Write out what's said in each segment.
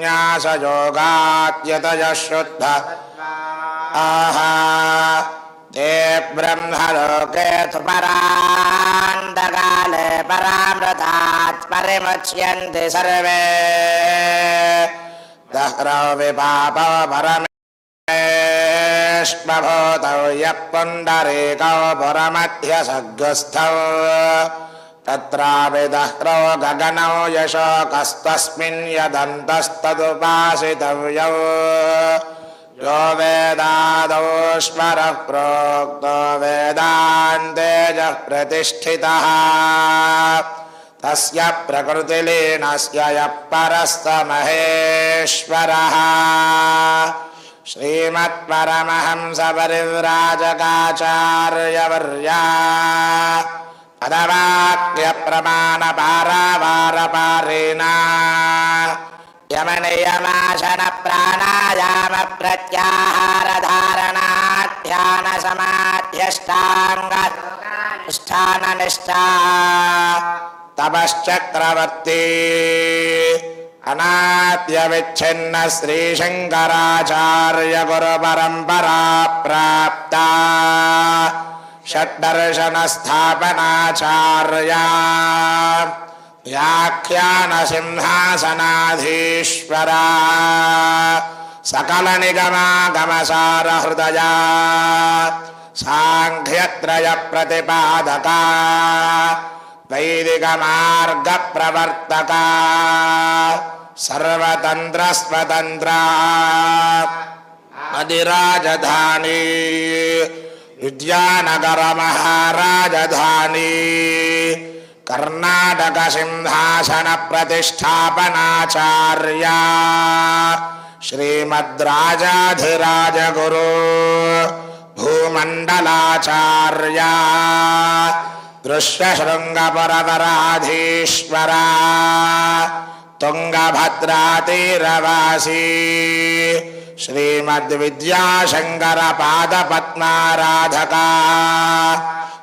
सन्न्यासयोगात्यतयः शुद्ध आहा। ते ब्रह्मलोके तु परान्तकाले परामृतात् परिमुच्यन्ति सर्वे। दह्रौ विपापौ परमेष्मभूतौ यः पुण्डरीकौ पुरमध्यसग्रस्थौ तत्रापि गगनौ यशोकस्तस्मिन् यदन्तस्तदुपासितव्यौ। यो वेदादौष्मरः प्रोक्तो वेदान्तेजः प्रतिष्ठितः तस्य प्रकृतिलीनस्य यः परस्त महेश्वरः श्रीमत्परमहंसपरिव्राजकाचार्यवर्या पदवाक्यप्रमाणपारावारपारिणा यमनियमाशन प्राणायाम प्रत्याहारधारणाध्यान समाध्यष्टाङ्ग निष्ठा तपश्चक्रवर्ती अनाद्यविच्छिन्न श्रीशङ्कराचार्य गुरुपरम्परा प्राप्ता षड्दर्शनस्थापनाचार्या। व्याख्यानसिंहासनाधीश्वरा। सकलनिगमागमसारहृदया साङ्ख्यत्रयप्रतिपादका वैदिकमार्गप्रवर्तका। सर्वतन्त्रस्वतन्त्रा। अधिराजधानी। విద్యానగరమహారాజధానీ. కర్ణాటక సింహాసన ప్రతిష్టాపనాచార్య. శ్రీమద్రాజాధిరాజగురు భూమండలాచార్య. దృశ్యశృంగపురదరాధీశ్వర తుంగభద్రాతీరవాసీ. श्रीमद्विद्याशङ्करपादपद्माराधका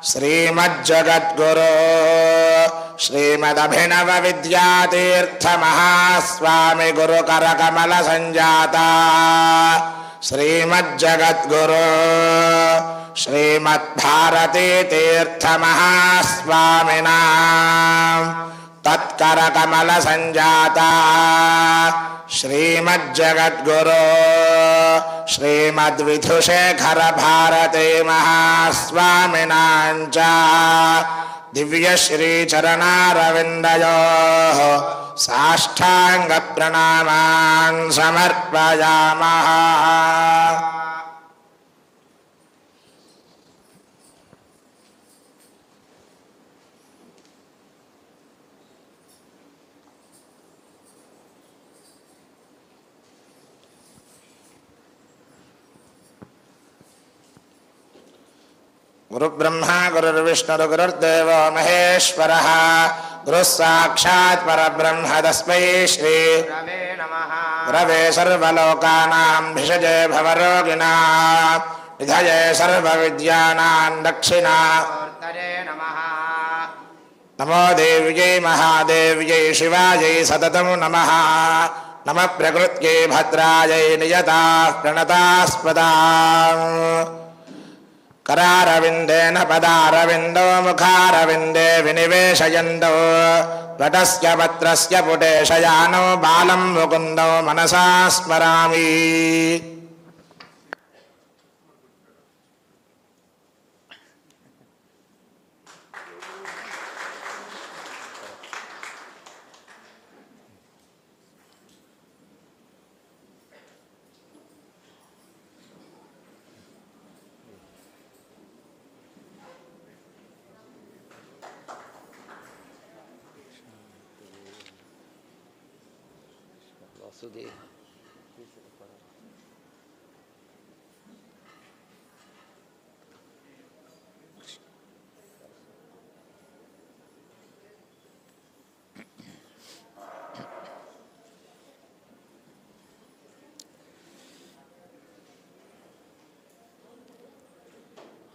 श्रीमज्जगद्गुरो श्रीमदभिनवविद्यातीर्थमहास्वामि गुरुकरकमलसञ्जाता श्रीमज्जगद्गुरो श्रीमद्भारतीतीर्थमहास्वामिना। तत्करकमलसञ्जाता श्रीमज्जगद्गुरो श्रीमद्विधुशेखरभारती महास्वामिनां च दिव्यश्रीचरणारविन्दयोः साष्टाङ्गप्रणामान् समर्पयामः। गुरुब्रह्मा, गुरुर्विष्णुर्गुरुर्देवो महेश्वरः। गुरुः साक्षात् परब्रह्म तस्मै श्री गुरवे सर्वलोकानां भिषजे भवरोगिणा। निधये सर्वविद्यानां दक्षिणा। नमः देव्यै, महादेव्यै, शिवायै सततं नमः। नमः प्रकृत्यै, भद्रायै, नियताः, प्रणतास्पदाम्। करारविन्देन पदारविन्दो मुखारविन्दे विनिवेशयन्तौ वटस्य पत्रस्य पुटे शयानौ बालं मुकुन्दौ मनसा स्मरामि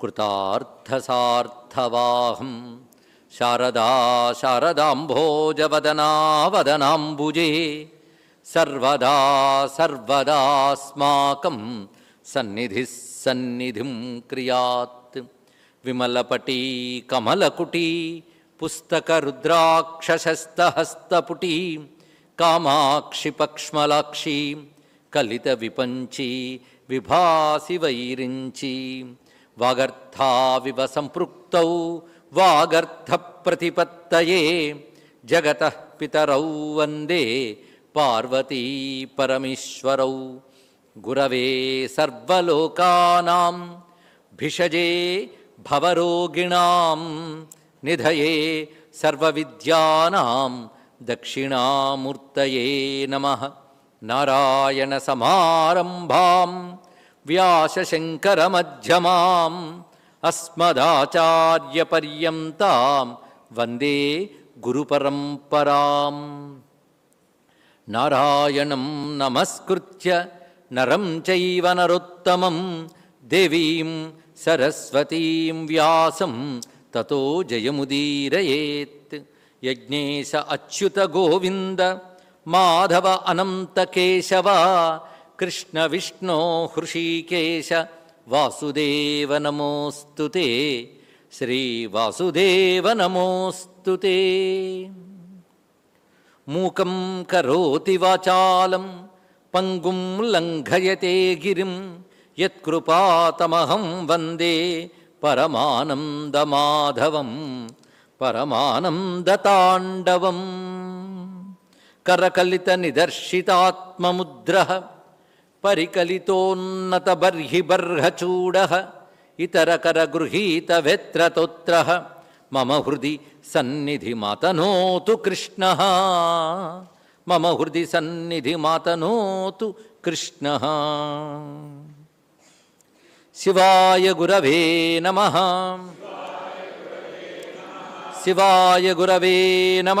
కృతార్థసార్థవాహం శారదా శారదాంభోజవదనా వదనాంబుజే సర్వదా సర్వదాస్మాకం సన్నిధి సన్నిధిం క్రియాత్ విమలపటీ కమలకుటీ పుస్తకరుద్రాక్షసస్తహస్తపుటీ కామాక్షి పక్ష్మలాక్షి కలిత విపంచి విభాసి వైరించి వాగర్థావివ సంపృక్తౌ వాగర్థ ప్రతిపత్తయే జగత పితరౌ వందే పార్వతీ పరమేశ్వరౌ. గురవే సర్వలోకానాం భిషజే భవరోగిణాం నిధయే సర్వవిద్యానాం దక్షిణామూర్తయే నమ. నారాయణ సమారంభాం. వ్యాసశంకరమధ్యమాం అస్మదాచార్యపర్యంతం వందే గురుపరంపరాం నారాయణం నమస్కృత్య నరం చైవ నరోత్తమం దేవీం సరస్వతీం వ్యాసం తతో జయముదీరయేత్ యజ్ఞేశ అచ్యుత గోవింద మాధవ అనంత కేశవ कृष्णविष्णो हृषीकेश वासुदेव नमोऽस्तु ते श्रीवासुदेव नमोऽस्तु ते మూకం కరోతి వాచాలం పంగుం లంఘయతే గిరిం యత్కృపాతమహం వందే పరమానందమాధవం పరమానందతాండవం. కరకలిత నిదర్శితాత్మముద్ర పరికలితోన్నత బర్హి బర్హచూడ ఇతరకర గృహీత వెత్రతోత్ర మమ హృది సన్నిధి మాతనోతు కృష్ణ. మమ హృది సన్నిధి మాతనోతు కృష్ణ. శివాయ గురవే నమ. శివాయ గురవే నమ.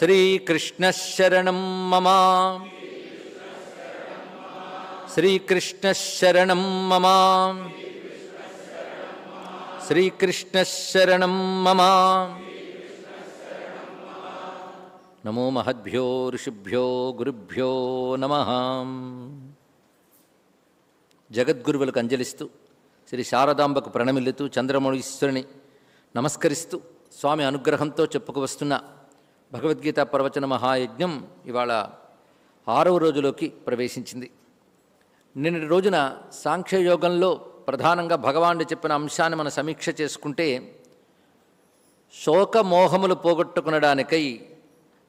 శ్రీకృష్ణశరణం మమ. శ్రీకృష్ణశరణం మమ. శ్రీకృష్ణశరణం మమ. నమో మహద్భ్యో ఋషిభ్యో గురుభ్యో నమ. జగద్గురువులకు అంజలిస్తూ శ్రీ శారదాంబకు ప్రణమిల్లుతూ చంద్రమౌళీశ్వరుని నమస్కరిస్తూ స్వామి అనుగ్రహంతో చెప్పుకు వస్తున్న భగవద్గీత ప్రవచన మహాయజ్ఞం ఇవాళ ఆరవ రోజులోకి ప్రవేశించింది. నిన్నటి రోజున సాంఖ్యయోగంలో ప్రధానంగా భగవానుడు చెప్పిన అంశాన్ని మనం సమీక్ష చేసుకుంటే శోకమోహములు పోగొట్టుకునడానికై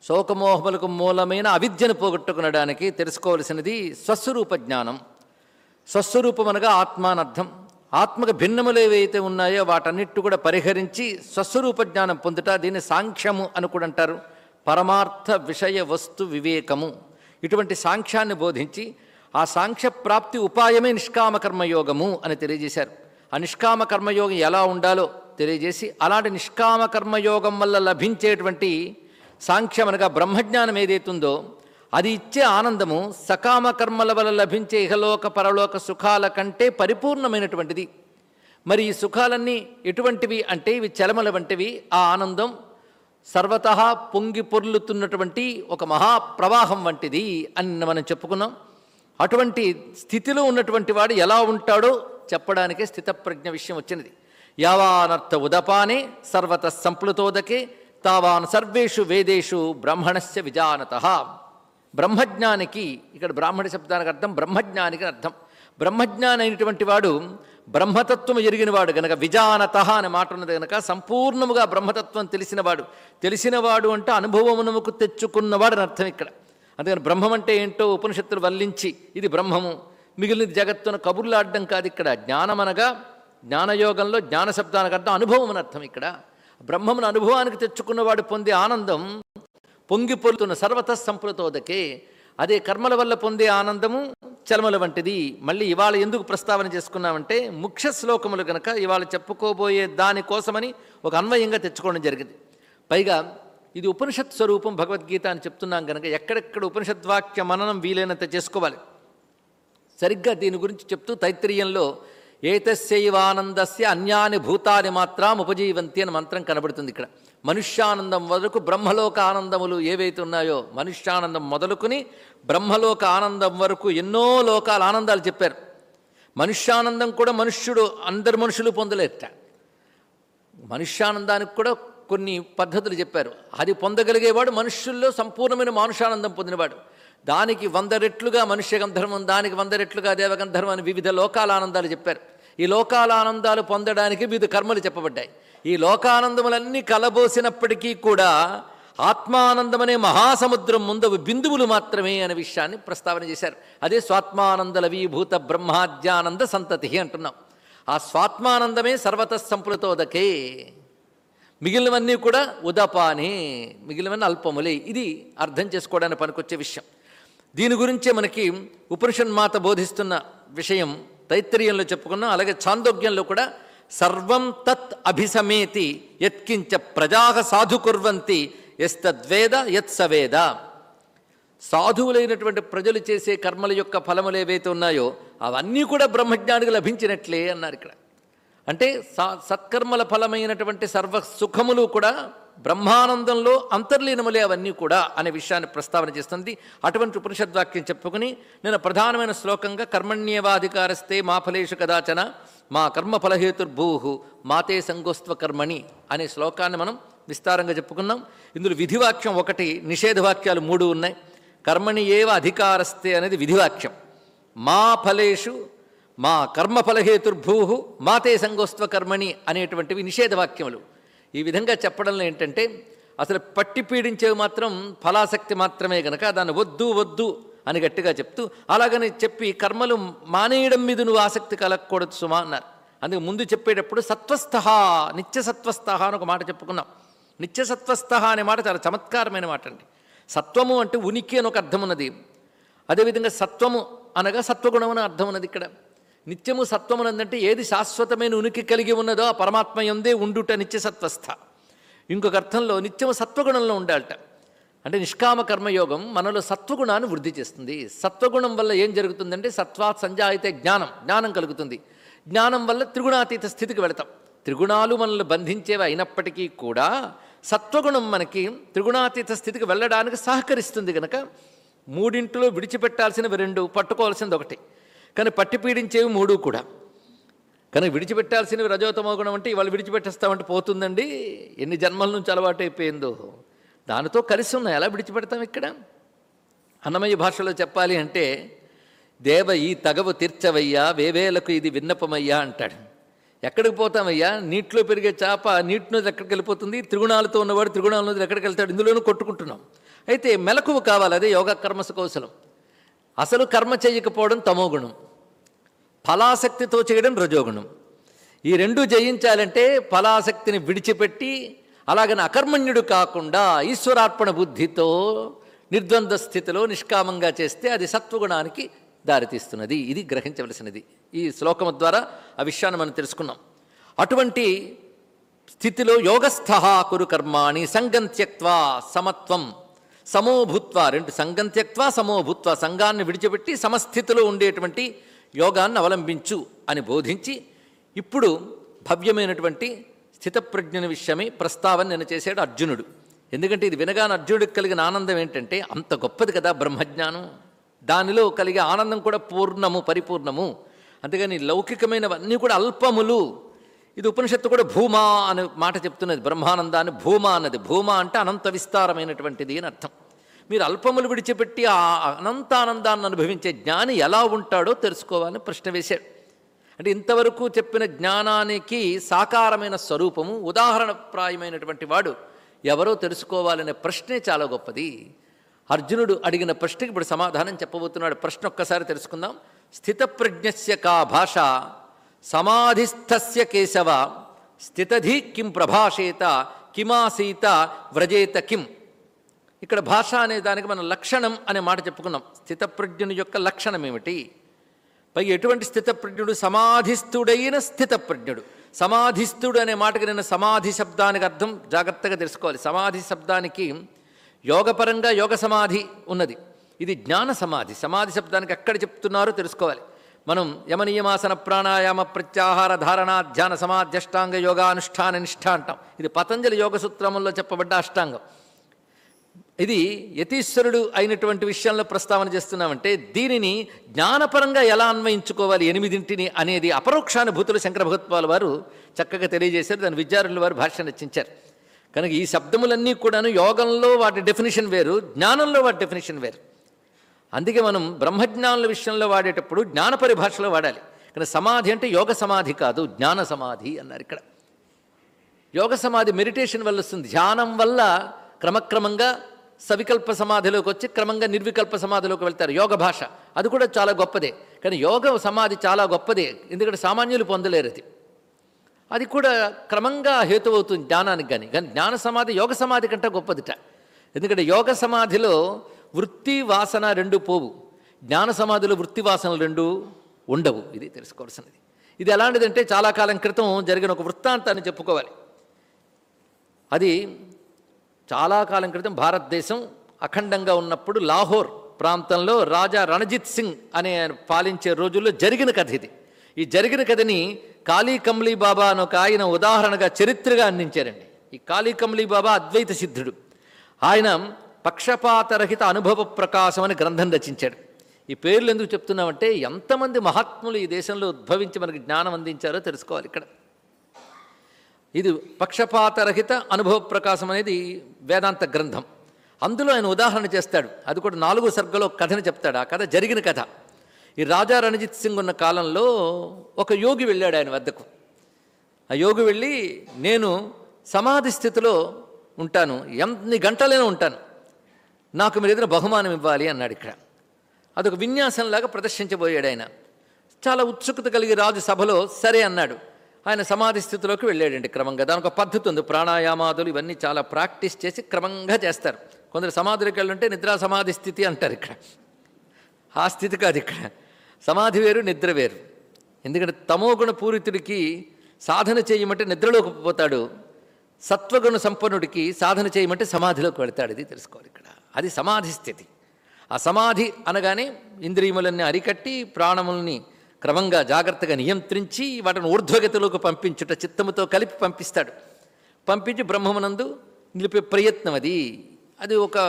శోకమోహములకు మూలమైన అవిద్యను పోగొట్టుకునడానికి తెలుసుకోవలసినది స్వస్వరూప జ్ఞానం. స్వస్వరూపం అనగా ఆత్మానర్థం. ఆత్మకు భిన్నములు ఏవైతే ఉన్నాయో వాటన్నిటి కూడా పరిహరించి స్వస్వరూప జ్ఞానం పొందుట దీన్ని సాంఖ్యము అని కూడా అంటారు. పరమార్థ విషయ వస్తు వివేకము. ఇటువంటి సాంఖ్యాన్ని బోధించి ఆ సాంఖ్య ప్రాప్తి ఉపాయమే నిష్కామ కర్మయోగము అని తెలియజేశారు. ఆ నిష్కామ కర్మయోగం ఎలా ఉండాలో తెలియజేసి అలాంటి నిష్కామ కర్మయోగం వల్ల లభించేటువంటి సాంఖ్యం అనగా బ్రహ్మజ్ఞానం ఏదైతుందో అది ఇచ్చే ఆనందము సకామ కర్మల వల్ల లభించే ఇహలోక పరలోక సుఖాల కంటే పరిపూర్ణమైనటువంటిది. మరి ఈ సుఖాలన్నీ ఎటువంటివి అంటే ఇవి చలమల వంటివి. ఆ ఆనందం సర్వత పొంగి పొర్లుతున్నటువంటి ఒక మహాప్రవాహం వంటిది అని మనం చెప్పుకున్నాం. అటువంటి స్థితిలో ఉన్నటువంటి వాడు ఎలా ఉంటాడో చెప్పడానికే స్థితప్రజ్ఞ విషయం వచ్చినది. యావానర్థ ఉదపానే సర్వత సంప్లుతోదకే తావాన్ సర్వేషు వేదేషు బ్రహ్మణస్య విజానత. బ్రహ్మజ్ఞానికి ఇక్కడ బ్రాహ్మణ శబ్దానికి అర్థం బ్రహ్మజ్ఞానికి అర్థం. బ్రహ్మజ్ఞాని అయినటువంటి వాడు బ్రహ్మతత్వం ఎరిగినవాడు గనక విజానత అనే మాట ఉన్నది గనక సంపూర్ణముగా బ్రహ్మతత్వం తెలిసినవాడు. తెలిసినవాడు అంటే అనుభవమునముకు తెచ్చుకున్నవాడు అని అర్థం ఇక్కడ. అందుకని బ్రహ్మం అంటే ఏంటో ఉపనిషత్తులు వల్లించి ఇది బ్రహ్మము. మిగిలిన జగత్తున కబుర్లాడడం కాదు ఇక్కడ. జ్ఞానమనగా జ్ఞానయోగంలో జ్ఞాన శబ్దానికి అర్థం అనుభవం అని అర్థం ఇక్కడ. బ్రహ్మమును అనుభవానికి తెచ్చుకున్నవాడు పొందే ఆనందం పొంగిపోతున్న సర్వత సంప్రతోదకే అదే కర్మల వల్ల పొందే ఆనందము చలమల వంటిది. మళ్ళీ ఇవాళ ఎందుకు ప్రస్తావన చేసుకున్నామంటే ముఖ్య శ్లోకములు కనుక ఇవాళ చెప్పుకోబోయే దానికోసమని ఒక అన్వయంగా తెచ్చుకోవడం జరిగింది. పైగా ఇది ఉపనిషత్ స్వరూపం భగవద్గీత అని చెప్తున్నాం కనుక ఎక్కడెక్కడ ఉపనిషద్వాక్య మననం వీలైనంత చేసుకోవాలి. సరిగ్గా దీని గురించి చెప్తూ తైత్రీయంలో ఏతస్యైవానందస్య అన్యాని భూతాని మాత్రం ఉపజీవంతి అని మంత్రం కనబడుతుంది ఇక్కడ. మనుష్యానందం వరకు బ్రహ్మలోక ఆనందములు ఏవైతే ఉన్నాయో మనుష్యానందం మొదలుకుని బ్రహ్మలోక ఆనందం వరకు ఎన్నో లోకాల ఆనందాలు చెప్పారు. మనుష్యానందం కూడా మనుష్యుడు అందరు మనుషులు పొందలేట మనుష్యానందానికి కూడా కొన్ని పద్ధతులు చెప్పారు. అది పొందగలిగేవాడు మనుష్యుల్లో సంపూర్ణమైన మానుషానందం పొందినవాడు. దానికి వంద రెట్లుగా మనుష్య గంధర్వం దానికి వంద రెట్లుగా దేవగంధర్వం అని వివిధ లోకాల ఆనందాలు చెప్పారు. ఈ లోకాల ఆనందాలు పొందడానికి వివిధ కర్మలు చెప్పబడ్డాయి. ఈ లోకానందములన్నీ కలబోసినప్పటికీ కూడా ఆత్మానందం అనే మహాసముద్రం ముందు బిందువులు మాత్రమే అనే విషయాన్ని ప్రస్తావన చేశారు. అదే స్వాత్మానంద లవీభూత బ్రహ్మాద్యానంద సంతతి అంటున్నాం. ఆ స్వాత్మానందమే సర్వత సంప్లుతోదకే మిగిలినవన్నీ కూడా ఉదపానే మిగిలినవన్నీ అల్పములే. ఇది అర్థం చేసుకోవడానికి పనికొచ్చే విషయం. దీని గురించే మనకి ఉపనిషన్మాత బోధిస్తున్న విషయం తైత్రీయంలో చెప్పుకున్నాం. అలాగే చాందోగ్యంలో కూడా సర్వం తత్ అభిసమేతి యత్కించ ప్రజాహ సాధు కుర్వంతి ఎస్తద్వేద యత్సవేద. సాధువులైనటువంటి ప్రజలు చేసే కర్మల యొక్క ఫలములు ఏవైతే ఉన్నాయో అవన్నీ కూడా బ్రహ్మజ్ఞానికి లభించినట్లే అన్నారు ఇక్కడ. అంటే సత్కర్మల ఫలమైనటువంటి సర్వ సుఖములు కూడా బ్రహ్మానందంలో అంతర్లీనములే అవన్నీ కూడా అనే విషయాన్ని ప్రస్తావన చేస్తుంది. అటువంటి ఉపనిషద్వాక్యం చెప్పుకుని నేను ప్రధానమైన శ్లోకంగా కర్మణ్యేవాధికారస్తే మా ఫలేషు కదాచన మా కర్మ ఫలహేతుర్భూహు మాతే సంగోస్త్వ కర్మణి అనే శ్లోకాన్ని మనం విస్తారంగా చెప్పుకున్నాం. ఇందులో విధివాక్యం ఒకటి నిషేధవాక్యాలు మూడు ఉన్నాయి. కర్మణి ఏవ అధికారస్తే అనేది విధివాక్యం. మా ఫలేషు మా కర్మఫలహేతుర్భూ మాతే సంగోస్త్వ కర్మణి అనేటువంటివి నిషేధవాక్యములు. ఈ విధంగా చెప్పడంలో ఏంటంటే అసలు పట్టి పీడించేవి మాత్రం ఫలాసక్తి మాత్రమే గనక దాన్ని వద్దు వద్దు అని గట్టిగా చెప్తూ అలాగని చెప్పి కర్మలు మానేయడం మీద నువ్వు ఆసక్తి కలగకూడదు సుమా అన్నారు. అందుకే ముందు చెప్పేటప్పుడు సత్వస్థ నిత్యసత్వస్థ అని ఒక మాట చెప్పుకున్నాం. నిత్యసత్వస్థ అనే మాట చాలా చమత్కారమైన మాట అండి. సత్వము అంటే ఉనికి అని ఒక అర్థం ఉన్నది. అదేవిధంగా సత్వము అనగా సత్వగుణం అని అర్థం ఉన్నది ఇక్కడ. నిత్యము సత్వమునందంటే ఏది శాశ్వతమైన ఉనికి కలిగి ఉన్నదో ఆ పరమాత్మ ఎందే ఉండుట నిత్యసత్వస్థ ఇంకొక అర్థంలో నిత్యము సత్వగుణంలో ఉండాలట. అంటే నిష్కామ కర్మయోగం మనలో సత్వగుణాన్ని వృద్ధి చేస్తుంది. సత్వగుణం వల్ల ఏం జరుగుతుందంటే సత్వాత్ సంజాయితే జ్ఞానం జ్ఞానం కలుగుతుంది. జ్ఞానం వల్ల త్రిగుణాతీత స్థితికి వెళతాం. త్రిగుణాలు మనల్ని బంధించేవి అయినప్పటికీ కూడా సత్వగుణం మనకి త్రిగుణాతీత స్థితికి వెళ్ళడానికి సహకరిస్తుంది కనుక మూడింటిలో విడిచిపెట్టాల్సినవి రెండు పట్టుకోవాల్సింది ఒకటి. కానీ పట్టి పీడించేవి మూడు కూడా. కానీ విడిచిపెట్టాల్సినవి రజోతమో గుణం అంటే ఇవాళ విడిచిపెట్టేస్తామంటే పోతుందండి. ఎన్ని జన్మల నుంచి అలవాటు అయిపోయిందో దానితో కలిసి ఉన్నాయి ఎలా విడిచిపెడతాం ఇక్కడ? అన్నమయ్య భాషలో చెప్పాలి అంటే దేవ ఈ తగవు తీర్చవయ్యా వేవేలకు ఇది విన్నపమయ్యా అంటాడు. ఎక్కడికి పోతామయ్యా? నీటిలో పెరిగే చేప నీటి నుంచి ఎక్కడికి వెళ్ళిపోతుంది? త్రిగుణాలతో ఉన్నవాడు త్రిగుణాల నుంచి ఎక్కడికి వెళ్తాడు? ఇందులోనూ కొట్టుకుంటున్నాం. అయితే మెలకువ కావాలి అదే యోగ కర్మస కౌశలం అసలు కర్మ చేయకపోవడం తమోగుణం. ఫలాసక్తితో చేయడం రజోగుణం. ఈ రెండు జయించాలంటే ఫలాసక్తిని విడిచిపెట్టి అలాగని అకర్మణ్యుడు కాకుండా ఈశ్వరార్పణ బుద్ధితో నిర్ద్వంద్వ స్థితిలో నిష్కామంగా చేస్తే అది సత్వగుణానికి దారితీస్తున్నది. ఇది గ్రహించవలసినది. ఈ శ్లోకం ద్వారా ఆ విషయాన్ని మనం తెలుసుకున్నాం. అటువంటి స్థితిలో యోగస్థ కురు కర్మాణి సంగం త్యక్వా సమత్వం. సమోభూత్వ రెండు సంగం త్యక్వా సమోభూత్వ సంఘాన్ని విడిచిపెట్టి సమస్థితిలో ఉండేటువంటి యోగాన్ని అవలంబించు అని బోధించి ఇప్పుడు భవ్యమైనటువంటి స్థితప్రజ్ఞన విషయమై ప్రస్తావన నిన్న చేశాడు అర్జునుడు. ఎందుకంటే ఇది వినగానే అర్జునుడికి కలిగిన ఆనందం ఏంటంటే అంత గొప్పది కదా బ్రహ్మజ్ఞానం. దానిలో కలిగే ఆనందం కూడా పూర్ణము పరిపూర్ణము. అంతేగాని లౌకికమైనవన్నీ కూడా అల్పములు. ఇది ఉపనిషత్తు కూడా భూమా అనే మాట చెప్తున్నది. బ్రహ్మానందాన్ని భూమా అన్నది. భూమా అంటే అనంత విస్తారమైనటువంటిది అని అర్థం. మీరు అల్పములు విడిచిపెట్టి ఆ అనంతానందాన్ని అనుభవించే జ్ఞాని ఎలా ఉంటాడో తెలుసుకోవాలని ప్రశ్న వేశాడు. అంటే ఇంతవరకు చెప్పిన జ్ఞానానికి సాకారమైన స్వరూపము ఉదాహరణప్రాయమైనటువంటి వాడు ఎవరో తెలుసుకోవాలనే ప్రశ్నే చాలా గొప్పది. అర్జునుడు అడిగిన ప్రశ్నకి ఇప్పుడు సమాధానం చెప్పబోతున్నాడు. ప్రశ్న ఒక్కసారి తెలుసుకుందాం. స్థితప్రజ్ఞస్య కా భాష సమాధిస్థస్య కేశవ స్థితధి కిం ప్రభాషేత కిమాసీత వ్రజేత కిం. ఇక్కడ భాష అనే దానికి మనం లక్షణం అనే మాట చెప్పుకున్నాం. స్థితప్రజ్ఞుని యొక్క లక్షణం ఏమిటి? పై ఎటువంటి స్థితప్రజ్ఞుడు? సమాధిస్థుడైన స్థితప్రజ్ఞుడు. సమాధిస్థుడు అనే మాటకి నేను సమాధి శబ్దానికి అర్థం జాగ్రత్తగా తెలుసుకోవాలి. సమాధి శబ్దానికి యోగపరంగా యోగ సమాధి ఉన్నది. ఇది జ్ఞాన సమాధి. సమాధి శబ్దానికి ఎక్కడ చెప్తున్నారో తెలుసుకోవాలి. మనం యమనియమాసన ప్రాణాయామ ప్రత్యాహార ధారణ ధ్యాన సమాధి అష్టాంగ యోగానుష్ఠాన నిష్ఠ అంటాం. ఇది పతంజలి యోగ సూత్రముల్లో చెప్పబడ్డ అష్టాంగం. ఇది యతీశ్వరుడు అయినటువంటి విషయంలో ప్రస్తావన చేస్తున్నామంటే దీనిని జ్ఞానపరంగా ఎలా అన్వయించుకోవాలి ఎనిమిదింటిని అనేది అపరోక్షానుభూతులు శంకర భగవత్పాల్ వారు చక్కగా తెలియజేశారు. దాని విద్యార్థుల వారు భాష రచించారు. కనుక ఈ శబ్దములన్నీ కూడాను యోగంలో వాటి డెఫినేషన్ వేరు జ్ఞానంలో వాటి డెఫినేషన్ వేరు. అందుకే మనం బ్రహ్మజ్ఞానుల విషయంలో వాడేటప్పుడు జ్ఞాన పరిభాషలో వాడాలి. కానీ సమాధి అంటే యోగ సమాధి కాదు జ్ఞాన సమాధి అన్నారు ఇక్కడ. యోగ సమాధి మెడిటేషన్ వల్ల వస్తుంది. ధ్యానం వల్ల క్రమక్రమంగా సవికల్ప సమాధిలోకి వచ్చి క్రమంగా నిర్వికల్ప సమాధిలోకి వెళ్తారు. యోగ భాష. అది కూడా చాలా గొప్పదే. కానీ యోగ సమాధి చాలా గొప్పదే. ఎందుకంటే సామాన్యులు పొందలేరు అది. అది కూడా క్రమంగా హేతు అవుతుంది జ్ఞానానికి కానీ కానీ జ్ఞాన సమాధి యోగ సమాధి కంటే గొప్పదిట. ఎందుకంటే యోగ సమాధిలో వృత్తి వాసన రెండు పోవు. జ్ఞాన సమాధిలో వృత్తి వాసనలు రెండు ఉండవు. ఇది తెలుసుకోవాల్సినది. ఇది ఎలాంటిదంటే చాలా కాలం క్రితం జరిగిన ఒక వృత్తాంతాన్ని చెప్పుకోవాలి. అది చాలా కాలం క్రితం భారతదేశం అఖండంగా ఉన్నప్పుడు లాహోర్ ప్రాంతంలో రాజా రణజిత్ సింగ్ అనే పాలించే రోజుల్లో జరిగిన కథ ఇది. ఈ జరిగిన కథని కాళీ కమ్లీ బాబా అని ఒక ఆయన ఉదాహరణగా చరిత్రగా అందించారండి. ఈ కాళీ కమ్లీ బాబా అద్వైత సిద్ధుడు. ఆయన పక్షపాతరహిత అనుభవ ప్రకాశం అని గ్రంథం రచించాడు. ఈ పేర్లు ఎందుకు చెప్తున్నామంటే ఎంతమంది మహాత్ములు ఈ దేశంలో ఉద్భవించి మనకి జ్ఞానం అందించారో తెలుసుకోవాలి ఇక్కడ. ఇది పక్షపాతరహిత అనుభవ ప్రకాశం అనేది వేదాంత గ్రంథం. అందులో ఆయన ఉదాహరణ చేస్తాడు. అది కూడా నాలుగు సర్గలో కథని చెప్తాడు. ఆ కథ జరిగిన కథ. ఈ రాజా రణజిత్ సింగ్ ఉన్న కాలంలో ఒక యోగి వెళ్ళాడు ఆయన వద్దకు. ఆ యోగి వెళ్ళి నేను సమాధి స్థితిలో ఉంటాను. ఎన్ని గంటలైనా ఉంటాను. నాకు మీరు ఏదైనా బహుమానం ఇవ్వాలి అన్నాడు ఇక్కడ. అదొక విన్యాసంలాగా ప్రదర్శించబోయాడు ఆయన. చాలా ఉత్సుకత కలిగి రాజు సభలో సరే అన్నాడు. ఆయన సమాధి స్థితిలోకి వెళ్ళాడండి క్రమంగా. దానికి ఒక పద్ధతి ఉంది. ప్రాణాయామాదులు ఇవన్నీ చాలా ప్రాక్టీస్ చేసి క్రమంగా చేస్తారు. కొందరు సమాధిలోకి వెళ్ళుంటే నిద్రా సమాధి స్థితి అంటారు ఇక్కడ. ఆ స్థితి కాదు ఇక్కడ. సమాధి వేరు నిద్ర వేరు. ఎందుకంటే తమోగుణ పూరితుడికి సాధన చేయమంటే నిద్రలోకి పోతాడు. సత్వగుణ సంపన్నుడికి సాధన చేయమంటే సమాధిలోకి వెళ్తాడు. ఇది తెలుసుకోవాలి ఇక్కడ. అది సమాధి స్థితి. ఆ సమాధి అనగానే ఇంద్రియములన్నీ అరికట్టి ప్రాణముల్ని క్రమంగా జాగ్రత్తగా నియంత్రించి వాటిని ఊర్ధ్వగతిలోకి పంపించుట చిత్తముతో కలిపి పంపిస్తాడు. పంపించి బ్రహ్మమునందు నిలిపే ప్రయత్నం అది. అది ఒక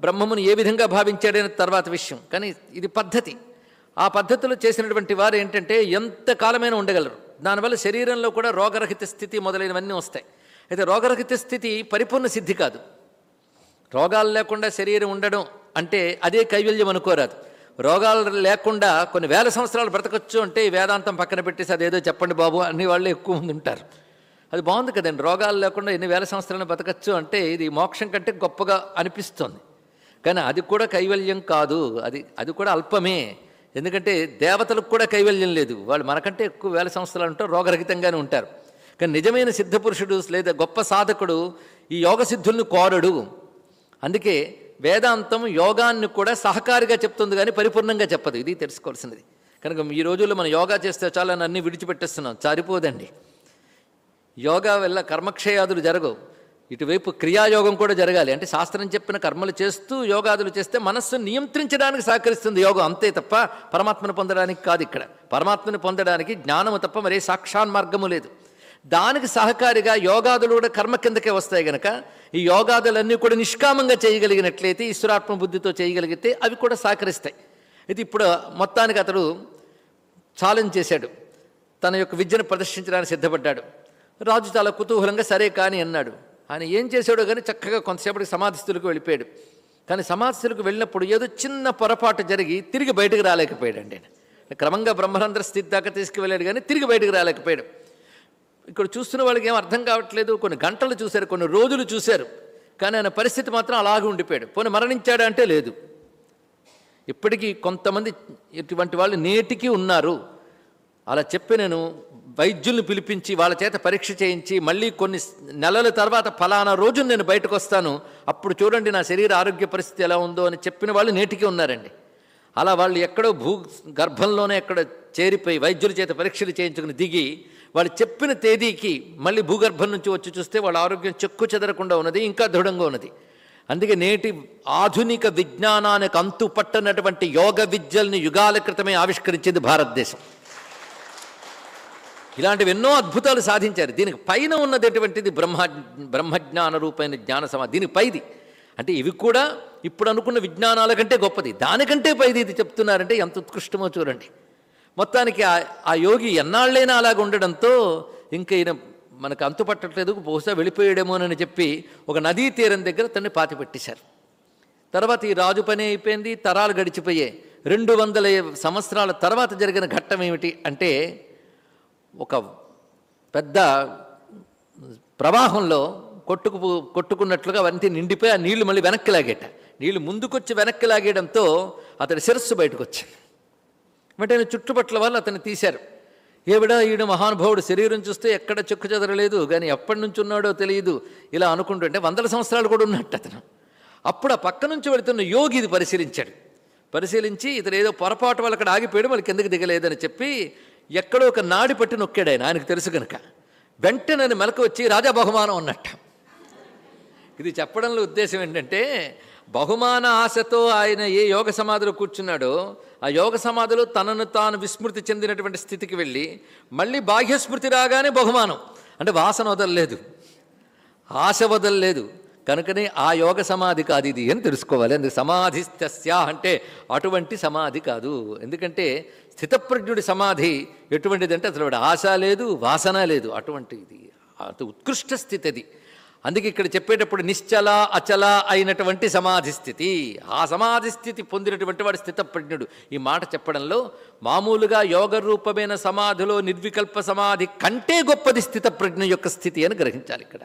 బ్రహ్మమును ఏ విధంగా భావించాడనే తర్వాత విషయం. కానీ ఇది పద్ధతి. ఆ పద్ధతిలో చేసినటువంటి వారు ఏంటంటే ఎంత కాలమైనా ఉండగలరు. దానివల్ల శరీరంలో కూడా రోగరహిత స్థితి మొదలైనవన్నీ వస్తాయి. అయితే రోగరహిత స్థితి పరిపూర్ణ సిద్ధి కాదు. రోగాలు లేకుండా శరీరం ఉండడం అంటే అదే కైవల్యం అనుకోరాదు. రోగాలు లేకుండా కొన్ని వేల సంవత్సరాలు బ్రతకచ్చు అంటే ఈ వేదాంతం పక్కన పెట్టేసి అదేదో చెప్పండి బాబు అన్ని వాళ్ళు ఎక్కువ మంది ఉంటారు. అది బాగుంది కదండి. రోగాలు లేకుండా ఎన్ని వేల సంవత్సరాలు బ్రతకచ్చు అంటే ఇది మోక్షం కంటే గొప్పగా అనిపిస్తుంది. కానీ అది కూడా కైవల్యం కాదు. అది అది కూడా అల్పమే. ఎందుకంటే దేవతలకు కూడా కైవల్యం లేదు. వాళ్ళు మనకంటే ఎక్కువ వేల సంవత్సరాలు ఉంటారు రోగరహితంగానే ఉంటారు. కానీ నిజమైన సిద్ధపురుషుడు లేదా గొప్ప సాధకుడు ఈ యోగ సిద్ధుల్ని కోరడు. అందుకే వేదాంతం యోగాన్ని కూడా సహకారిగా చెప్తుంది కానీ పరిపూర్ణంగా చెప్పదు. ఇది తెలుసుకోవాల్సినది. కనుక ఈ రోజుల్లో మనం యోగా చేస్తే చాలా అన్నీ విడిచిపెట్టేస్తున్నాం. సరిపోదండి యోగా వల్ల కర్మక్షయాదులు జరగవు. ఇటువైపు క్రియాయోగం కూడా జరగాలి. అంటే శాస్త్రం చెప్పిన కర్మలు చేస్తూ యోగాదులు చేస్తే మనస్సును నియంత్రించడానికి సహకరిస్తుంది యోగం. అంతే తప్ప పరమాత్మను పొందడానికి కాదు ఇక్కడ. పరమాత్మను పొందడానికి జ్ఞానము తప్ప మరే సాక్షాన్ మార్గము లేదు. దానికి సహకారిగా యోగాదులు కూడా కర్మ కిందకే వస్తాయి గనక ఈ యోగాదులన్నీ కూడా నిష్కామంగా చేయగలిగినట్లయితే ఈశ్వరాత్మ బుద్ధితో చేయగలిగితే అవి కూడా సహకరిస్తాయి. అయితే ఇప్పుడు మొత్తానికి అతడు ఛాలెంజ్ చేశాడు. తన యొక్క విద్యను ప్రదర్శించడానికి సిద్ధపడ్డాడు. రాజు చాలా కుతూహలంగా సరే కాని అన్నాడు. ఆయన ఏం చేశాడో కానీ చక్కగా కొంతసేపటికి సమాధిస్తులకు వెళ్ళిపోయాడు. కానీ సమాధిస్థితికి వెళ్ళినప్పుడు ఏదో చిన్న పొరపాటు జరిగి తిరిగి బయటకు రాలేకపోయాడు అండి క్రమంగా బ్రహ్మరంధ్ర స్థితి దాకా తీసుకువెళ్ళాడు కానీ తిరిగి బయటకు రాలేకపోయాడు. ఇక్కడ చూస్తున్న వాళ్ళకి ఏం అర్థం కావట్లేదు. కొన్ని గంటలు చూశారు కొన్ని రోజులు చూశారు. కానీ ఆయన పరిస్థితి మాత్రం అలాగే ఉండిపోయాడు. పోనీ మరణించాడు అంటే లేదు. ఇప్పటికీ కొంతమంది ఇటువంటి వాళ్ళు నేటికి ఉన్నారు. అలా చెప్పి నేను వైద్యుల్ని పిలిపించి వాళ్ళ చేత పరీక్ష చేయించి మళ్ళీ కొన్ని నెలల తర్వాత ఫలానా రోజు నేను బయటకు వస్తాను. అప్పుడు చూడండి నా శరీర ఆరోగ్య పరిస్థితి ఎలా ఉందో అని చెప్పిన వాళ్ళు నేటికి ఉన్నారండి. అలా వాళ్ళు ఎక్కడో భూ గర్భంలోనే ఎక్కడ చేరిపోయి వైద్యుల చేత పరీక్షలు చేయించుకుని దిగి వాళ్ళు చెప్పిన తేదీకి మళ్ళీ భూగర్భం నుంచి వచ్చి చూస్తే వాళ్ళ ఆరోగ్యం చెక్కు చెదరకుండా ఉన్నది ఇంకా దృఢంగా ఉన్నది. అందుకే నేటి ఆధునిక విజ్ఞానానికి అంతు పట్టనటువంటి యోగ విద్యల్ని యుగాల క్రితమే ఆవిష్కరించింది భారతదేశం. ఇలాంటివి ఎన్నో అద్భుతాలు సాధించారు. దీనికి పైన ఉన్నది ఎటువంటిది? బ్రహ్మ బ్రహ్మజ్ఞాన రూపమైన జ్ఞాన సమాధి దీనికి పైది. అంటే ఇవి కూడా ఇప్పుడు అనుకున్న విజ్ఞానాల కంటే గొప్పది. దానికంటే పైది ఇది చెప్తున్నారంటే ఎంత ఉత్కృష్టమో చూడండి. మొత్తానికి ఆ ఆ యోగి ఎన్నాళ్ళైనా అలాగ ఉండడంతో ఇంకా ఈయన మనకు అంతు పట్టట్లేదు బహుశా వెళ్ళిపోయాడేమోనని చెప్పి ఒక నదీ తీరం దగ్గర తన్ని పాతి పెట్టేశారు. తర్వాత ఈ రాజు పని అయిపోయింది తరాలు గడిచిపోయాయి. రెండు వందల సంవత్సరాల తర్వాత జరిగిన ఘట్టం ఏమిటి అంటే ఒక పెద్ద ప్రవాహంలో కొట్టుకు కొట్టుకున్నట్లుగా అవన్నీ నిండిపోయి ఆ నీళ్ళు మళ్ళీ వెనక్కి లాగేట. నీళ్ళు ముందుకొచ్చి వెనక్కి లాగేయడంతో అతడి శిరస్సు బయటకు వచ్చింది వెంటనే చుట్టుపట్ల వాళ్ళు అతన్ని తీశారు. ఏవిడా ఈడు మహానుభావుడు శరీరం చూస్తే ఎక్కడ చెక్కు చెదరలేదు కానీ ఎప్పటి నుంచి ఉన్నాడో తెలియదు ఇలా అనుకుంటుంటే వందల సంవత్సరాలు కూడా ఉన్నట్టు అతను. అప్పుడు ఆ పక్క నుంచి వెళుతున్న యోగి ఇది పరిశీలించాడు. పరిశీలించి ఇతను ఏదో పొరపాటు వాళ్ళు అక్కడ ఆగిపోయాడు మళ్ళీ కిందకి దిగలేదని చెప్పి ఎక్కడో ఒక నాడి పట్టి నొక్కాడు ఆయన ఆయనకు తెలుసు కనుక వెంటనే మెలకు వచ్చి రాజా బహుమానం అన్నట్ట. ఇది చెప్పడంలో ఉద్దేశం ఏంటంటే బహుమాన ఆశతో ఆయన ఏ యోగ సమాధిలో కూర్చున్నాడో ఆ యోగ సమాధిలో తనను తాను విస్మృతి చెందినటువంటి స్థితికి వెళ్ళి మళ్ళీ బాహ్యస్మృతి రాగానే బహుమానం. అంటే వాసన వదలలేదు. ఆశ వదలలేదు. కనుకనే ఆ యోగ సమాధి కాదు ఇది అని తెలుసుకోవాలి. అందుకు సమాధిస్తస్య అంటే అటువంటి సమాధి కాదు. ఎందుకంటే స్థితప్రజ్ఞుడి సమాధి ఎటువంటిదంటే అసలు ఆశ లేదు వాసన లేదు. అటువంటిది అటు ఉత్కృష్ట స్థితి అది. అందుకే ఇక్కడ చెప్పేటప్పుడు నిశ్చల అచల అయినటువంటి సమాధి స్థితి. ఆ సమాధి స్థితి పొందినటువంటి వాడు స్థితప్రజ్ఞుడు. ఈ మాట చెప్పడంలో మామూలుగా యోగ రూపమైన సమాధిలో నిర్వికల్ప సమాధి కంటే గొప్పది స్థితప్రజ్ఞ యొక్క స్థితి అని గ్రహించాలి ఇక్కడ.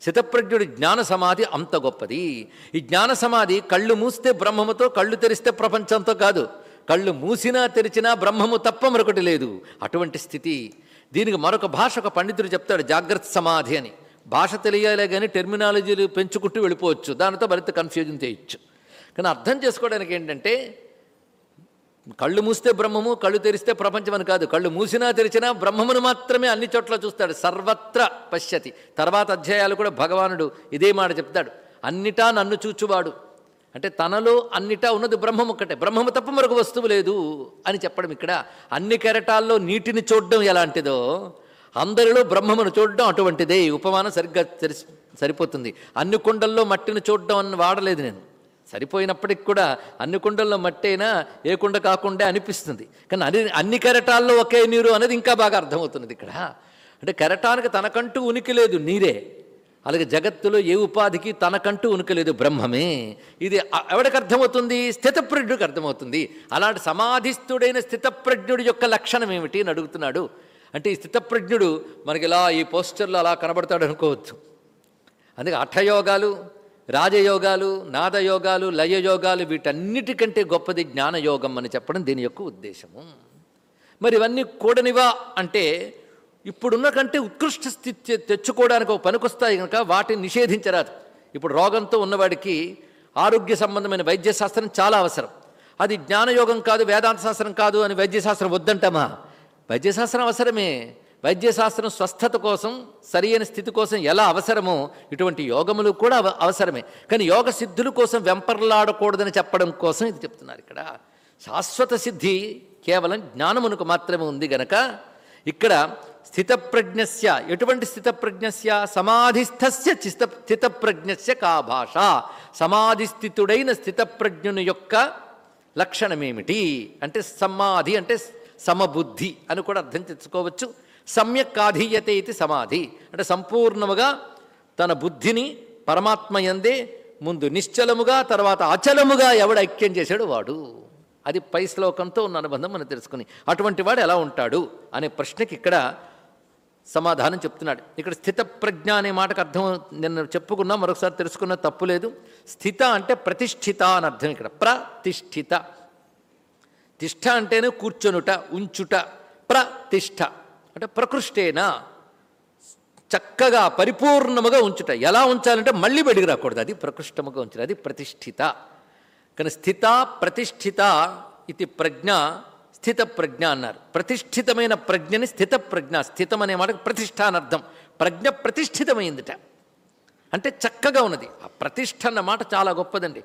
స్థితప్రజ్ఞుడి జ్ఞాన సమాధి అంత గొప్పది. ఈ జ్ఞాన సమాధి కళ్ళు మూస్తే బ్రహ్మముతో కళ్ళు తెరిస్తే ప్రపంచంతో కాదు. కళ్ళు మూసినా తెరిచినా బ్రహ్మము తప్ప మరొకటి లేదు. అటువంటి స్థితి. దీనికి మరొక భాష ఒక పండితుడు చెప్తాడు జాగ్రత్త సమాధి అని. భాష తెలియాలే కానీ టెర్మినాలజీలు పెంచుకుంటూ వెళ్ళిపోవచ్చు. దానితో మరింత కన్ఫ్యూజన్ చేయొచ్చు. కానీ అర్థం చేసుకోవడానికి ఏంటంటే కళ్ళు మూస్తే బ్రహ్మము కళ్ళు తెరిస్తే ప్రపంచం అని కాదు. కళ్ళు మూసినా తెరిచినా బ్రహ్మమును మాత్రమే అన్ని చోట్ల చూస్తాడు. సర్వత్ర పశ్యతి. తర్వాత అధ్యాయాలు కూడా భగవానుడు ఇదే మాట చెప్తాడు. అన్నిటా నన్ను చూచువాడు. అంటే తనలో అన్నిటా ఉన్నది బ్రహ్మం ఒక్కటే. బ్రహ్మము తప్ప మరొక వస్తువు లేదు అని చెప్పడం ఇక్కడ. అన్ని కెరటాల్లో నీటిని చూడడం ఎలాంటిదో అందరిలో బ్రహ్మమును చూడడం అటువంటిదే. ఉపమానం సరిగ్గా సరిపోతుంది. అన్ని కుండల్లో మట్టిని చూడడం అని వాడలేదు నేను. సరిపోయినప్పటికి కూడా అన్ని కుండల్లో మట్టి అయినా ఏ కుండ కాకుండా అనిపిస్తుంది. కానీ అన్ని అన్ని కెరటాల్లో ఒకే నీరు అనేది ఇంకా బాగా అర్థమవుతున్నది ఇక్కడ. అంటే కెరటానికి తనకంటూ ఉనికి లేదు నీరే. అలాగే జగత్తులో ఏ ఉపాధికి తనకంటూ ఉనికి లేదు బ్రహ్మమే. ఇది ఎవడికి అర్థమవుతుంది? స్థితప్రజ్ఞుడికి అర్థమవుతుంది. అలాంటి సమాధిస్థుడైన స్థితప్రజ్ఞుడి యొక్క లక్షణం ఏమిటి అని అడుగుతున్నాడు. అంటే ఈ స్థితప్రజ్ఞుడు మనకి ఇలా ఈ పోస్టర్లో అలా కనబడతాడు అనుకోవచ్చు. అందుకే అఠయోగాలు రాజయోగాలు నాదయోగాలు లయయోగాలు వీటన్నిటికంటే గొప్పది జ్ఞానయోగం అని చెప్పడం దీని యొక్క ఉద్దేశము. మరి ఇవన్నీ కూడనివా అంటే ఇప్పుడున్న కంటే ఉత్కృష్ట స్థితి తెచ్చుకోవడానికి ఒక పనికొస్తాయి కనుక వాటిని నిషేధించరాదు. ఇప్పుడు రోగంతో ఉన్నవాడికి ఆరోగ్య సంబంధమైన వైద్యశాస్త్రం చాలా అవసరం. అది జ్ఞానయోగం కాదు వేదాంత శాస్త్రం కాదు అని వైద్యశాస్త్రం వద్దంటామా? వైద్యశాస్త్రం అవసరమే. వైద్యశాస్త్రం స్వస్థత కోసం సరియైన స్థితి కోసం ఎలా అవసరమో ఇటువంటి యోగములు కూడా అవ- అవసరమే. కానీ యోగ సిద్ధుల కోసం వెంపర్లాడకూడదని చెప్పడం కోసం ఇది చెప్తున్నారు ఇక్కడ. శాశ్వత సిద్ధి కేవలం జ్ఞానమునకు మాత్రమే ఉంది గనక ఇక్కడ స్థితప్రజ్ఞస్య ఎటువంటి స్థితప్రజ్ఞస్య? సమాధిస్థస్య చిస్త స్థితప్రజ్ఞస్య కా భాష. సమాధిస్థితుడైన స్థితప్రజ్ఞుని యొక్క లక్షణమేమిటి? అంటే సమాధి అంటే సమబుద్ధి అని కూడా అర్థం తెచ్చుకోవచ్చు. సమ్యక్ ఆధీయతే ఇది సమాధి. అంటే సంపూర్ణముగా తన బుద్ధిని పరమాత్మయందే ముందు నిశ్చలముగా తర్వాత అచలముగా ఎవడు ఐక్యం చేశాడు వాడు. అది పై శ్లోకంతో ఉన్న అనుబంధం మనం తెలుసుకుని. అటువంటి వాడు ఎలా ఉంటాడు అనే ప్రశ్నకి ఇక్కడ సమాధానం చెప్తున్నాడు. ఇక్కడ స్థిత ప్రజ్ఞ అనే మాటకు అర్థం నిన్న చెప్పుకున్నా మరొకసారి తెలుసుకున్న తప్పు లేదు. స్థిత అంటే ప్రతిష్ఠిత అని అర్థం ఇక్కడ. ప్రతిష్ఠిత. తిష్ట అంటేనే కూర్చొనుట ఉంచుట ప్రతిష్ఠ అంటే ప్రకృష్టేన? చక్కగా పరిపూర్ణముగా ఉంచుట. ఎలా ఉంచాలంటే మళ్ళీ బయటికి రాకూడదు. అది ప్రకృష్టముగా ఉంచుట అది ప్రతిష్ఠిత. కానీ స్థిత ప్రతిష్ఠిత ఇది ప్రజ్ఞ స్థిత ప్రజ్ఞ అన్నారు. ప్రతిష్ఠితమైన ప్రజ్ఞని స్థిత ప్రజ్ఞ. స్థితం అనే మాటకు ప్రతిష్ట అని అర్థం. ప్రజ్ఞ ప్రతిష్ఠితమైందిట. అంటే చక్కగా ఉన్నది. ఆ ప్రతిష్ఠ అన్న మాట చాలా గొప్పదండి.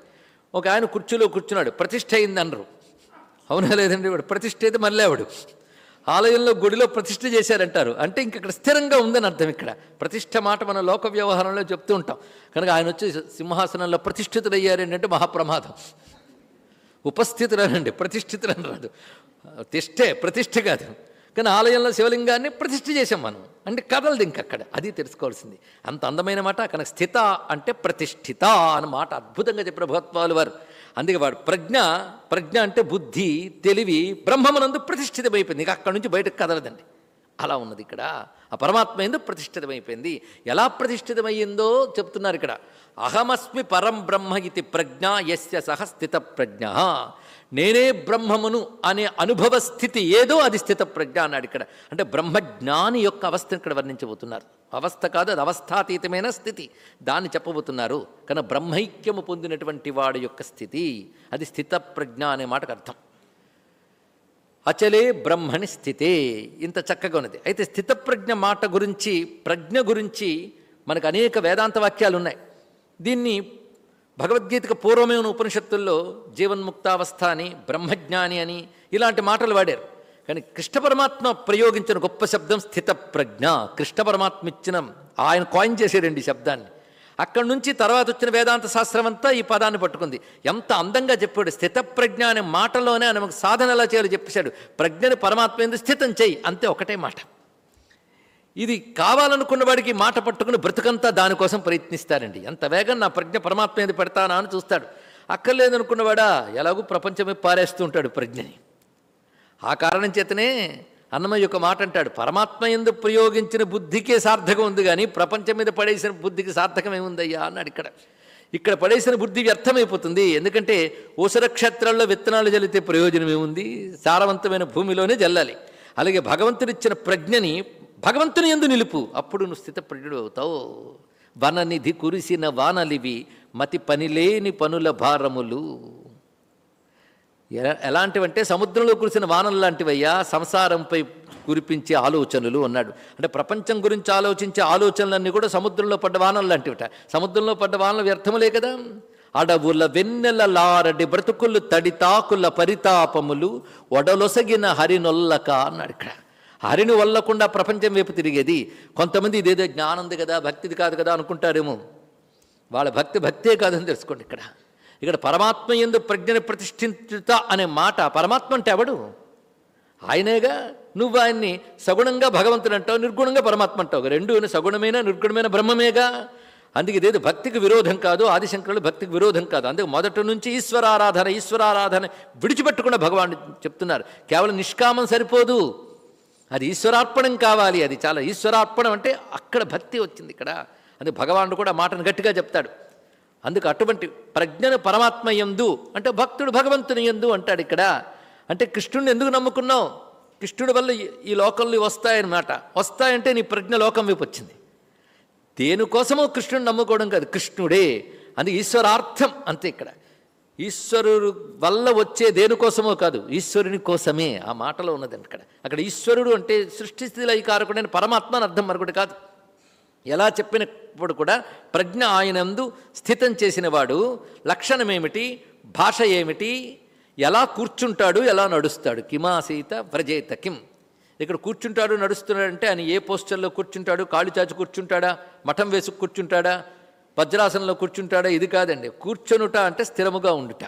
ఒక ఆయన కుర్చీలో కూర్చున్నాడు. ప్రతిష్ఠ అయింది అన్నారు. అవునా లేదండి? వాడు ప్రతిష్ఠ అయితే మళ్ళీ ఆవిడు ఆలయంలో గుడిలో ప్రతిష్ఠ చేశారంటారు. అంటే ఇంక ఇక్కడ స్థిరంగా ఉందని అర్థం ఇక్కడ. ప్రతిష్ఠ మాట మన లోక వ్యవహారంలో చెప్తూ ఉంటాం. కనుక ఆయన వచ్చి సింహాసనంలో ప్రతిష్ఠితులయ్యారు ఏంటంటే మహాప్రమాదం. ఉపస్థితులనండి ప్రతిష్ఠితులని రాదు తిష్టే ప్రతిష్ఠ కాదు. కానీ ఆలయంలో శివలింగాన్ని ప్రతిష్ఠ చేసాం మనం. అంటే కదలదు ఇంకక్కడ అది తెలుసుకోవాల్సింది. అంత అందమైన మాట కనుక స్థిత అంటే ప్రతిష్ఠిత అన్న మాట అద్భుతంగా చెప్పిన భగవత్వాలు వారు. అందుకే వాడు ప్రజ్ఞ ప్రజ్ఞ అంటే బుద్ధి తెలివి బ్రహ్మమునందు ప్రతిష్ఠితమైపోయింది. ఇక అక్కడి నుంచి బయటకు కదలదండి. అలా ఉన్నది ఇక్కడ. ఆ పరమాత్మ ఎందు ప్రతిష్ఠితమైపోయింది. ఎలా ప్రతిష్ఠితమయ్యిందో చెప్తున్నారు ఇక్కడ. అహమస్మి పరం బ్రహ్మ ఇది ప్రజ్ఞ యస్య సహ స్థిత ప్రజ్ఞ. నేనే బ్రహ్మమును అనే అనుభవ స్థితి ఏదో అది స్థిత ప్రజ్ఞ అన్నాడు ఇక్కడ. అంటే బ్రహ్మజ్ఞాని యొక్క అవస్థను ఇక్కడ వర్ణించబోతున్నారు. అవస్థ కాదు అది అవస్థాతీతమైన స్థితి. దాన్ని చెప్పబోతున్నారు. కానీ బ్రహ్మైక్యము పొందినటువంటి వాడు యొక్క స్థితి అది స్థిత ప్రజ్ఞ అనే మాటకు అర్థం. అచలే బ్రహ్మని స్థితే. ఇంత చక్కగా ఉన్నది. అయితే స్థితప్రజ్ఞ మాట గురించి ప్రజ్ఞ గురించి మనకు అనేక వేదాంత వాక్యాలు ఉన్నాయి. దీన్ని భగవద్గీతకు పూర్వమే ఉన్న ఉపనిషత్తుల్లో జీవన్ముక్తావస్థ అని బ్రహ్మజ్ఞాని అని ఇలాంటి మాటలు వాడారు. కానీ కృష్ణ పరమాత్మ ప్రయోగించిన గొప్ప శబ్దం స్థిత ప్రజ్ఞ. కృష్ణ పరమాత్మ ఇచ్చిన ఆయన కాయిన్ చేసేరండి ఈ శబ్దాన్ని. అక్కడి నుంచి తర్వాత వచ్చిన వేదాంత శాస్త్రం అంతా ఈ పదాన్ని పట్టుకుంది. ఎంత అందంగా చెప్పాడు. స్థిత ప్రజ్ఞ అనే మాటలోనే ఆయన సాధన ఎలా చేయాలో చెప్పేశాడు. ప్రజ్ఞని పరమాత్మ ఎందుకు స్థితం చేయి. అంతే ఒకటే మాట. ఇది కావాలనుకున్న వాడికి మాట పట్టుకుని బ్రతుకంతా దానికోసం ప్రయత్నిస్తారండి ఎంత వేగం నా ప్రజ్ఞ పరమాత్మ మీద పెడతానా అని చూస్తాడు. అక్కర్లేదనుకున్నవాడా ఎలాగూ ప్రపంచమే పారేస్తూ ఉంటాడు ప్రజ్ఞని. ఆ కారణం చేతనే అన్నమయ్య ఒక మాట అంటాడు పరమాత్మ ఎందు ప్రయోగించిన బుద్ధికే సార్థకం ఉంది కానీ ప్రపంచం మీద పడేసిన బుద్ధికి సార్థకం ఏముందయ్యా అన్నాడు ఇక్కడ. ఇక్కడ పడేసిన బుద్ధి వ్యర్థమైపోతుంది. ఎందుకంటే ఊసర క్షేత్రంలో విత్తనాలు జల్లితే ప్రయోజనం ఏముంది సారవంతమైన భూమిలోనే జల్లాలి. అలాగే భగవంతుడిచ్చిన ప్రజ్ఞని భగవంతుని ఎందు నిలుపు. అప్పుడు నువ్వు స్థితప్రియుడు అవుతావు. వననిధి కురిసిన వానలివి మతి పనిలేని పనుల భారములు. ఎలాంటివంటే సముద్రంలో కురిసిన వానలు లాంటివయ్యా సంసారంపై కురిపించే ఆలోచనలు అన్నాడు. అంటే ప్రపంచం గురించి ఆలోచించే ఆలోచనలన్నీ కూడా సముద్రంలో పడ్డ వానలు లాంటివిట. సముద్రంలో పడ్డ వానలు వ్యర్థములే కదా. అడవుల వెన్నెల లారడి బ్రతుకులు తడితాకుల పరితాపములు ఒడలొసగిన హరినొల్లక అన్నాడు ఇక్కడ. హరిని వల్లకుండా ప్రపంచం వైపు తిరిగేది. కొంతమంది ఇదేదో జ్ఞానంది కదా భక్తిది కాదు కదా అనుకుంటారేమో. వాళ్ళ భక్తి భక్తే కాదని తెలుసుకోండి ఇక్కడ. ఇక్కడ పరమాత్మ ఎందు ప్రజ్ఞని ప్రతిష్ఠిత అనే మాట పరమాత్మ అంటే ఎవడు? ఆయనేగా? నువ్వు ఆయన్ని సగుణంగా భగవంతుడు అంటావు నిర్గుణంగా పరమాత్మ అంటావు. రెండు సగుణమైన నిర్గుణమైన బ్రహ్మమేగా? అందుకే ఇదేదో భక్తికి విరోధం కాదు ఆదిశంకరులు భక్తికి విరోధం కాదు. అందుకే మొదటి నుంచి ఈశ్వరారాధన ఈశ్వరారాధన విడిచిపెట్టకుండా భగవాన్ చెప్తున్నారు. కేవలం నిష్కామం సరిపోదు. అది ఈశ్వరార్పణం కావాలి అది చాలా. ఈశ్వరార్పణం అంటే అక్కడ భక్తి వచ్చింది ఇక్కడ. అందుకే భగవానుడు కూడా మాటను గట్టిగా చెప్తాడు. అందుకు అటువంటి ప్రజ్ఞను పరమాత్మ ఎందు అంటే భక్తుడు భగవంతుని ఎందు అంటాడు ఇక్కడ. అంటే కృష్ణుడిని ఎందుకు నమ్ముకున్నావు? కృష్ణుడి వల్ల ఈ- ఈ లోకంలో వస్తాయన్నమాట. వస్తాయంటే నీ ప్రజ్ఞ లోకం వైపు వచ్చింది. దేనికోసమో కృష్ణుడిని నమ్ముకోవడం కాదు కృష్ణుడే. అది ఈశ్వరార్థం అంతే ఇక్కడ. ఈశ్వరుడు వల్ల వచ్చే దేనికోసమో కాదు ఈశ్వరుని కోసమే ఆ మాటలో ఉన్నది అక్కడ. అక్కడ ఈశ్వరుడు అంటే సృష్టి స్థితిలో ఈ కారకుడైన పరమాత్మ అని అర్థం మరొకటి కాదు. ఎలా చెప్పినప్పుడు కూడా ప్రజ్ఞ ఆయనందు స్థితం చేసినవాడు లక్షణమేమిటి భాష ఏమిటి ఎలా కూర్చుంటాడు ఎలా నడుస్తాడు. కిమాసీత వ్రజేత కిం ఇక్కడ కూర్చుంటాడు నడుస్తున్నాడంటే ఆయన ఏ పోస్టర్లో కూర్చుంటాడు కాళ్ళు చాచి కూర్చుంటాడా మఠం వేసుకు కూర్చుంటాడా వజ్రాసనంలో కూర్చుంటాడా? ఇది కాదండి. కూర్చొనుట అంటే స్థిరముగా ఉండుట.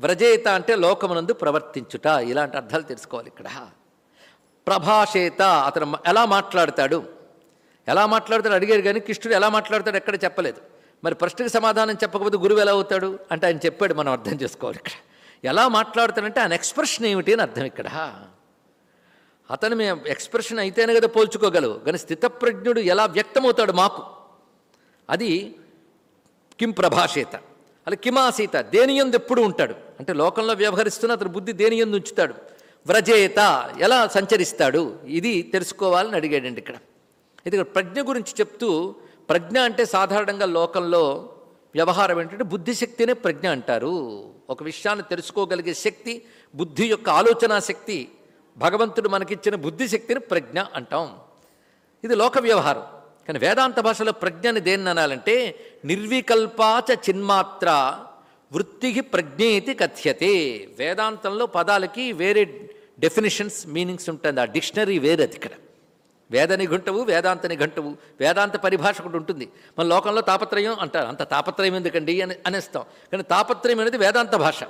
వ్రజేత అంటే లోకమునందు ప్రవర్తించుట. ఇలాంటి అర్థాలు తెలుసుకోవాలి ఇక్కడ. ప్రభాషేత అతను ఎలా మాట్లాడతాడు? ఎలా మాట్లాడతాడు? అడిగారు కానీ కృష్ణుడు ఎలా మాట్లాడతాడు ఎక్కడ చెప్పలేదు. మరి ప్రశ్నకు సమాధానం చెప్పకపోతే గురువు ఎలా అవుతాడు? అంటే ఆయన చెప్పాడు మనం అర్థం చేసుకోవాలి ఇక్కడ. ఎలా మాట్లాడుతాడంటే ఆయన ఎక్స్ప్రెషన్ ఏమిటి అని అర్థం ఇక్కడ. అతను మేము ఎక్స్ప్రెషన్ అయితేనే కదా పోల్చుకోగలవు. కానీ స్థితప్రజ్ఞుడు ఎలా వ్యక్తమవుతాడు మాకు? అది కిం ప్రభాషేత. అలా కిమాసీత దేని ఎందు ఎప్పుడు ఉంటాడు? అంటే లోకంలో వ్యవహరిస్తున్న అతని బుద్ధి దేని ఎందు ఉంచుతాడు? వ్రజేత ఎలా సంచరిస్తాడు? ఇది తెలుసుకోవాలని అడిగాడండి ఇక్కడ. ఇది ఇక్కడ ప్రజ్ఞ గురించి చెప్తూ ప్రజ్ఞ అంటే సాధారణంగా లోకంలో వ్యవహారం ఏంటంటే బుద్ధిశక్తినే ప్రజ్ఞ అంటారు. ఒక విషయాన్ని తెలుసుకోగలిగే శక్తి బుద్ధి యొక్క ఆలోచనా శక్తి భగవంతుడు మనకిచ్చిన బుద్ధిశక్తిని ప్రజ్ఞ అంటాం. ఇది లోక వ్యవహారం. కానీ వేదాంత భాషలో ప్రజ్ఞని దేన్ని అనాలంటే నిర్వికల్పాచ చిన్మాత్ర వృత్తికి ప్రజ్ఞేతి కథ్యతే. వేదాంతంలో పదాలకి వేరే డెఫినేషన్స్ మీనింగ్స్ ఉంటుంది ఆ డిక్షనరీ వేరే అది ఇక్కడ. వేదని గంటవు వేదాంతని గంటవు వేదాంత పరిభాష ఒకటి ఉంటుంది. మన లోకంలో తాపత్రయం అంటారు. అంత తాపత్రయం ఎందుకండి అని అనేస్తాం. కానీ తాపత్రయం అనేది వేదాంత భాష.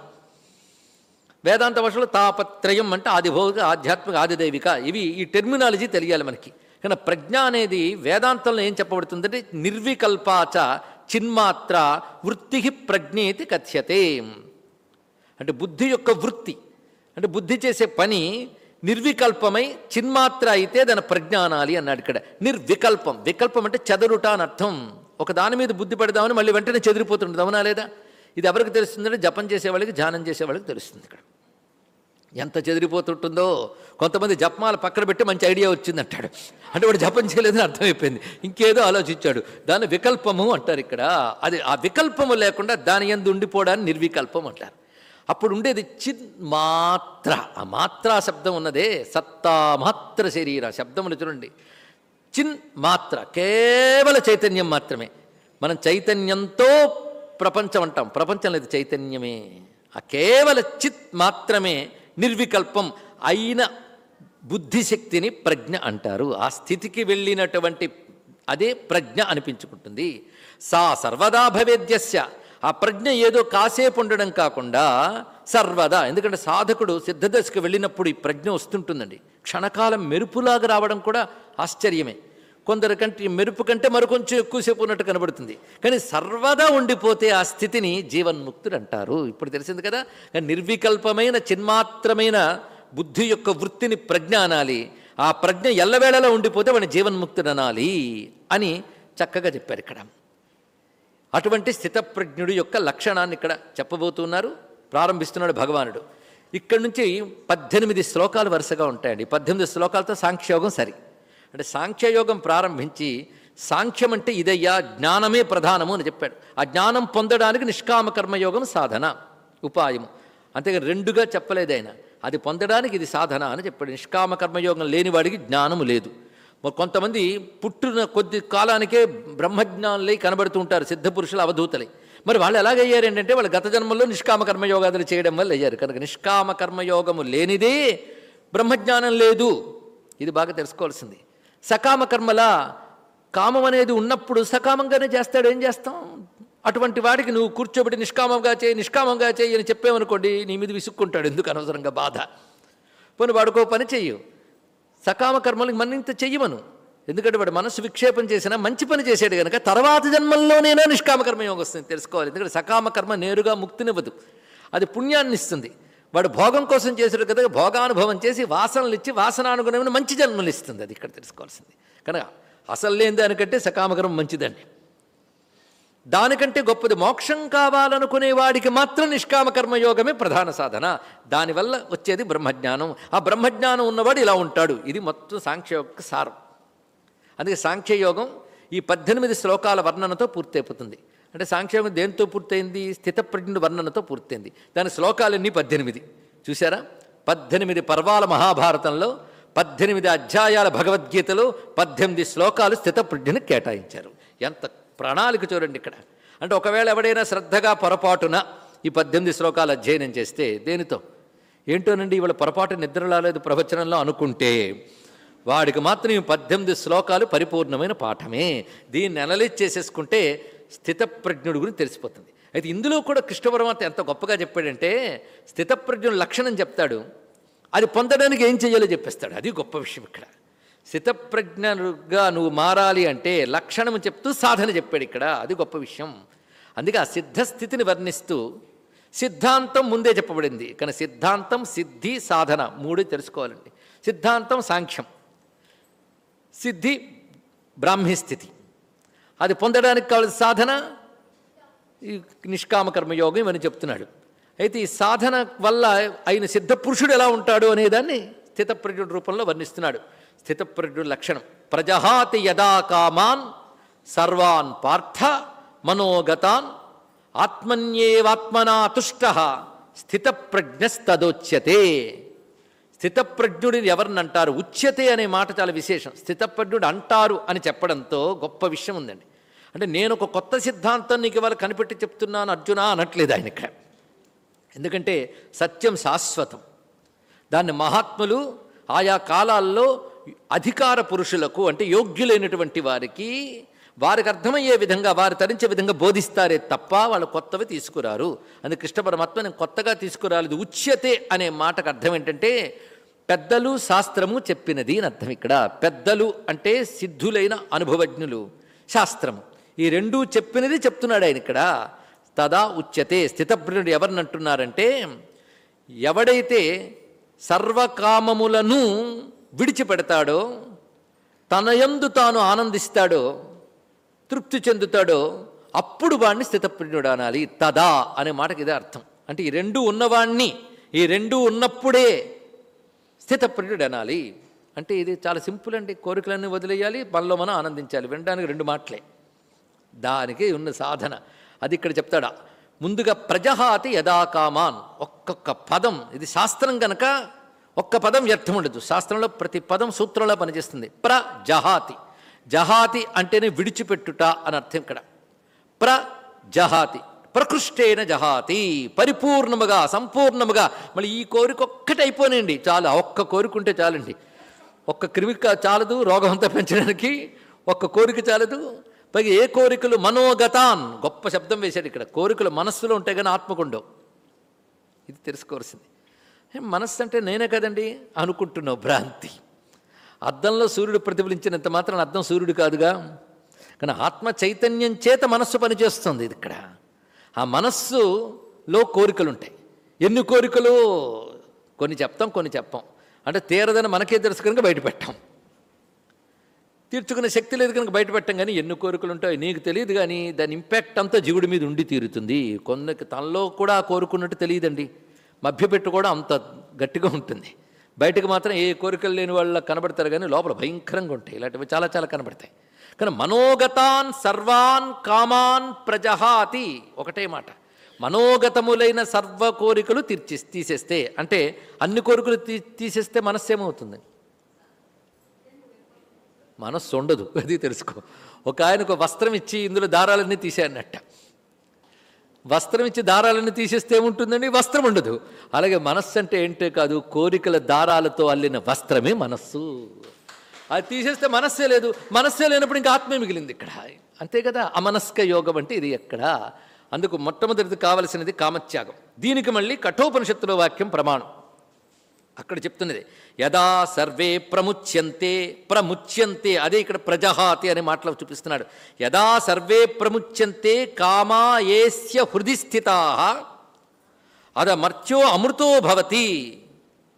వేదాంత భాషలో తాపత్రయం అంటే ఆదిభౌతిక ఆధ్యాత్మిక ఆదిదైవిక. ఇవి ఈ టెర్మినాలజీ తెలియాలి మనకి. కానీ ప్రజ్ఞ అనేది వేదాంతంలో ఏం చెప్పబడుతుందంటే నిర్వికల్పాచ చిన్మాత్ర వృత్తి ప్రజ్ఞేతి కథ్యతే. అంటే బుద్ధి యొక్క వృత్తి అంటే బుద్ధి చేసే పని నిర్వికల్పమై చిన్మాత్ర అయితే దాని ప్రజ్ఞ అనాలి అన్నాడు ఇక్కడ. నిర్వికల్పం వికల్పం అంటే చెదరుట అని అర్థం. ఒక దాని మీద బుద్ధి పెడదామని మళ్ళీ వెంటనే చెదిరిపోతుంటుంది అవునా లేదా? ఇది ఎవరికి తెలుస్తుందంటే జపం చేసేవాళ్ళకి ధ్యానం చేసేవాళ్ళకి తెలుస్తుంది ఇక్కడ. ఎంత చెదిరిపోతుంటుందో. కొంతమంది జపమాల పక్కన పెట్టి మంచి ఐడియా వచ్చిందంటాడు. అంటే వాడు జపం చేయలేదని అర్థమైపోయింది. ఇంకేదో ఆలోచించాడు. దాన్ని వికల్పము అంటారు ఇక్కడ. అది ఆ వికల్పము లేకుండా దాని ఎందు ఉండిపోవడాన్ని నిర్వికల్పం అంటారు. అప్పుడు ఉండేది చిన్ మాత్ర. ఆ మాత్రా శబ్దం ఉన్నదే సత్తా మాత్ర శరీర శబ్దములు చూడండి. చిన్ మాత్ర. కేవల చైతన్యం మాత్రమే. మనం చైతన్యంతో ప్రపంచం అంటాం. ప్రపంచం లేదు చైతన్యమే. ఆ కేవల చిత్ మాత్రమే నిర్వికల్పం అయిన బుద్ధిశక్తిని ప్రజ్ఞ అంటారు. ఆ స్థితికి వెళ్ళినటువంటి అదే ప్రజ్ఞ అనిపించుకుంటుంది. సా సర్వదా భవేద్యస్య. ఆ ప్రజ్ఞ ఏదో కాసేపు ఉండడం కాకుండా సర్వదా ఎందుకంటే సాధకుడు సిద్ధదశకు వెళ్ళినప్పుడు ఈ ప్రజ్ఞ వస్తుంటుందండి. క్షణకాలం మెరుపులాగా రావడం కూడా ఆశ్చర్యమే. కొందరికంటే మెరుపు కంటే మరికొంచెం ఎక్కువసేపు ఉన్నట్టు కనబడుతుంది. కానీ సర్వదా ఉండిపోతే ఆ స్థితిని జీవన్ముక్తుడు అంటారు. ఇప్పుడు తెలిసింది కదా నిర్వికల్పమైన చిన్మాత్రమైన బుద్ధి యొక్క వృత్తిని ప్రజ్ఞ అనాలి. ఆ ప్రజ్ఞ ఎల్లవేళలా ఉండిపోతే వాడిని జీవన్ముక్తుడు అనాలి అని చక్కగా చెప్పారు ఇక్కడ. అటువంటి స్థితప్రజ్ఞుడి యొక్క లక్షణాన్ని ఇక్కడ చెప్పబోతున్నారు. ప్రారంభిస్తున్నాడు భగవానుడు. ఇక్కడ నుంచి పద్దెనిమిది శ్లోకాలు వరుసగా ఉంటాయండి. పద్దెనిమిది శ్లోకాలతో సాంఖ్యయోగం సరి. అంటే సాంఖ్యయోగం ప్రారంభించి సాంఖ్యం అంటే ఇదయ్యా జ్ఞానమే ప్రధానము అని చెప్పాడు. ఆ జ్ఞానం పొందడానికి నిష్కామ కర్మయోగం సాధన ఉపాయము. అంతేగాని రెండుగా చెప్పలేదు ఆయన. అది పొందడానికి ఇది సాధన అని చెప్పాడు. నిష్కామ కర్మయోగం లేనివాడికి జ్ఞానము లేదు. మరి కొంతమంది పుట్టిన కొద్ది కాలానికే బ్రహ్మజ్ఞానులై కనబడుతూ ఉంటారు సిద్ధపురుషులు అవధూతలై. మరి వాళ్ళు ఎలాగయ్యారు ఏంటంటే వాళ్ళు గత జన్మల్లో నిష్కామ కర్మయోగాదులు చేయడం వల్ల అయ్యారు. కనుక నిష్కామ కర్మయోగము లేనిదే బ్రహ్మజ్ఞానం లేదు. ఇది బాగా తెలుసుకోవాల్సింది. సకామ కర్మల కామం అనేది ఉన్నప్పుడు సకామంగానే చేస్తాడు ఏం చేస్తాం? అటువంటి వాడికి నువ్వు కూర్చోబెట్టి నిష్కామంగా చేయి నిష్కామంగా చేయి అని చెప్పామనుకోండి నీ మీద విసుక్కుంటాడు ఎందుకు అనవసరంగా బాధ? పోనీ వాడుకో పని చెయ్యు. సకామ కర్మలకు మన్నింత చెయ్యమను. ఎందుకంటే వాడు మనస్సు విక్షేపం చేసినా మంచి పని చేసాడు కనుక తర్వాత జన్మల్లోనైనా నిష్కామ కర్మయోగం వస్తుంది తెలుసుకోవాలి. ఎందుకంటే సకామ కర్మ నేరుగా ముక్తినివ్వదు. అది పుణ్యాన్ని ఇస్తుంది. వాడు భోగం కోసం చేసాడు కదా భోగానుభవం చేసి వాసనలు ఇచ్చి వాసనానుగుణమైన మంచి జన్మలు ఇస్తుంది. అది ఇక్కడ తెలుసుకోవాల్సింది. కనుక అసలు లేని దానికంటే సకామకరం మంచిదండి. దానికంటే గొప్పది మోక్షం కావాలనుకునే వాడికి మాత్రం నిష్కామ కర్మయోగమే ప్రధాన సాధన. దానివల్ల వచ్చేది బ్రహ్మజ్ఞానం. ఆ బ్రహ్మజ్ఞానం ఉన్నవాడు ఇలా ఉంటాడు. ఇది మొత్తం సాంఖ్యయోగ సారం. అందుకే సాంఖ్యయోగం ఈ పద్దెనిమిది శ్లోకాల వర్ణనతో పూర్తయిపోతుంది. అంటే సాంక్షేమం దేంతో పూర్తయింది? స్థితప్రజ్ఞ వర్ణనతో పూర్తయింది. దాని శ్లోకాలన్నీ పద్దెనిమిది. చూసారా పద్దెనిమిది పర్వాల మహాభారతంలో పద్దెనిమిది అధ్యాయాల భగవద్గీతలో పద్దెనిమిది శ్లోకాలు స్థితప్రజ్ఞను కేటాయించారు. ఎంత ప్రణాళిక చూడండి ఇక్కడ. అంటే ఒకవేళ ఎవడైనా శ్రద్ధగా పొరపాటున ఈ పద్దెనిమిది శ్లోకాలు అధ్యయనం చేస్తే దేనితో? ఏంటోనండి ఇవాళ పొరపాటు నిద్ర రాలేదు ప్రవచనంలో అనుకుంటే వాడికి మాత్రం ఈ పద్దెనిమిది శ్లోకాలు పరిపూర్ణమైన పాఠమే. దీన్ని అనలైజ్ చేసేసుకుంటే స్థితప్రజ్ఞుడు గురించి తెలిసిపోతుంది. అయితే ఇందులో కూడా కృష్ణ పరమాత్మ ఎంత గొప్పగా చెప్పాడంటే స్థితప్రజ్ఞుడు లక్షణం చెప్తాడు. అది పొందడానికి ఏం చేయాలో చెప్పేస్తాడు. అది గొప్ప విషయం ఇక్కడ. స్థితప్రజ్ఞగా నువ్వు మారాలి అంటే లక్షణము చెప్తూ సాధన చెప్పాడు ఇక్కడ. అది గొప్ప విషయం. అందుకే ఆ సిద్ధస్థితిని వర్ణిస్తూ సిద్ధాంతం ముందే చెప్పబడింది. కానీ సిద్ధాంతం సిద్ధి సాధన మూడు తెలుసుకోవాలండి. సిద్ధాంతం సాంఖ్యం. సిద్ధి బ్రాహ్మీ స్థితి అది పొందడానికి కావాల్సిన సాధన? ఈ నిష్కామ కర్మయోగం చెప్తున్నాడు. అయితే ఈ సాధన వల్ల ఆయన సిద్ధ పురుషుడు ఎలా ఉంటాడు అనేదాన్ని స్థితప్రజ్ఞుడి రూపంలో వర్ణిస్తున్నాడు. స్థితప్రజ్ఞుడి లక్షణం. ప్రజహాతి యదా కామాన్ సర్వాన్ పార్థ మనోగతాన్ ఆత్మన్యేవాత్మనా తుష్ట స్థితప్రజ్ఞస్తదోచ్యతే. స్థితప్రజ్ఞుడిని ఎవరిని అంటారు? ఉచ్యతే అనే మాట చాలా విశేషం. స్థితప్రజ్ఞుడు అంటారు అని చెప్పడంతో గొప్ప విషయం ఉందండి. అంటే నేను ఒక కొత్త సిద్ధాంతం నీకు ఇవాళ కనిపెట్టి చెప్తున్నాను అర్జున అనట్లేదు ఆయన ఇక్కడ ఎందుకంటే సత్యం శాశ్వతం. దాన్ని మహాత్ములు ఆయా కాలాల్లో అధికార పురుషులకు అంటే యోగ్యులైనటువంటి వారికి వారికి అర్థమయ్యే విధంగా వారు తరించే విధంగా బోధిస్తారే తప్ప వాళ్ళు కొత్తవి తీసుకురారు. అని కృష్ణ పరమాత్మ నేను కొత్తగా తీసుకురాలేదు ఉచ్యతే అనే మాటకు అర్థం ఏంటంటే పెద్దలు శాస్త్రము చెప్పినది అని అర్థం ఇక్కడ. పెద్దలు అంటే సిద్ధులైన అనుభవజ్ఞులు. శాస్త్రము. ఈ రెండూ చెప్పినది చెప్తున్నాడు ఆయన ఇక్కడ. తదా ఉచ్యతే స్థితప్రియుడు ఎవరిని అంటున్నారంటే ఎవడైతే సర్వకామములను విడిచిపెడతాడో తనయందు తాను ఆనందిస్తాడో తృప్తి చెందుతాడో అప్పుడు వాడిని స్థితప్రియుడు అనాలి. తదా అనే మాటకి ఇదే అర్థం. అంటే ఈ రెండు ఉన్నవాణ్ణి ఈ రెండు ఉన్నప్పుడే స్థితప్రియుడు అనాలి. అంటే ఇది చాలా సింపుల్ అండి. కోరికలన్నీ వదిలేయాలి మనలో మనం ఆనందించాలి. వినడానికి రెండు మాటలే. దానికి ఉన్న సాధన. అది ఇక్కడ చెప్తాడా? ముందుగా ప్రజహాతి యథాకామాన్ ఒక్కొక్క పదం ఇది శాస్త్రం కనుక ఒక్క పదం వ్యర్థం ఉండదు. శాస్త్రంలో ప్రతి పదం సూత్రంలో పనిచేస్తుంది. ప్ర జహాతి. జహాతి అంటేనే విడిచిపెట్టుట అని అర్థం ఇక్కడ. ప్ర జహాతి. ప్రకృష్టేన జహాతి. పరిపూర్ణముగా సంపూర్ణముగా. మళ్ళీ ఈ కోరిక ఒక్కటి అయిపోనండి చాలు ఒక్క కోరిక ఉంటే చాలండి. ఒక్క క్రిమిక చాలదు రోగం అంతా పెంచడానికి ఒక్క కోరిక చాలదు. పైగా ఏ కోరికలు మనోగతాన్? గొప్ప శబ్దం వేశాడు ఇక్కడ. కోరికలు మనస్సులో ఉంటాయి కానీ ఆత్మకుండవు. ఇది తెలుసుకోవాల్సింది. మనస్సు అంటే నేనే కదండి? అనుకుంటున్నావు భ్రాంతి. అద్దంలో సూర్యుడు ప్రతిఫలించినంత మాత్రం అద్దం సూర్యుడు కాదుగా. కానీ ఆత్మ చైతన్యం చేత మనస్సు పనిచేస్తుంది ఇది ఇక్కడ. ఆ మనస్సులో కోరికలు ఉంటాయి ఎన్ని కోరికలు? కొన్ని చెప్తాం కొన్ని చెప్పాం. అంటే తీరదని మనకే తెలుసు కనుక బయట పెట్టాం తీర్చుకునే శక్తి లేదు కనుక బయటపెట్టం కానీ ఎన్ని కోరికలు ఉంటాయో నీకు తెలియదు కానీ దాని ఇంపాక్ట్ అంతా జీవుడి మీద ఉండి తీరుతుంది. కొందరికి తనలో కూడా కోరుకున్నట్టు తెలియదండి. మభ్యపెట్టు కూడా అంత గట్టిగా ఉంటుంది. బయటకు మాత్రం ఏ కోరికలు లేని వాళ్ళ కనబడతారు కానీ లోపల భయంకరంగా ఉంటాయి. ఇలాంటివి చాలా చాలా కనబడతాయి. కానీ మనోగతాన్ సర్వాన్ కామాన్ ప్రజహాతి ఒకటే మాట. మనోగతములైన సర్వ కోరికలు తీర్చి తీసేస్తే అంటే అన్ని కోరికలు తీ తీసేస్తే మనస్సేమవుతుంది? మనస్సు ఉండదు అది తెలుసుకో. ఒక ఆయనకు వస్త్రం ఇచ్చి ఇందులో దారాలన్నీ తీసేయన్నట్ట. వస్త్రం ఇచ్చి దారాలన్నీ తీసేస్తే ఏముంటుందండి? వస్త్రం ఉండదు. అలాగే మనస్సు అంటే ఏంటే కాదు కోరికల దారాలతో అల్లిన వస్త్రమే మనస్సు. అది తీసేస్తే మనస్సే లేదు. మనస్సే లేనప్పుడు ఇంకా ఆత్మే మిగిలింది ఇక్కడ. అంతే కదా? అమనస్క యోగం అంటే ఇది ఎక్కడ? అందుకు మొట్టమొదటిది కావలసినది కామత్యాగం. దీనికి మళ్ళీ కఠోపనిషత్తులో వాక్యం ప్రమాణం. అక్కడ చెప్తున్నది యదా సర్వే ప్రముచ్యంతే ప్రముచ్యంతే అదే ఇక్కడ ప్రజహాతి అనే మాటలో చూపిస్తున్నాడు. యదా సర్వే ప్రముచ్యంతే కామా ఏస్య హృది స్థితా అద మర్త్యో అమృతో భవతి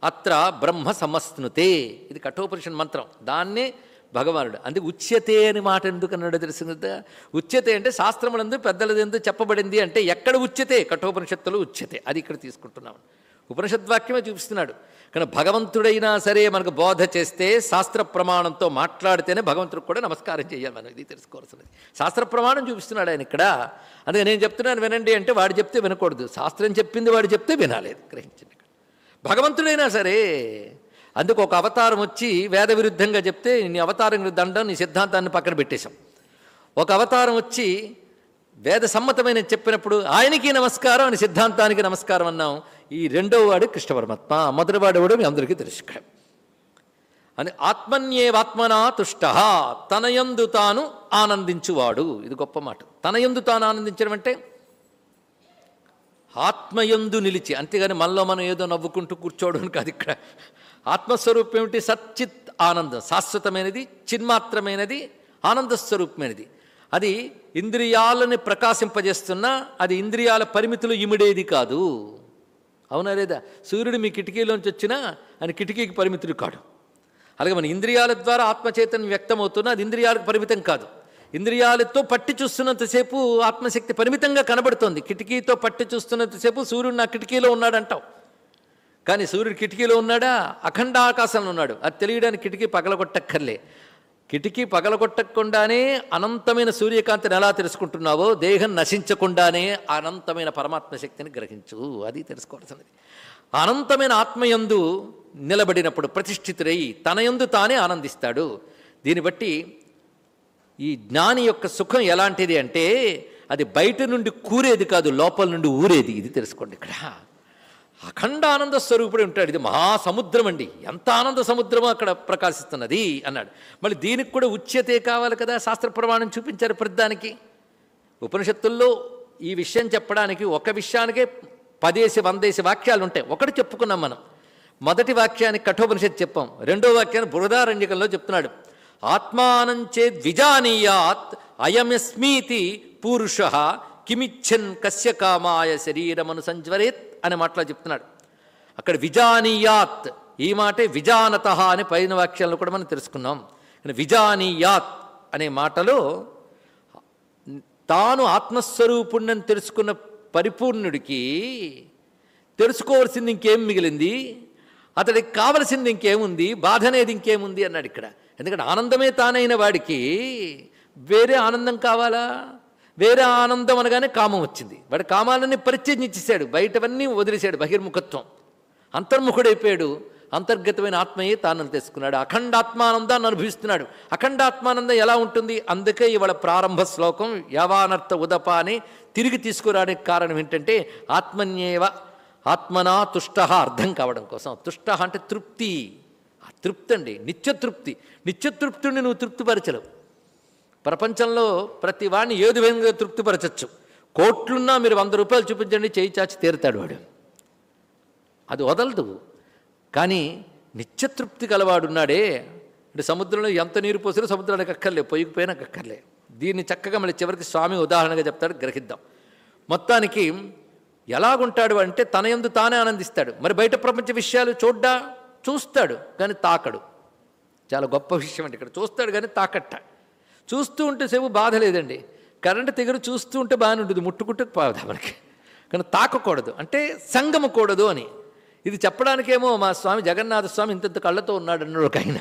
అత్ర బ్రహ్మ సమస్నుతే ఇది కఠోపనిషన్ మంత్రం. దాన్నే భగవానుడు. అందుకే ఉచ్యతే అని మాట ఎందుకు అన్నాడు తెలుసు ఉచ్యతే అంటే శాస్త్రములందు పెద్దలది చెప్పబడింది అంటే ఎక్కడ ఉచ్యతే? కఠోపనిషత్తులు ఉచ్యతే. అది ఇక్కడ తీసుకుంటున్నాం. ఉపనిషద్వాక్యమే చూపిస్తున్నాడు. కానీ భగవంతుడైనా సరే మనకు బోధ చేస్తే శాస్త్ర ప్రమాణంతో మాట్లాడితేనే భగవంతుడికి కూడా నమస్కారం చేయాలి మనం. ఇది తెలుసుకోవాల్సినది. శాస్త్ర ప్రమాణం చూపిస్తున్నాడు ఆయన ఇక్కడ. అందుకే నేను చెప్తున్నాను వినండి అంటే వాడు చెప్తే వినకూడదు. శాస్త్రం చెప్పింది వాడు చెప్తే వినాలి గ్రహించండి భగవంతుడైనా సరే అందుకు ఒక అవతారం వచ్చి వేద విరుద్ధంగా చెప్తే నీ అవతారం దండం నీ సిద్ధాంతాన్ని పక్కన పెట్టేశాం. ఒక అవతారం వచ్చి వేద సమ్మతమైన చెప్పినప్పుడు ఆయనకి నమస్కారం అని సిద్ధాంతానికి నమస్కారం అన్నాం. ఈ రెండవ వాడు కృష్ణ పరమాత్మ మొదటి వాడు మీ అందరికీ తెలుసు ఇక్కడ అని ఆత్మన్యేవాత్మనా తుష్ట తనయందు తాను ఆనందించువాడు. ఇది గొప్ప మాట. తనయందు తాను ఆనందించడం అంటే ఆత్మయందు నిలిచి అంతేగాని మనలో మనం ఏదో నవ్వుకుంటూ కూర్చోవడం కాదు ఇక్కడ. ఆత్మస్వరూపం ఏమిటి? సచ్చిత్ ఆనందం శాశ్వతమైనది చిన్మాత్రమైనది ఆనంద స్వరూపమైనది అది ఇంద్రియాలని ప్రకాశింపజేస్తున్నా అది ఇంద్రియాల పరిమితులు ఇమిడేది కాదు. అవునా లేదా? సూర్యుడు మీ కిటికీలోంచి వచ్చినా అని కిటికీకి పరిమితుడు కాడు. అలాగే మన ఇంద్రియాల ద్వారా ఆత్మచైతన్యం వ్యక్తమవుతున్నా అది ఇంద్రియాలకు పరిమితం కాదు. ఇంద్రియాలతో పట్టి చూస్తున్నంతసేపు ఆత్మశక్తి పరిమితంగా కనబడుతోంది. కిటికీతో పట్టి చూస్తున్నంతసేపు సూర్యుడు నా కిటికీలో ఉన్నాడంటావు. కానీ సూర్యుడు కిటికీలో ఉన్నాడా? అఖండ ఆకాశంలో ఉన్నాడు. అది తెలియడానికి కిటికీ పగలగొట్టక్కర్లే. కిటికీ పగలగొట్టకుండానే అనంతమైన సూర్యకాంతిని ఎలా తెలుసుకుంటున్నావో దేహం నశించకుండానే అనంతమైన పరమాత్మ శక్తిని గ్రహించు. అది తెలుసుకోవాల్సినది అనంతమైన ఆత్మయందు నిలబడినప్పుడు ప్రతిష్ఠితుడై తనయందు తానే ఆనందిస్తాడు. దీన్ని బట్టి ఈ జ్ఞాని యొక్క సుఖం ఎలాంటిది అంటే అది బయట నుండి కూరేది కాదు లోపల నుండి ఊరేది. ఇది తెలుసుకోండి ఇక్కడ. అఖండ ఆనంద స్వరూపుడు ఉంటాడు. ఇది మహాసముద్రం అండి. ఎంత ఆనంద సముద్రమో అక్కడ ప్రకాశిస్తున్నది అన్నాడు. మళ్ళీ దీనికి కూడా ఉచ్యతే కావాలి కదా శాస్త్ర ప్రమాణం చూపించారు ప్రతిదానికి. ఉపనిషత్తుల్లో ఈ విషయం చెప్పడానికి ఒక విషయానికే పదేసి వందేసి వాక్యాలు ఉంటాయి ఒకటి చెప్పుకున్నాం మనం. మొదటి వాక్యానికి కఠోపనిషత్తు చెప్పాం. రెండో వాక్యాన్ని బృహదారణ్యకంలో చెప్తున్నాడు. ఆత్మానం ద్విజానీయాత్ అయమస్మీతి పురుష కిమిచ్చన్ కస్య కామాయ శరీరమను సంజ్వరేత్ అనే మాటలో చెప్తున్నాడు. అక్కడ విజానీయాత్ ఈ మాటే విజానత అనే పైన వాక్యాలను కూడా మనం తెలుసుకున్నాం. విజానీయాత్ అనే మాటలో తాను ఆత్మస్వరూపుణ్ణని తెలుసుకున్న పరిపూర్ణుడికి తెలుసుకోవాల్సింది ఇంకేం మిగిలింది? అతడికి కావలసింది ఇంకేముంది? బాధ అనేది ఇంకేముంది? అన్నాడు ఇక్కడ. ఎందుకంటే ఆనందమే తానైన వాడికి వేరే ఆనందం కావాలా? వేరే ఆనందం అనగానే కామం వచ్చింది. వాడు కామాలని పరిత్యజించేశాడు. బయటవన్నీ వదిలేశాడు బహిర్ముఖత్వం. అంతర్ముఖుడైపోయాడు. అంతర్గతమైన ఆత్మయే తాను తెలుసుకున్నాడు. అఖండాత్మానందాన్ని అనుభవిస్తున్నాడు. అఖండాత్మానందం ఎలా ఉంటుంది? అందుకే ఇవాళ ప్రారంభ శ్లోకం యవానర్థ ఉదప అని తిరిగి తీసుకురావడానికి కారణం ఏంటంటే ఆత్మన్యేవ ఆత్మనా తుష్ట అర్థం కావడం కోసం. తుష్ట అంటే తృప్తి. తృప్తి అండి. నిత్యతృప్తి. నిత్యతృప్తిని నువ్వు తృప్తిపరచలేవు. ప్రపంచంలో ప్రతి వాడిని ఏది విధంగా తృప్తిపరచచ్చు? కోట్లున్నా మీరు వంద రూపాయలు చూపించండి చేయి చాచి తీరుతాడు వాడు. అది వదలదు. కానీ నిత్యతృప్తి కలవాడున్నాడే అంటే సముద్రంలో ఎంత నీరు పోసినా సముద్రానికి అక్కర్లే పొయ్యిపోయినా అక్కర్లే. దీన్ని చక్కగా మళ్ళీ చివరికి స్వామి ఉదాహరణగా చెప్తాడు గ్రహిద్దాం. మొత్తానికి ఎలాగుంటాడు అంటే తన యందు తానే ఆనందిస్తాడు. మరి బయట ప్రపంచ విషయాలు చూడ్డా? చూస్తాడు కానీ తాకడు. చాలా గొప్ప విషయం అండి ఇక్కడ. చూస్తాడు కానీ తాకట్ట. చూస్తూ ఉంటే సేపు బాధ లేదండి. కరెంటు తెగరు చూస్తూ ఉంటే బాగానే ఉంటుంది. ముట్టుకుంటే బాధ మనకి. కానీ తాకకూడదు. అంటే సంగమకూడదు అని. ఇది చెప్పడానికేమో మా స్వామి జగన్నాథ స్వామి ఇంతంత కళ్ళతో ఉన్నాడు అన్నాడు ఒక ఆయన.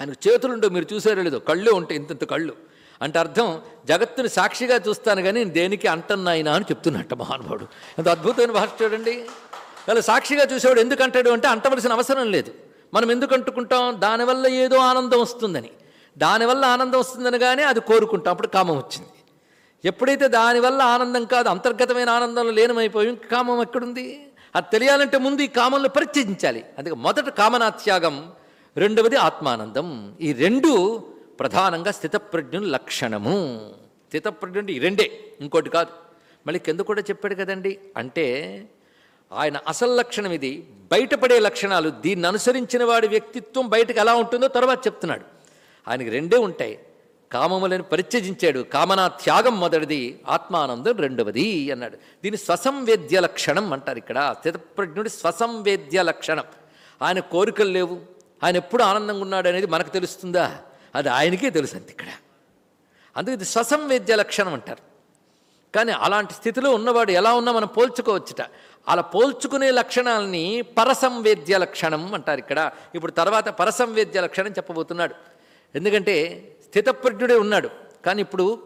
ఆయనకు చేతులుండో మీరు చూసారో లేదో? కళ్ళు ఉంటాయి ఇంతంత కళ్ళు. అంటే అర్థం జగత్తుని సాక్షిగా చూస్తాను కానీ నేను దేనికి అంటన్నాయినా అని చెప్తున్నట్ట మహానుభావుడు. ఎంత అద్భుతమైన భాష చూడండి. అలా సాక్షిగా చూసేవాడు ఎందుకు అంటాడు అంటే అంటవలసిన అవసరం లేదు. మనం ఎందుకు అంటుకుంటాం? దానివల్ల ఏదో ఆనందం వస్తుందని. దానివల్ల ఆనందం వస్తుందనగానే అది కోరుకుంటాం. అప్పుడు కామం వచ్చింది. ఎప్పుడైతే దానివల్ల ఆనందం కాదు అంతర్గతమైన ఆనందంలో లీనమైపోయి కామం ఎక్కడుంది? అది తెలియాలంటే ముందు ఈ కామంలో పరిత్యజించాలి. అందుకే మొదట కామనాత్యాగం రెండవది ఆత్మానందం. ఈ రెండు ప్రధానంగా స్థితప్రజ్ఞుని లక్షణము. స్థితప్రజ్ఞుడు ఈ రెండే ఇంకోటి కాదు. మళ్ళీ కింద కూడా చెప్పాడు కదండి అంటే ఆయన అసలు లక్షణం ఇది. బయటపడే లక్షణాలు దీన్ని అనుసరించిన వాడి వ్యక్తిత్వం బయటకు ఎలా ఉంటుందో తర్వాత చెప్తున్నాడు. ఆయనకి రెండే ఉంటాయి. కామములను పరిత్యజించాడు. కామనా త్యాగం మొదటిది. ఆత్మానందం రెండవది అన్నాడు. దీని స్వసంవేద్య లక్షణం అంటారు ఇక్కడ. స్థితప్రజ్ఞుడి స్వసంవేద్య లక్షణం. ఆయన కోరికలు లేవు. ఆయన ఎప్పుడు ఆనందంగా ఉన్నాడు అనేది మనకు తెలుస్తుందా? అది ఆయనకే తెలుసు అంత ఇక్కడ. అందుకే ఇది స్వసంవేద్య లక్షణం అంటారు. కానీ అలాంటి స్థితిలో ఉన్నవాడు ఎలా ఉన్నా మనం పోల్చుకోవచ్చుట. అలా పోల్చుకునే లక్షణాలని పరసంవేద్య లక్షణం అంటారు ఇక్కడ. ఇప్పుడు తర్వాత పరసంవేద్య లక్షణం చెప్పబోతున్నాడు. ఎందుకంటే స్థితప్రజ్ఞుడే ఉన్నాడు. కానీ ఇప్పుడు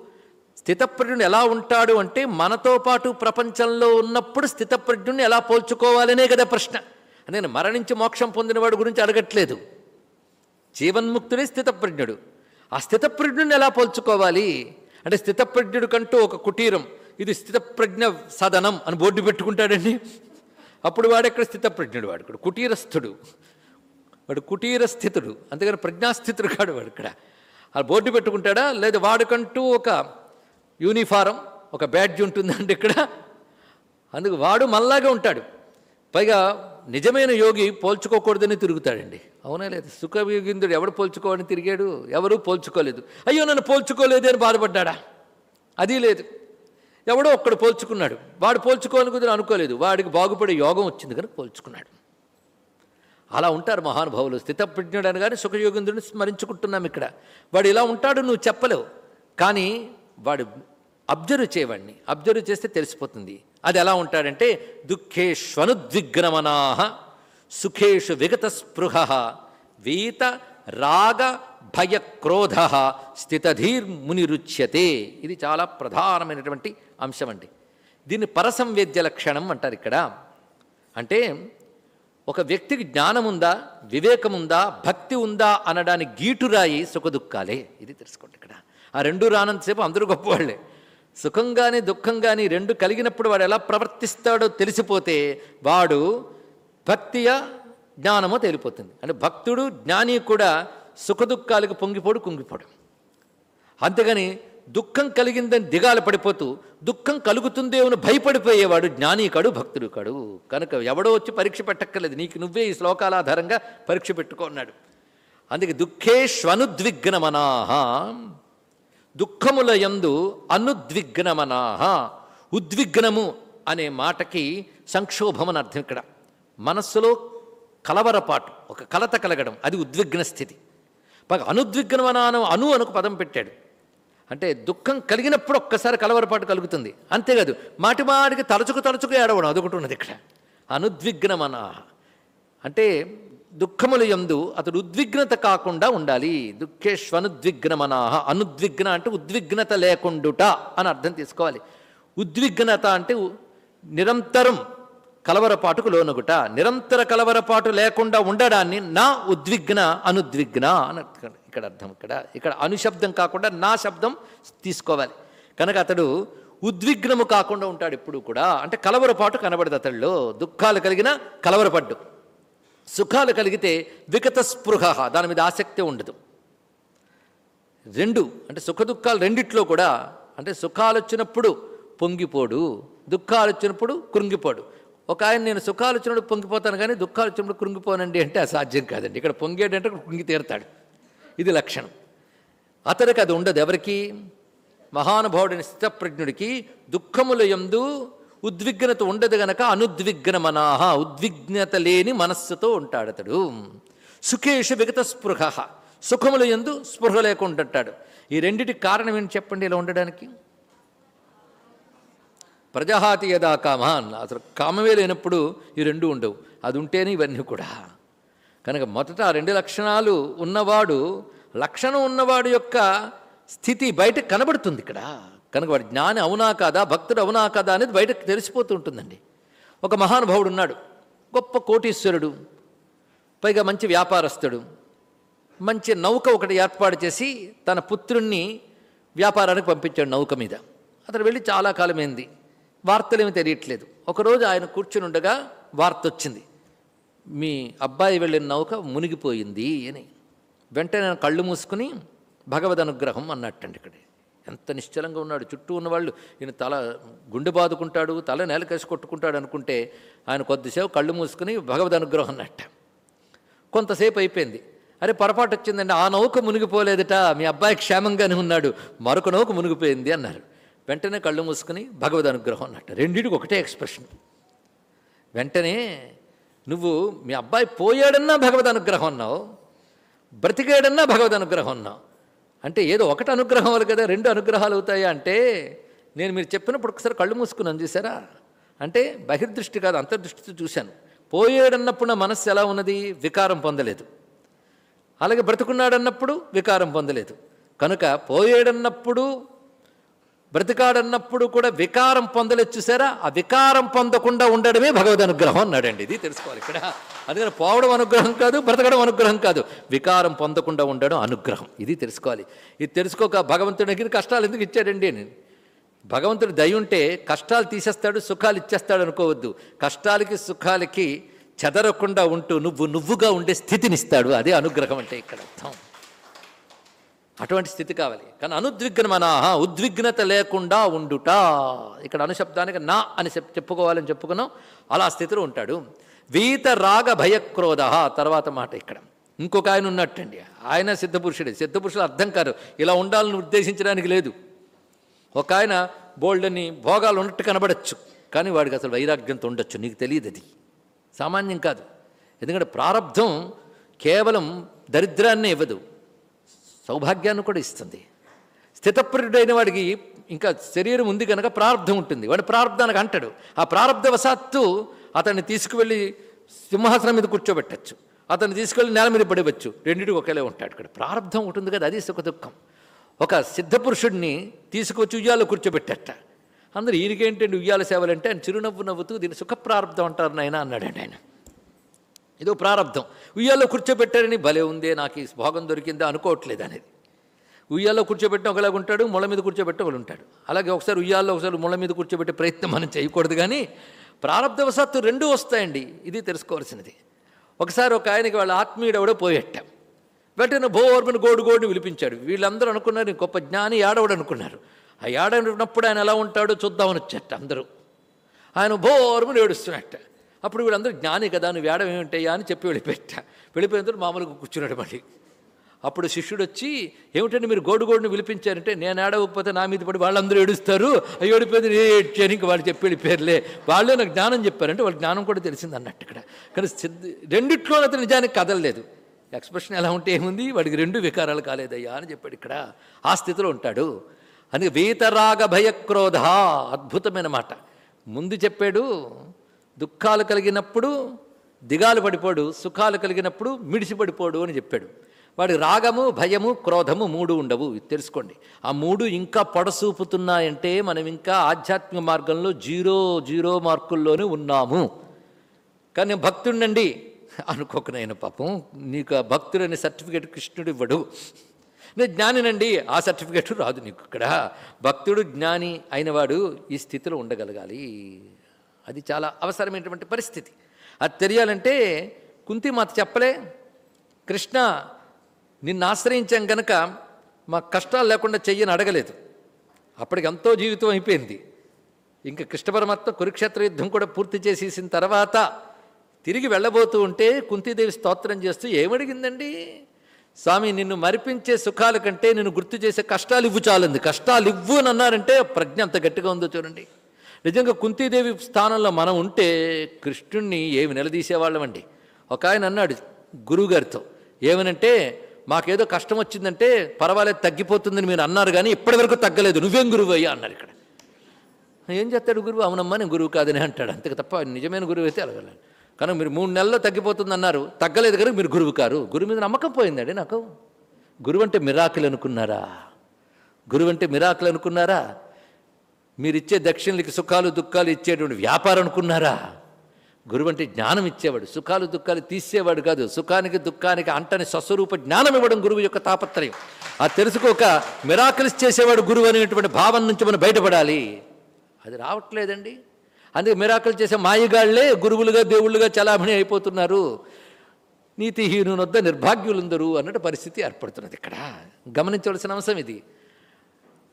స్థితప్రజ్ఞుడు ఎలా ఉంటాడు అంటే మనతో పాటు ప్రపంచంలో ఉన్నప్పుడు స్థితప్రజ్ఞుడిని ఎలా పోల్చుకోవాలనే కదా ప్రశ్న. నేను మరణించి మోక్షం పొందినవాడు గురించి అడగట్లేదు. జీవన్ముక్తుడే స్థితప్రజ్ఞుడు. ఆ స్థితప్రజ్ఞుడిని ఎలా పోల్చుకోవాలి? అంటే స్థితప్రజ్ఞుడు కంటూ ఒక కుటీరం. ఇది స్థితప్రజ్ఞ సదనం అని బోర్డు పెట్టుకుంటాడండి. అప్పుడు వాడెక్కడ స్థితప్రజ్ఞుడు? వాడు కుటీరస్థుడు వాడు కుటీర స్థితుడు అంతేగాని ప్రజ్ఞాస్థితుడు కాడు వాడు ఇక్కడ. ఆ బోర్డు పెట్టుకుంటాడా? లేదా వాడుకంటూ ఒక యూనిఫారం ఒక బ్యాడ్జ్ ఉంటుందండి ఇక్కడ. అందుకు వాడు మళ్ళాగే ఉంటాడు. పైగా నిజమైన యోగి పోల్చుకోకూడదని తిరుగుతాడండి. అవునా లేదు? సుఖయోగిందుడు ఎవడు పోల్చుకోవని తిరిగాడు? ఎవరూ పోల్చుకోలేదు. అయ్యో నన్ను పోల్చుకోలేదు అని బాధపడ్డా అది లేదు. ఎవడో ఒక్కడు పోల్చుకున్నాడు. వాడు పోల్చుకోవాలని కుదిరి అనుకోలేదు. వాడికి బాగుపడే యోగం వచ్చింది కనుక పోల్చుకున్నాడు. అలా ఉంటారు మహానుభావులు. స్థితప్రజ్ఞుడు అని కానీ సుఖయోగిందుడిని స్మరించుకుంటున్నాం ఇక్కడ. వాడు ఇలా ఉంటాడు నువ్వు చెప్పలేవు. కానీ వాడు అబ్జర్వ్ చేయవాడిని. అబ్జర్వ్ చేస్తే తెలిసిపోతుంది. అది ఎలా ఉంటాడంటే దుఃఖేష్వనుద్విగ్నమనాహ సుఖేషు విగత స్పృహ వీత రాగ భయ క్రోధ స్థితధీర్మునిరుచ్యతే ఇది చాలా ప్రధానమైనటువంటి అంశం అండి. దీన్ని పరసంవేద్య లక్షణం అంటారు ఇక్కడ. అంటే ఒక వ్యక్తికి జ్ఞానం ఉందా వివేకం ఉందా భక్తి ఉందా అనడానికి గీటురాయి సుఖదుఖాలే. ఇది తెలుసుకోండి ఇక్కడ. ఆ రెండు రానంతసేపు అందరూ గొప్పవాళ్ళే. సుఖం కానీ దుఃఖం కానీ రెండు కలిగినప్పుడు వాడు ఎలా ప్రవర్తిస్తాడో తెలిసిపోతే వాడు భక్తియా జ్ఞానమో తేలిపోతుంది. అంటే భక్తుడు జ్ఞాని కూడా సుఖదుఖాలకు పొంగిపోడు కుంగిపోడు. అంతేగాని దుఃఖం కలిగిందని దిగాల పడిపోతూ దుఃఖం కలుగుతుందేమని భయపడిపోయేవాడు జ్ఞాని కాడు భక్తుడు కాడు కనుక ఎవడో వచ్చి పరీక్ష పెట్టక్కర్లేదు. నీకు నువ్వే ఈ శ్లోకాల ఆధారంగా పరీక్ష పెట్టుకున్నాడు అందుకే అందుకే దుఃఖేష్వనుద్విగ్నమనాహ దుఃఖముల యందు అనుద్విగ్నమనాహ. ఉద్విగ్నము అనే మాటకి సంక్షోభం అని అర్థం ఇక్కడ. మనస్సులో కలవరపాటు ఒక కలత కలగడం అది ఉద్విగ్న స్థితి. పైగా అనుద్విగ్నమనానం అను అనుకు పదం పెట్టాడు. అంటే దుఃఖం కలిగినప్పుడు ఒక్కసారి కలవరపాటు కలుగుతుంది. అంతేకాదు మాటిమాటికి తలచుకు తలచుకు ఏడవడం అదొకటి ఉన్నది ఇక్కడ. అనుద్విగ్నమన. అంటే దుఃఖముల యందు అతడు ఉద్విగ్నత కాకుండా ఉండాలి. దుఃఖేష్వనుద్విగ్నమనాహ అనుద్విగ్న అంటే ఉద్విగ్నత లేకుండుట అని అర్థం తీసుకోవాలి. ఉద్విగ్నత అంటే నిరంతరం కలవరపాటుకు లోనుగుట. నిరంతర కలవరపాటు లేకుండా ఉండడాన్ని నా ఉద్విగ్న అనుద్విగ్న అని అర్థం ఇక్కడ అర్థం ఇక్కడ. ఇక్కడ అనుశబ్దం కాకుండా నా శబ్దం తీసుకోవాలి. కనుక అతడు ఉద్విగ్నము కాకుండా ఉంటాడు ఎప్పుడు కూడా. అంటే కలవరపాటు కనబడదు అతడిలో. దుఃఖాలు కలిగిన కలవరపడ్డు. సుఖాలు కలిగితే విగత స్పృహ దాని మీద ఆసక్తి ఉండదు. రెండు అంటే సుఖ దుఃఖాలు రెండిట్లో కూడా అంటే సుఖాలు వచ్చినప్పుడు పొంగిపోడు దుఃఖాలు వచ్చినప్పుడు కృంగిపోడు. ఒక ఆయన నేను సుఖాలు వచ్చినప్పుడు పొంగిపోతాను కానీ దుఃఖాలు వచ్చినప్పుడు కృంగిపోనండి అంటే అసాధ్యం కాదండి. ఇక్కడ పొంగేటంటే కృంగి తీరుతాడు. ఇది లక్షణం. అతనికి అది ఉండదు ఎవరికి? మహానుభావుడిని స్థితప్రజ్ఞుడికి దుఃఖముల యందు ఉద్విగ్నత ఉండదు గనక అనుద్విగ్న మనాహ ఉద్విగ్నత లేని మనస్సుతో ఉంటాడు అతడు సుఖేషు విగత స్పృహ సుఖముల యందు స్పృహ లేకుండా ఉంటాడు ఈ రెండిటికి కారణం ఏంటి చెప్పండి ఇలా ఉండడానికి? ప్రజాహాతి యదా కామాన్ అసలు కామమే లేనప్పుడు ఈ రెండు ఉండవు. అది ఉంటేనే ఇవన్నీ కూడా. కనుక మొదట ఆ రెండు లక్షణాలు ఉన్నవాడు లక్షణం ఉన్నవాడు యొక్క స్థితి బయట కనబడుతుంది ఇక్కడ. కనుక వాడు జ్ఞాని అవునా కాదా భక్తుడు అవునా కాదా అనేది బయటకు తెలిసిపోతూ ఉంటుందండి. ఒక మహానుభావుడు ఉన్నాడు గొప్ప కోటీశ్వరుడు పైగా మంచి వ్యాపారస్తుడు. మంచి నౌక ఒకటి ఏర్పాటు చేసి తన పుత్రుణ్ణి వ్యాపారానికి పంపించాడు నౌక మీద. అతను వెళ్ళి చాలా కాలమైంది. వార్తలేమి తెలియట్లేదు. ఒకరోజు ఆయన కూర్చుని ఉండగా వార్త వచ్చింది. మీ అబ్బాయి వెళ్ళిన నౌక మునిగిపోయింది అని. వెంటనే కళ్ళు మూసుకుని భగవద్ అనుగ్రహం అన్నట్టండి ఇక్కడ. ఎంత నిశ్చలంగా ఉన్నాడు. చుట్టూ ఉన్నవాళ్ళు ఈయన తల గుండె బాదుకుంటాడు తల నేలకేసి కొట్టుకుంటాడు అనుకుంటే ఆయన కొద్దిసేపు కళ్ళు మూసుకుని భగవద్ అనుగ్రహం అన్నట్ట. కొంతసేపు అయిపోయింది. అరే పొరపాటు వచ్చిందండి. ఆ నౌక మునిగిపోలేదట. మీ అబ్బాయి క్షేమంగానే ఉన్నాడు. మరొక నౌక మునిగిపోయింది అన్నారు. వెంటనే కళ్ళు మూసుకుని భగవద్ అనుగ్రహం అన్నట్టు. రెండింటికి ఒకటే ఎక్స్ప్రెషన్. వెంటనే నువ్వు మీ అబ్బాయి పోయాడన్నా భగవద్ అనుగ్రహం ఉన్నావు బ్రతికాడన్నా భగవద్ అనుగ్రహం ఉన్నావు అంటే ఏదో ఒకటి అనుగ్రహం అవ్వాలి కదా రెండు అనుగ్రహాలు అవుతాయా అంటే నేను మీరు చెప్పినప్పుడు ఒకసారి కళ్ళు మూసుకున్నాను చూసారా అంటే బహిర్దృష్టి కాదు అంతర్దృష్టితో చూశాను. పోయాడన్నప్పుడు నా మనస్సు ఎలా ఉన్నది? వికారం పొందలేదు. అలాగే బ్రతుకున్నాడన్నప్పుడు వికారం పొందలేదు. కనుక పోయాడన్నప్పుడు బ్రతికాడన్నప్పుడు కూడా వికారం పొందలేదు చూసారా? ఆ వికారం పొందకుండా ఉండడమే భగవద్ అనుగ్రహం అన్నాడండి. ఇది తెలుసుకోవాలి ఇక్కడ. అందుకని పోవడం అనుగ్రహం కాదు బ్రతకడం అనుగ్రహం కాదు. వికారం పొందకుండా ఉండడం అనుగ్రహం. ఇది తెలుసుకోవాలి. ఇది తెలుసుకోక భగవంతుడి దగ్గర కష్టాలు ఎందుకు ఇచ్చాడండి? నేను భగవంతుడు దయ ఉంటే కష్టాలు తీసేస్తాడు సుఖాలు ఇచ్చేస్తాడు అనుకోవద్దు. కష్టాలకి సుఖాలకి చెదరకుండా ఉంటూ నువ్వు నువ్వుగా ఉండే స్థితినిస్తాడు అదే అనుగ్రహం అంటే ఇక్కడ అర్థం. అటువంటి స్థితి కావాలి. కానీ అనుద్విగ్నమనా? ఉద్విగ్నత లేకుండా ఉండుట. ఇక్కడ అనుశబ్దానికి నా అని చెప్పుకోవాలని చెప్పుకున్నాం. అలా స్థితిలో ఉంటాడు. వీత రాగ భయక్రోధ తర్వాత మాట ఇక్కడ. ఇంకొక ఆయన ఉన్నట్టండి. ఆయన సిద్ధపురుషుడే సిద్ధపురుషులు అర్థం కారు. ఇలా ఉండాలని ఉద్దేశించడానికి లేదు. ఒక ఆయన బోల్డని భోగాలు ఉన్నట్టు కనబడచ్చు. కానీ వాడికి అసలు వైరాగ్యంతో ఉండొచ్చు. నీకు తెలియదు అది. సామాన్యం కాదు. ఎందుకంటే ప్రారంధం కేవలం దరిద్రాన్నే ఇవ్వదు. సౌభాగ్యాన్ని కూడా ఇస్తుంది. స్థితప్రుడైన వాడికి ఇంకా శరీరం ఉంది కనుక ప్రారంధం ఉంటుంది. వాడు ప్రారంధానికి అంటాడు. ఆ ప్రారంధవశాత్తు అతన్ని తీసుకువెళ్ళి సింహాసనం మీద కూర్చోబెట్టచ్చు. అతన్ని తీసుకెళ్ళి నేల మీద పడివచ్చు రెండింటి ఒకేలా ఉంటాడు. ఇక్కడ ప్రారంధం ఉంటుంది కదా అది సుఖ దుఃఖం. ఒక సిద్ధపురుషుడిని తీసుకొచ్చి ఉయ్యాలో కూర్చోబెట్టట. అందరూ ఈయనకేంటండి ఉయ్యాల సేవలంటే ఆయన చిరునవ్వు నవ్వుతూ దీన్ని సుఖ ప్రారంధం అంటారు నాయన అన్నాడండి ఆయన. ఇదో ప్రారంధం ఉయ్యాల్లో కూర్చోబెట్టారని భలే ఉందే నాకు ఈ భోగం దొరికిందా అనుకోవట్లేదు అనేది. ఉయ్యాల్లో కూర్చోబెట్టిన ఒకలాగా ఉంటాడు ముళ్ళ మీద కూర్చోబెట్టి ఒకళ్ళు ఉంటాడు. అలాగే ఒకసారి ఉయ్యాల్లో ఒకసారి ముళ్ళ మీద కూర్చోబెట్టే ప్రయత్నం మనం చేయకూడదు కానీ ప్రారంధవశాత్తు రెండూ వస్తాయండి. ఇది తెలుసుకోవాల్సినది. ఒకసారి ఒక ఆయనకి వాళ్ళ ఆత్మీయుడు ఎవడో పోయెట్టాం వెంటనే భోవర్మని గోడు గోడుని విలిపించాడు. వీళ్ళందరూ అనుకున్నారు గొప్ప జ్ఞాని ఏడవడు అనుకున్నారు. ఆ ఏడనున్నప్పుడు ఆయన ఎలా ఉంటాడో చూద్దామని వచ్చేట అందరూ. ఆయన భోర్మని ఏడుస్తున్నట్ట. అప్పుడు వీళ్ళందరూ జ్ఞాని కదా నువ్వు వేడం ఏమిటయ్యా అని చెప్పి వెళ్ళిపెట్టా వెళ్ళిపోయిన తర్వాత మామూలుగా కూర్చున్నాడు మళ్ళీ. అప్పుడు శిష్యుడు వచ్చి ఏమిటంటే మీరు గోడు గోడుని విలిపించారంటే నేను ఏడవకపోతే నా మీద పడి వాళ్ళందరూ ఏడుస్తారు? అయ్యి ఏడిపోయింది నేను ఏడ్చాను. ఇంక వాళ్ళు చెప్పి వెళ్ళిపోయారులే. వాళ్ళే నాకు జ్ఞానం చెప్పారంటే వాళ్ళ జ్ఞానం కూడా తెలిసింది అన్నట్టు ఇక్కడ. కానీ సిద్ధ రెండిట్లో అతను నిజానికి కదలలేదు. ఎక్స్ప్రెషన్ ఎలా ఉంటే ఏముంది? వాడికి రెండు వికారాలు కాలేదయ్యా అని చెప్పాడు ఇక్కడ. ఆ స్థితిలో ఉంటాడు. అని వీతరాగ భయక్రోధ అద్భుతమైన మాట. ముందు చెప్పాడు దుఃఖాలు కలిగినప్పుడు దిగాలు పడిపోడు సుఖాలు కలిగినప్పుడు మిడిసిపడిపోడు అని చెప్పాడు. వాడి రాగము భయము క్రోధము మూడు ఉండవు. ఇది తెలుసుకోండి. ఆ మూడు ఇంకా పొడసూపుతున్నాయంటే మనం ఇంకా ఆధ్యాత్మిక మార్గంలో జీరో జీరో మార్కుల్లోనే ఉన్నాము. కానీ నేను భక్తుడినండి అనుకోకనైనా పాపం. నీకు ఆ భక్తుడనే సర్టిఫికేట్ కృష్ణుడు ఇవ్వడు. నేను జ్ఞానినండి. ఆ సర్టిఫికేట్ రాదు నీకు ఇక్కడ. భక్తుడు జ్ఞాని అయినవాడు ఈ స్థితిలో ఉండగలగాలి. అది చాలా అవసరమైనటువంటి పరిస్థితి. అది తెలియాలంటే కుంతిమాత చెప్పలే కృష్ణ నిన్ను ఆశ్రయించాం గనక మా కష్టాలు లేకుండా చెయ్యని అడగలేదు. అప్పటికి ఎంతో జీవితం అయిపోయింది. ఇంకా కృష్ణ పరమాత్మ కురుక్షేత్ర యుద్ధం కూడా పూర్తి చేసేసిన తర్వాత తిరిగి వెళ్ళబోతూ ఉంటే కుంతీదేవి స్తోత్రం చేస్తూ ఏమడిగిందండి? స్వామి నిన్ను మరిపించే సుఖాల కంటే నిన్ను గుర్తు చేసే కష్టాలు ఇవ్వు చాలంది కష్టాలు ఇవ్వు అని అన్నారంటే ప్రజ్ఞ అంత గట్టిగా ఉందో చూడండి. నిజంగా కుంతీదేవి స్థానంలో మనం ఉంటే కృష్ణుణ్ణి ఏమి నిలదీసేవాళ్ళమండి. ఒక ఆయన అన్నాడు గురువుగారితో ఏమనంటే మాకేదో కష్టం వచ్చిందంటే పర్వాలేదు తగ్గిపోతుందని మీరు అన్నారు కానీ ఇప్పటివరకు తగ్గలేదు నువ్వేం గురువు అయ్యా అన్నారు ఇక్కడ. ఏం చేస్తాడు గురువు? అవునమ్మా నేను గురువు కాదని అంటాడు. అంతకు తప్ప నిజమైన గురువు అయితే అడగలేదు కనుక మీరు మూడు నెలల్లో తగ్గిపోతుంది అన్నారు. తగ్గలేదు కనుక మీరు గురువు కారు. గురువు మీద నమ్మకం పోయిందండి నాకు. గురువు అంటే మిరాకులు అనుకున్నారా గురువు అంటే మిరాకులు అనుకున్నారా మీరు ఇచ్చే దక్షిణలకి సుఖాలు దుఃఖాలు ఇచ్చేటువంటి వ్యాపారం అనుకున్నారా? గురువు అంటే జ్ఞానం ఇచ్చేవాడు సుఖాలు దుఃఖాలు తీసేవాడు కాదు. సుఖానికి దుఃఖానికి అంటని స్వస్వరూప జ్ఞానం ఇవ్వడం గురువు యొక్క తాపత్రయం. ఆ తెలుసుకోక మిరాకల్స్ చేసేవాడు గురువు అనేటువంటి భావం నుంచి మనం బయటపడాలి. అది రావట్లేదండి. అందుకే మిరాకిల్ చేసే మాయగాళ్ళే గురువులుగా దేవుళ్ళుగా చలామణి అయిపోతున్నారు. నీతిహీనునొద్ద నిర్భాగ్యులందరూ అన్నట్టు పరిస్థితి ఏర్పడుతున్నది ఇక్కడ. గమనించవలసిన అంశం ఇది.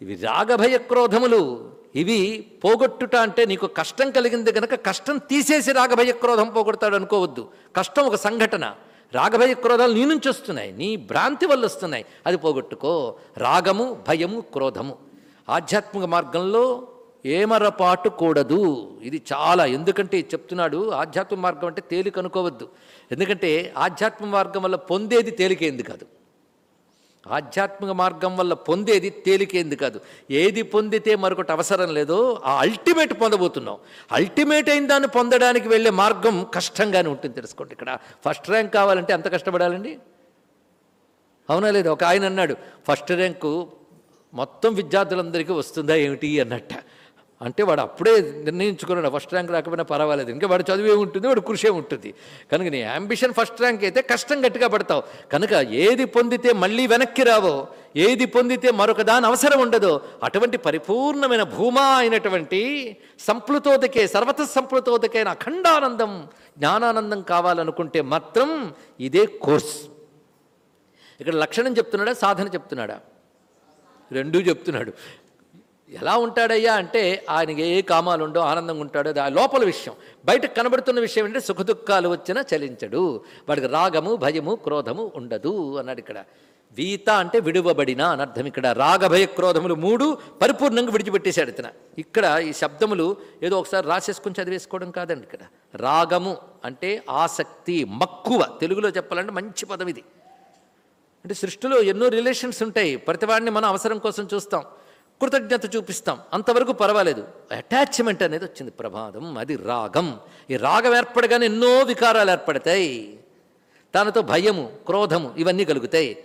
ఇవి రాగభయ క్రోధములు. ఇవి పోగొట్టుట అంటే నీకు కష్టం కలిగింది కనుక కష్టం తీసేసి రాగభయ క్రోధం పోగొడతాడు అనుకోవద్దు. కష్టం ఒక సంఘటన. రాగభయ క్రోధాలు నీ నుంచి వస్తున్నాయి. నీ భ్రాంతి వల్ల వస్తున్నాయి. అది పోగొట్టుకో. రాగము భయము క్రోధము. ఆధ్యాత్మిక మార్గంలో ఏమరపాటు కూడదు. ఇది చాలా ఎందుకంటే చెప్తున్నాడు. ఆధ్యాత్మిక మార్గం అంటే తేలిక అనుకోవద్దు. ఎందుకంటే ఆధ్యాత్మిక మార్గం వల్ల పొందేది తేలికేంది కాదు. ఆధ్యాత్మిక మార్గం వల్ల పొందేది తేలికేంది కాదు. ఏది పొందితే మరొకటి అవసరం లేదో ఆ అల్టిమేట్ పొందబోతున్నాం. అల్టిమేట్ అయిన దాన్ని పొందడానికి వెళ్ళే మార్గం కష్టంగానే ఉంటుంది తెలుసుకోండి ఇక్కడ. ఫస్ట్ ర్యాంక్ కావాలంటే ఎంత కష్టపడాలండి? అవునా లేదు? ఒక ఆయన అన్నాడు ఫస్ట్ ర్యాంకు మొత్తం విద్యార్థులందరికీ వస్తుందా ఏమిటి? అన్నట్ట. అంటే వాడు అప్పుడే నిర్ణయించుకున్నాడు ఫస్ట్ ర్యాంక్ రాకపోయినా పర్వాలేదు. ఇంకా వాడు చదివే ఉంటుంది వాడు కృషే ఉంటుంది. కనుక నీ అంబిషన్ ఫస్ట్ ర్యాంక్ అయితే కష్టం గట్టిగా పడతావు. కనుక ఏది పొందితే మళ్ళీ వెనక్కి రావో ఏది పొందితే మరొక దాని అవసరం ఉండదో అటువంటి పరిపూర్ణమైన భూమా అయినటువంటి సంప్లుతోదకే సర్వత సంప్లుతోదకైన అఖండానందం జ్ఞానానందం కావాలనుకుంటే మాత్రం ఇదే కోర్స్. ఇక్కడ లక్షణం చెప్తున్నాడా సాధన చెప్తున్నాడా? రెండూ చెప్తున్నాడు. ఎలా ఉంటాడయ్యా అంటే ఆయనకి ఏ కామాలు ఉండో ఆనందంగా ఉంటాడో ఆ లోపల విషయం. బయటకు కనబడుతున్న విషయం ఏంటంటే సుఖదుఖాలు వచ్చినా చలించడు. వాడికి రాగము భయము క్రోధము ఉండదు అన్నాడు ఇక్కడ. వీత అంటే విడువబడిన అని అర్థం ఇక్కడ. రాగభయ క్రోధములు మూడు పరిపూర్ణంగా విడిచిపెట్టేశాడు ఇతను. ఇక్కడ ఈ శబ్దములు ఏదో ఒకసారి రాసేసుకుని చదివేసుకోవడం కాదండి ఇక్కడ. రాగము అంటే ఆసక్తి మక్కువ. తెలుగులో చెప్పాలంటే మంచి పదం ఇది. అంటే సృష్టిలో ఎన్నో రిలేషన్స్ ఉంటాయి. ప్రతివాడిని మనం అవసరం కోసం చూస్తాం. కృతజ్ఞత చూపిస్తాం. అంతవరకు పర్వాలేదు. అటాచ్మెంట్ అనేది వచ్చింది. ప్రమాదం అది రాగం. ఈ రాగం ఏర్పడగానే ఎన్నో వికారాలు ఏర్పడతాయి. దానితో భయము క్రోధము ఇవన్నీ కలుగుతాయి.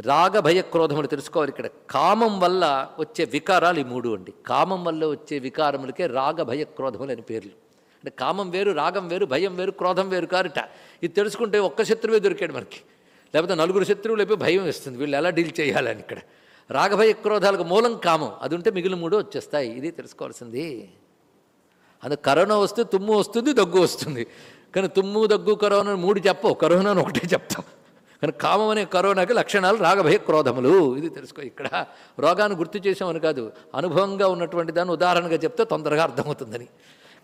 రాగ భయ క్రోధములు తెలుసుకోవాలి. ఇక్కడ కామం వల్ల వచ్చే వికారాలు ఈ మూడు అండి. కామం వల్ల వచ్చే వికారములకే రాగ భయ క్రోధములు అని పేర్లు. అంటే కామం వేరు రాగం వేరు భయం వేరు క్రోధం వేరు కారట. ఇది తెలుసుకుంటే ఒక్క శత్రువే దొరికాడు మనకి. లేకపోతే నలుగురు శత్రువులు అయిపోయి భయం వేస్తుంది. వీళ్ళు ఎలా డీల్ చేయాలని ఇక్కడ? రాగభయ క్రోధాలకు మూలం కామం. అది ఉంటే మిగిలిన మూడు వచ్చేస్తాయి. ఇది తెలుసుకోవాల్సింది. అది కరోనా వస్తే తుమ్ము వస్తుంది దగ్గు వస్తుంది. కానీ తుమ్ము దగ్గు కరోనా మూడు చెప్పవు. కరోనా అని ఒకటే చెప్తాం. కానీ కామం అనే కరోనాకి లక్షణాలు రాగభయ క్రోధములు. ఇది తెలుసుకో ఇక్కడ. రోగాన్ని గుర్తు చేసామని కాదు. అనుభవంగా ఉన్నటువంటి దాన్ని ఉదాహరణగా చెప్తే తొందరగా అర్థమవుతుందని.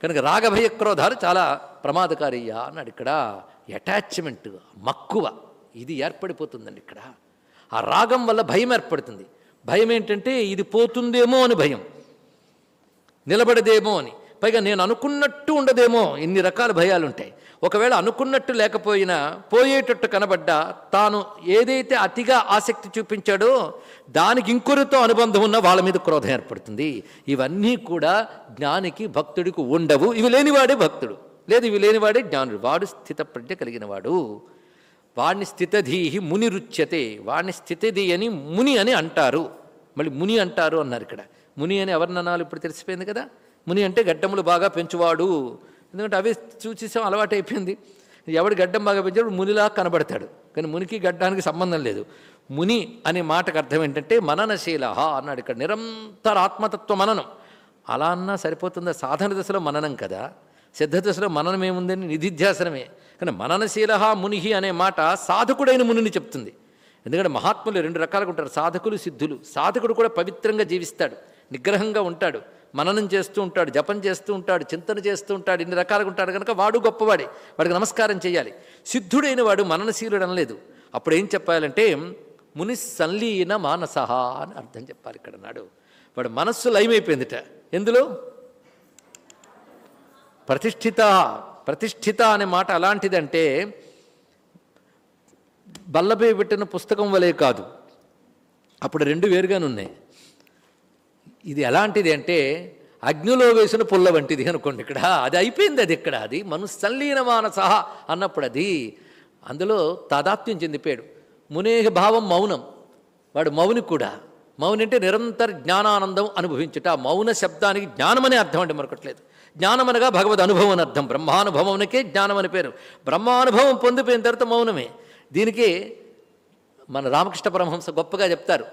కనుక రాగభయ క్రోధాలు చాలా ప్రమాదకారియా అన్నాడు ఇక్కడ. అటాచ్మెంట్ మక్కువ. ఇది ఏర్పడిపోతుందండి ఇక్కడ. ఆ రాగం వల్ల భయం ఏర్పడుతుంది. భయం ఏంటంటే ఇది పోతుందేమో అని భయం. నిలబడదేమో అని. పైగా నేను అనుకున్నట్టు ఉండదేమో. ఇన్ని రకాల భయాలు ఉంటాయి ఒకవేళ అనుకున్నట్టు లేకపోయినా పోయేటట్టు కనబడ్డా తాను ఏదైతే అతిగా ఆసక్తి చూపించాడో దానికి ఇంకొరితో అనుబంధం ఉన్న వాళ్ళ మీద క్రోధం ఏర్పడుతుంది. ఇవన్నీ కూడా జ్ఞానికి భక్తుడికి ఉండవు. ఇవి లేనివాడే భక్తుడు. లేదు ఇవి లేనివాడే జ్ఞానుడు. వాడు స్థితప్రజ్ఞ కలిగిన వాడు వాడిని స్థితధీహి ముని రుచ్యతే. వాడిని స్థితధి అని ముని అని అంటారు. మళ్ళీ ముని అంటారు అన్నారు ఇక్కడ. ముని అని ఎవరినన్నాలు ఇప్పుడు తెలిసిపోయింది కదా? ముని అంటే గడ్డములు బాగా పెంచువాడు. ఎందుకంటే అవి చూసేసాం అలవాటు అయిపోయింది. ఎవడు గడ్డం బాగా పెంచాడు మునిలా కనబడతాడు. కానీ మునికి గడ్డానికి సంబంధం లేదు. ముని అనే మాటకు అర్థం ఏంటంటే మననశీల అన్నాడు ఇక్కడ. నిరంతర ఆత్మతత్వ మననం. అలా అన్నా సరిపోతుందా? సాధన దశలో మననం కదా. సిద్ధ దశలో మననం ఏముందని నిధిధ్యాసనమే. కానీ మననశీల మునిహి అనే మాట సాధకుడైన మునిని చెప్తుంది. ఎందుకంటే మహాత్ములు రెండు రకాలుగా ఉంటారు. సాధకులు సిద్ధులు. సాధకుడు కూడా పవిత్రంగా జీవిస్తాడు. నిగ్రహంగా ఉంటాడు. మననం చేస్తూ ఉంటాడు. జపం చేస్తూ ఉంటాడు. చింతన చేస్తూ ఉంటాడు. ఇన్ని రకాలుగా ఉంటాడు. కనుక వాడు గొప్పవాడే. వాడికి నమస్కారం చేయాలి. సిద్ధుడైన వాడు మననశీలుడు అనలేదు. అప్పుడు ఏం చెప్పాలంటే ముని సంలీన మానసహ అని అర్థం చెప్పాలి ఇక్కడ నాడు. వాడు మనస్సు లయమైపోయిందిట. ఎందులో? ప్రతిష్ఠిత. ప్రతిష్ఠిత అనే మాట అలాంటిదంటే బల్లపై పెట్టిన పుస్తకం వలె కాదు. అప్పుడు రెండు వేరుగానే ఉన్నాయి. ఇది ఎలాంటిది అంటే అగ్నిలో వేసిన పుల్ల వంటిది అనుకోండి ఇక్కడ. అది అయిపోయింది అది ఇక్కడ. అది మనుసల్లీన మానసహ అన్నప్పుడు అది అందులో తాదాత్మ్యం చెందిపోయాడు. మునేహ భావం మౌనం. వాడు మౌని కూడా. మౌని అంటే నిరంతర జ్ఞానానందం అనుభవించుట. మౌన శబ్దానికి జ్ఞానమనే అర్థం అంటే మరొకట్లేదు. జ్ఞానమనగా భగవద్ అనుభవం అని అర్థం. బ్రహ్మానుభవంకే జ్ఞానం అని పేరు. బ్రహ్మానుభవం పొందిపోయిన తర్వాత మౌనమే. దీనికి మన రామకృష్ణ పరమహంస గొప్పగా చెప్తారు.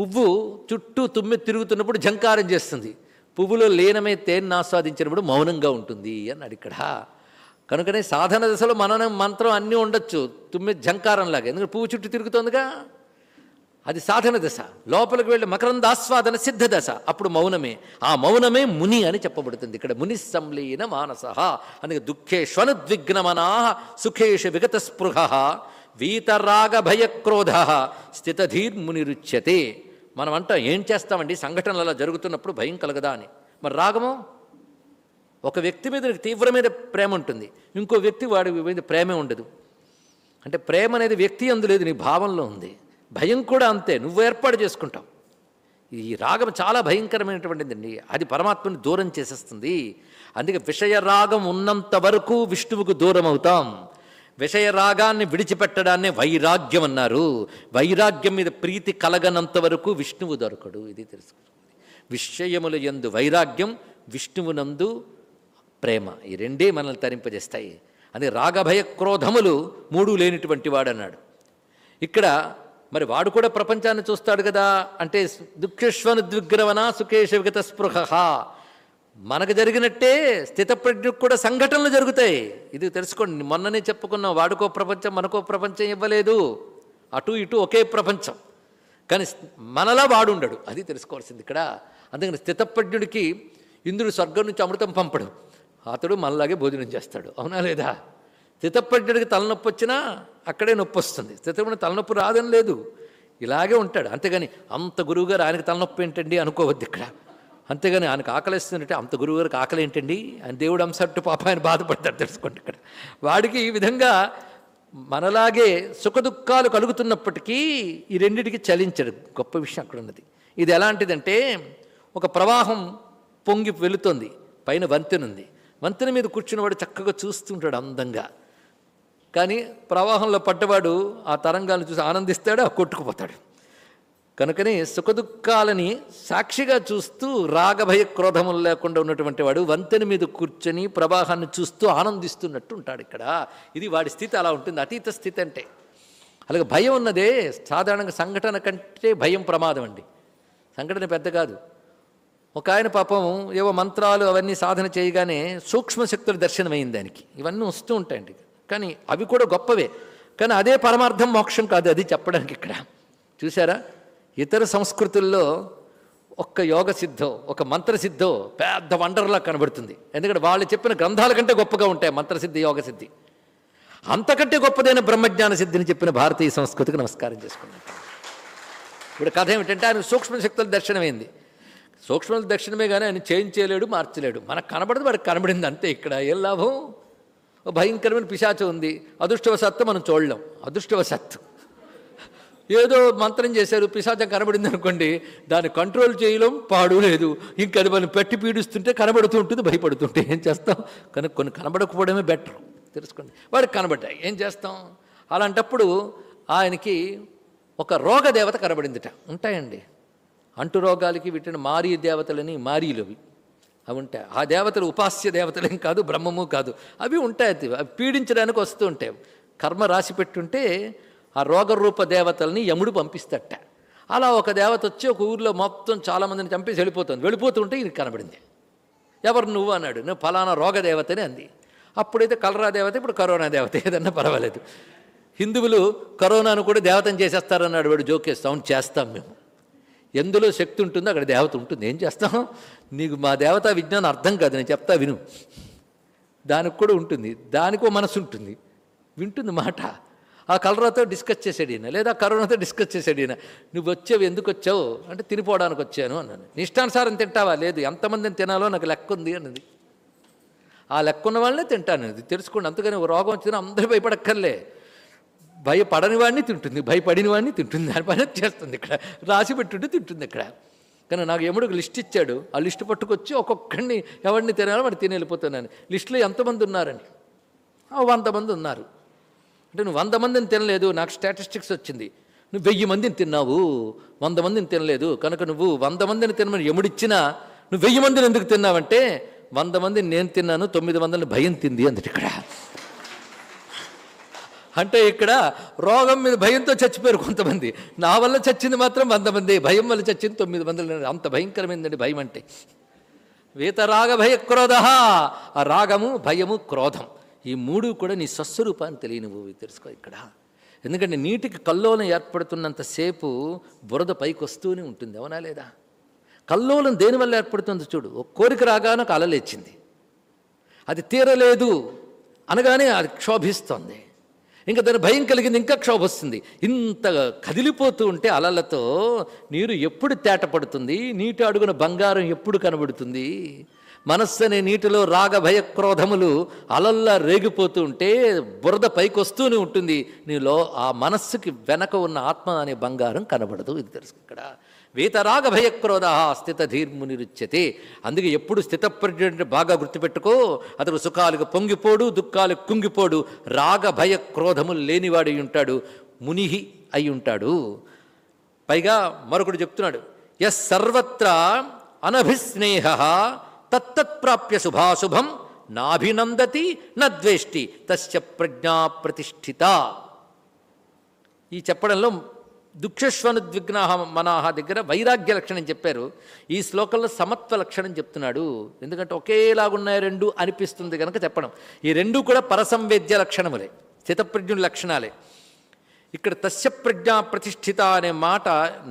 పువ్వు చుట్టూ తుమ్మె తిరుగుతున్నప్పుడు జంకారం చేస్తుంది. పువ్వులో లీనమే తేన్ని ఆస్వాదించినప్పుడు మౌనంగా ఉంటుంది అన్నాడు ఇక్కడ కనుకనే సాధన దశలో మననం మంత్రం అన్నీ ఉండొచ్చు. తుమ్మె జంకారంలాగా ఎందుకంటే పువ్వు చుట్టూ తిరుగుతోందిగా. అది సాధన దశ. లోపలికి వెళ్ళి మకరందాస్వాదన సిద్ధ దశ. అప్పుడు మౌనమే. ఆ మౌనమే ముని అని చెప్పబడుతుంది. ఇక్కడ ముని సంలీన మానస. అందుకే దుఃఖేష్వనుద్విగ్నమనా సుఖేషు విగత స్పృహ వీతరాగభయక్రోధ స్థితధీర్మునిరుచ్యతే. మనం అంటాం ఏం చేస్తామండి? సంఘటనలు అలా జరుగుతున్నప్పుడు భయం కలగదా అని. మరి రాగము? ఒక వ్యక్తి మీద నీకు తీవ్రమైన ప్రేమ ఉంటుంది. ఇంకో వ్యక్తి వాడి మీద ప్రేమే ఉండదు. అంటే ప్రేమ అనేది వ్యక్తి అందు లేదు నీ భావంలో ఉంది. భయం కూడా అంతే. నువ్వు ఏర్పాటు చేసుకుంటావు. ఈ రాగం చాలా భయంకరమైనటువంటిదండి. అది పరమాత్మని దూరం చేసేస్తుంది. అందుకే విషయ రాగం ఉన్నంత వరకు విష్ణువుకు దూరం అవుతాం విషయ రాగాన్ని విడిచిపెట్టడాన్నే వైరాగ్యం అన్నారు. వైరాగ్యం మీద ప్రీతి కలగనంత వరకు విష్ణువు దొరకడు. ఇది తెలుసుకోండి విషయముల యందు వైరాగ్యం విష్ణువునందు ప్రేమ. ఈ రెండే మనల్ని తరింపజేస్తాయి. అది రాగభయ క్రోధములు మూడు లేనిటువంటి వాడన్నాడు. ఇక్కడ మరి వాడు కూడా ప్రపంచాన్ని చూస్తాడు కదా. అంటే దుఃఖేశ్వను ద్విగ్రవన సుఖేశ విగత స్పృహ. మనకు జరిగినట్టే స్థితప్రజ్ఞకు కూడా సంఘటనలు జరుగుతాయి. ఇది తెలుసుకోండి. మొన్ననే చెప్పుకున్నాం వాడుకో ప్రపంచం మనకో ప్రపంచం ఇవ్వలేదు. అటు ఇటు ఒకే ప్రపంచం. కానీ మనలా వాడుండడు. అది తెలుసుకోవాల్సింది ఇక్కడ. అందుకని స్థితప్రజ్ఞుడికి ఇంద్రుడు స్వర్గం నుంచి అమృతం పంపడు. అతడు మనలాగే భోజనం చేస్తాడు. అవునా లేదా? స్థితప్రజ్ఞుడికి తలనొప్పి వచ్చినా అక్కడే నొప్పి వస్తుంది. స్థితప్రజ్ఞ తలనొప్పి రాదని లేదు. ఇలాగే ఉంటాడు. అంతేగాని అంత గురువుగారు ఆయనకి తలనొప్పి ఏంటండి అనుకోవద్దు ఇక్కడ. అంతేగాని ఆయనకు ఆకలిస్తుందంటే అంత గురువుగారికి ఆకలి ఏంటండి ఆయన దేవుడు అంశట్టు పాప ఆయన బాధపడతాడు తెలుసుకోండి ఇక్కడ. వాడికి ఈ విధంగా మనలాగే సుఖదుఖాలు కలుగుతున్నప్పటికీ ఈ రెండింటికి చలించడు. గొప్ప విషయం అక్కడ ఉన్నది ఇది ఎలాంటిదంటే ఒక ప్రవాహం పొంగి వెళుతుంది. పైన వంతెనుంది. వంతెన మీద కూర్చున్నవాడు చక్కగా చూస్తుంటాడు అందంగా. కానీ ప్రవాహంలో పడ్డవాడు ఆ తరంగాలను చూసి ఆనందిస్తాడు ఆ కొట్టుకుపోతాడు. కనుకనే సుఖదుఖాలని సాక్షిగా చూస్తూ రాగభయ క్రోధములు లేకుండా ఉన్నటువంటి వాడు వంతెన మీద కూర్చొని ప్రవాహాన్ని చూస్తూ ఆనందిస్తున్నట్టు ఉంటాడు ఇక్కడ. ఇది వాడి స్థితి అలా ఉంటుంది. అతీత స్థితి అంటే. అలాగే భయం ఉన్నదే సాధారణంగా సంఘటన కంటే భయం ప్రమాదం అండి. సంఘటన పెద్ద కాదు. ఒక ఆయన పాపం ఏవో మంత్రాలు అవన్నీ సాధన చేయగానే సూక్ష్మ శక్తుల దర్శనమైంది దానికి ఇవన్నీ వస్తూ ఉంటాయండి. కానీ అవి కూడా గొప్పవే. కానీ అదే పరమార్థం మోక్షం కాదు అది చెప్పడానికి ఇక్కడ. చూసారా ఇతర సంస్కృతుల్లో ఒక్క యోగ సిద్ధో ఒక మంత్రసిద్ధో పెద్ద వండర్లా కనబడుతుంది. ఎందుకంటే వాళ్ళు చెప్పిన గ్రంథాల కంటే గొప్పగా ఉంటాయి మంత్రసిద్ధి యోగ సిద్ధి. అంతకంటే గొప్పదైన బ్రహ్మజ్ఞాన సిద్ధిని చెప్పిన భారతీయ సంస్కృతికి నమస్కారం చేసుకున్నాను. ఇప్పుడు కథ ఏమిటంటే ఆయన సూక్ష్మ శక్తుల దర్శనమైంది. సూక్ష్మ దర్శనమే కానీ ఆయన చేయించలేడు చేయలేడు మార్చలేడు. మనకు కనబడదు వాడికి కనబడింది అంతే ఇక్కడ. ఏం లాభం? భయంకరమైన పిశాచం ఉంది. అదృష్టవసత్తు మనం చూడలేం. అదృష్టవసత్తు ఏదో మంత్రం చేశారు పిశాచం కనబడింది అనుకోండి దాన్ని కంట్రోల్ చేయడం పాడు లేదు. ఇంకా అది మనం పెట్టి పీడిస్తుంటే కనబడుతూ ఉంటుంది భయపడుతుంటే ఏం చేస్తాం? కనుక కొన్ని కనబడకపోవడమే బెటర్ తెలుసుకోండి. వాడికి కనబడ్డాయి. ఏం చేస్తాం? అలాంటప్పుడు ఆయనకి ఒక రోగ దేవత కనబడిందిట. ఉంటాయండి. అంటు రోగాలకి వీటిని మారీ దేవతలని మారీలు అవి అవి ఉంటాయి. ఆ దేవతలు ఉపాస్య దేవతలేం కాదు బ్రహ్మము కాదు. అవి ఉంటాయి. అది అవి పీడించడానికి వస్తూ ఉంటాయి. కర్మ రాసి పెట్టుంటే ఆ రోగరూప దేవతల్ని యముడు పంపిస్తట. అలా ఒక దేవత వచ్చి ఒక ఊరిలో మొత్తం చాలామందిని చంపేసి వెళ్ళిపోతుంది. వెళ్ళిపోతుంటే ఇది కనబడింది. ఎవరు నువ్వు అన్నాడు. నువ్వు ఫలానా రోగదేవతనే అంది. అప్పుడైతే కలరా దేవత ఇప్పుడు కరోనా దేవత ఏదన్నా పర్వాలేదు. హిందువులు కరోనాను కూడా దేవతను చేసేస్తారన్నాడు వాడు జోకే సౌండ్ చేస్తాం మేము. ఎందులో శక్తి ఉంటుందో అక్కడ దేవత ఉంటుంది. ఏం చేస్తాం? నీకు మా దేవత విజ్ఞానం అర్థం కాదు నేను చెప్తా విను. దానికి కూడా ఉంటుంది. దానికో మనసు ఉంటుంది. వింటుంది మాట. ఆ కలరాతో డిస్కస్ చేసాడు ఈయన లేదా కరోనాతో డిస్కస్ చేసాడు ఈయన. నువ్వు వచ్చావు ఎందుకు వచ్చావు? అంటే తినిపోవడానికి వచ్చాను అన్నాను నీ ఇష్టానుసారం తింటావా? లేదు. ఎంతమందిని తినాలో నాకు లెక్క ఉంది అన్నది. ఆ లెక్క ఉన్న వాళ్ళనే తింటాను ఇది తెలుసుకోండి అందుకని ఒక రోగం వచ్చినా అందరూ భయపడక్కర్లే. భయపడని వాడిని తింటుంది భయపడిన వాడిని తింటుంది దాని పని చేస్తుంది ఇక్కడ. రాసి పెట్టుంటే తింటుంది ఇక్కడ. కానీ నాకు ఎముడికి లిస్ట్ ఇచ్చాడు. ఆ లిస్ట్ పట్టుకొచ్చి ఒక్కొక్కడిని ఎవరిని తినాలో వాడిని తిని వెళ్ళిపోతున్నాను లిస్టులో ఎంతమంది ఉన్నారని? వంద మంది ఉన్నారు. అంటే నువ్వు వంద మందిని తినలేదు నాకు స్టాటిస్టిక్స్ వచ్చింది. నువ్వు వెయ్యి మందిని తిన్నావు వంద మందిని తినలేదు. కనుక నువ్వు వంద మందిని తినమని ఎముడిచ్చినా నువ్వు వెయ్యి మందిని ఎందుకు తిన్నావంటే వంద మందిని నేను తిన్నాను తొమ్మిది వందలని భయం తింది అందుటి ఇక్కడ. అంటే ఇక్కడ రోగం మీద భయంతో చచ్చిపోయారు కొంతమంది. నా వల్ల చచ్చింది మాత్రం వంద మంది భయం వల్ల చచ్చింది తొమ్మిది మంది అంత భయంకరమైందండి భయం అంటే. వీతరాగ భయ క్రోధ ఆ రాగము భయము క్రోధం. ఈ మూడు కూడా నీ స్వస్వరూపాన్ని తెలియ తెలుసుకో ఇక్కడ. ఎందుకంటే నీటికి కల్లోలం ఏర్పడుతున్నంతసేపు బురద పైకి వస్తూనే ఉంటుంది అవునా లేదా? కల్లోలం దేనివల్ల ఏర్పడుతుంది చూడు ఒక కోరిక రాగానే ఒక అలలేచింది అది తీరలేదు అనగానే అది క్షోభిస్తోంది. ఇంకా దాని భయం కలిగింది ఇంకా క్షోభ వస్తుంది. ఇంత కదిలిపోతూ ఉంటే అలలతో నీరు ఎప్పుడు తేటపడుతుంది నీటి అడుగున బంగారం ఎప్పుడు కనబడుతుంది? మనస్సు అనే నీటిలో రాగ భయ క్రోధములు అలల్లా రేగిపోతూ ఉంటే బురద పైకి వస్తూనే ఉంటుంది. నీలో ఆ మనస్సుకి వెనక ఉన్న ఆత్మ అనే బంగారం కనబడదు. ఇది తెలుసు ఇక్కడ. వీతరాగ భయక్రోధ స్థితధీర్మునిరుచ్యతే. అందుకే ఎప్పుడు స్థితప్రజ్ఞ బాగా గుర్తుపెట్టుకో. అతడు సుఖాలకు పొంగిపోడు దుఃఖాలకు కుంగిపోడు. రాగ భయ క్రోధములు లేనివాడు ఉంటాడు. మునిహి అయి ఉంటాడు. పైగా మరొకడు చెప్తున్నాడు. ఎస్ సర్వత్ర అనభిస్నేహ తత్తత్ప్రాప్య శుభాశుభం నాభినందతి నద్వేష్టి తస్య ప్రజ్ఞా ప్రతిష్ఠిత. ఈ చెప్పడంలో దుఃఖస్వనుద్విగ్నాహ మనాహ దగ్గర వైరాగ్య లక్షణం చెప్పారు. ఈ శ్లోకంలో సమత్వ లక్షణం చెప్తున్నాడు. ఎందుకంటే ఒకేలాగున్నాయి రెండు అనిపిస్తుంది కనుక చెప్పడం. ఈ రెండు కూడా పరసంవేద్య లక్షణములే స్థితప్రజ్ఞుల లక్షణాలే. ఇక్కడ తస్య ప్రజ్ఞా ప్రతిష్ఠిత అనే మాట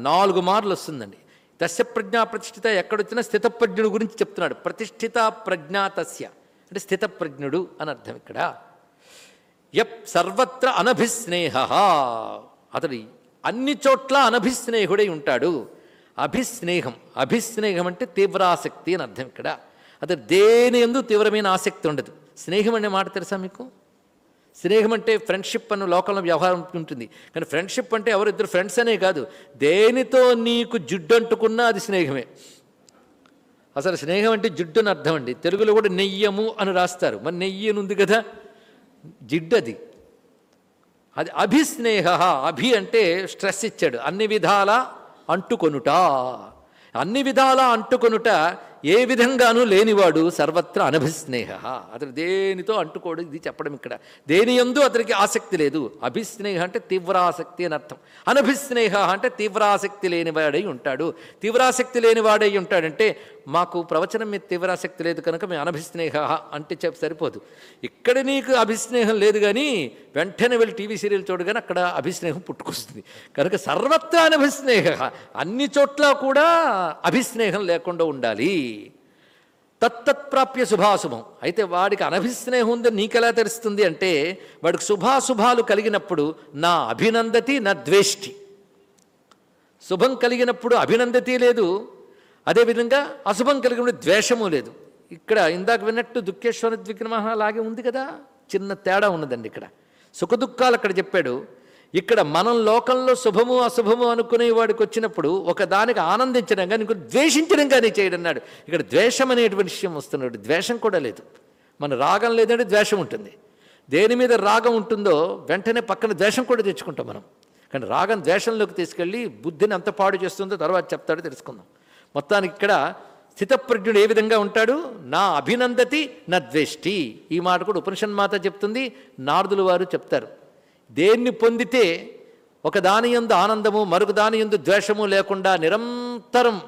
నాలుగు మార్లు వస్తుందండి. తస్య ప్రజ్ఞా ప్రతిష్ఠిత ఎక్కడొచ్చినా స్థితప్రజ్ఞుడు గురించి చెప్తున్నాడు. ప్రతిష్ఠిత ప్రజ్ఞా తస్య అంటే స్థితప్రజ్ఞుడు అని అర్థం ఇక్కడ. యప్ సర్వత్ర అనభిస్నేహ. అతడు అన్ని చోట్ల అనభిస్నేహుడై ఉంటాడు. అభిస్నేహం. అభిస్నేహం అంటే తీవ్రాసక్తి అని అర్థం ఇక్కడ. అతడు దేని ఎందు తీవ్రమైన ఆసక్తి ఉండదు. స్నేహం అనే మాట తెలుసా మీకు? స్నేహం అంటే ఫ్రెండ్షిప్ అన్న లోకంలో వ్యవహారం ఉంటుంది. కానీ ఫ్రెండ్షిప్ అంటే ఎవరిద్దరు ఫ్రెండ్స్ అనే కాదు. దేనితో నీకు జిడ్డు అంటుకున్నా అది స్నేహమే. అసలు స్నేహం అంటే జిడ్డు అని అర్థం అండి. తెలుగులో కూడా నెయ్యము అని రాస్తారు. మరి నెయ్యి అని ఉంది కదా? జిడ్డు అది. అది అభిస్నేహ అభి అంటే స్ట్రెస్ ఇచ్చాడు. అన్ని విధాల అంటుకొనుట. అన్ని విధాల అంటుకొనుట ఏ విధంగానూ లేనివాడు సర్వత్ర అనభిస్నేహ. అతను దేనితో అంటుకోడు? ఇది చెప్పడం ఇక్కడ. దేని ఎందు అతనికి ఆసక్తి లేదు. అభిస్నేహ అంటే తీవ్రాసక్తి అని అర్థం. అనభిస్నేహ అంటే తీవ్రాసక్తి లేనివాడై ఉంటాడు. తీవ్రాసక్తి లేనివాడై ఉంటాడంటే మాకు ప్రవచనం మీద తీవ్రాసక్తి లేదు కనుక మేము అనభిస్నేహ అంటే చెప్ప సరిపోదు. ఇక్కడ నీకు అభిస్నేహం లేదు కానీ వెంటనే వెళ్ళి టీవీ సీరియల్ చూడగానే అక్కడ అభిస్నేహం పుట్టుకొస్తుంది. కనుక సర్వత్రా అనభిస్నేహ. అన్ని చోట్ల కూడా అభిస్నేహం లేకుండా ఉండాలి. తత్తత్ప్రాప్య శుభాశుభం. అయితే వాడికి అనభిస్నేహం ఉందని నీకెలా తెలుస్తుంది అంటే వాడికి శుభాశుభాలు కలిగినప్పుడు నా అభినందతి నా ద్వేష్టి. శుభం కలిగినప్పుడు అభినందతి లేదు అదేవిధంగా అశుభం కలిగిన ద్వేషము లేదు. ఇక్కడ ఇందాక విన్నట్టు దుఃఖేశ్వర ద్విగ్రమహ అలాగే ఉంది కదా? చిన్న తేడా ఉన్నదండి ఇక్కడ. సుఖదుఖాలు అక్కడ చెప్పాడు. ఇక్కడ మనం లోకంలో శుభము అశుభము అనుకునే వాడికి వచ్చినప్పుడు ఒక దానికి ఆనందించడం కానీ ఇంకో ద్వేషించడం కానీ చేయడన్నాడు ఇక్కడ ద్వేషం అనేటువంటి విషయం వస్తున్నాడు. ద్వేషం కూడా లేదు. మన రాగం లేదంటే ద్వేషం ఉంటుంది. దేని మీద రాగం ఉంటుందో వెంటనే పక్కన ద్వేషం కూడా తెచ్చుకుంటాం మనం. కానీ రాగం ద్వేషంలోకి తీసుకెళ్ళి బుద్ధిని ఎంత పాడు చేస్తుందో తర్వాత చెప్తాడో తెలుసుకుందాం. మొత్తానికి ఇక్కడ స్థితప్రజ్ఞుడు ఏ విధంగా ఉంటాడు? నా అభినందతి నా ద్వేష్టి. ఈ మాట కూడా ఉపనిషన్మాత చెప్తుంది నారదులు వారు చెప్తారు. దేన్ని పొందితే ఒక దాని యందు ఆనందము మరొక దాని యందు ద్వేషము లేకుండా నిరంతరం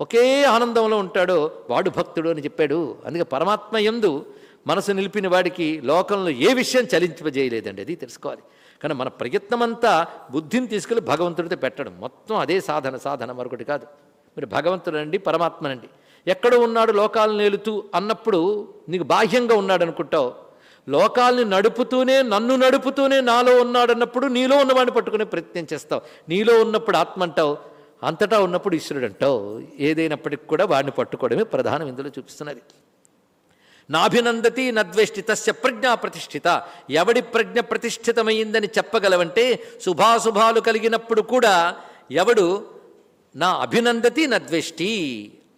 ఒకే ఆనందంలో ఉంటాడో వాడు భక్తుడు అని చెప్పాడు. అందుకే పరమాత్మ ఎందు మనసు నిలిపిన వాడికి లోకంలో ఏ విషయం చలింపజేయలేదండి. అది తెలుసుకోవాలి. కానీ మన ప్రయత్నమంతా బుద్ధిని తీసుకెళ్ళి భగవంతుడితో పెట్టడం. మొత్తం అదే సాధన సాధన మరొకటి కాదు. మీరు భగవంతుడండి పరమాత్మనండి ఎక్కడ ఉన్నాడు లోకాలను నేలుతూ అన్నప్పుడు నీకు బాహ్యంగా ఉన్నాడు అనుకుంటావు. లోకాల్ని నడుపుతూనే నన్ను నడుపుతూనే నాలో ఉన్నాడన్నప్పుడు నీలో ఉన్నవాడిని పట్టుకునే ప్రయత్నం చేస్తావు. నీలో ఉన్నప్పుడు ఆత్మ అంటావు అంతటా ఉన్నప్పుడు ఈశ్వరుడు అంటావు. ఏదైనప్పటికి కూడా వాడిని పట్టుకోవడమే ప్రధానం ఇందులో చూపిస్తున్నది. నాభినందతి నద్వేష్టి తస్య ప్రజ్ఞా ప్రతిష్ఠిత. ఎవడి ప్రజ్ఞ ప్రతిష్ఠితమైందని చెప్పగలవంటే శుభాశుభాలు కలిగినప్పుడు కూడా ఎవడు నా అభినందతి నద్వేష్టి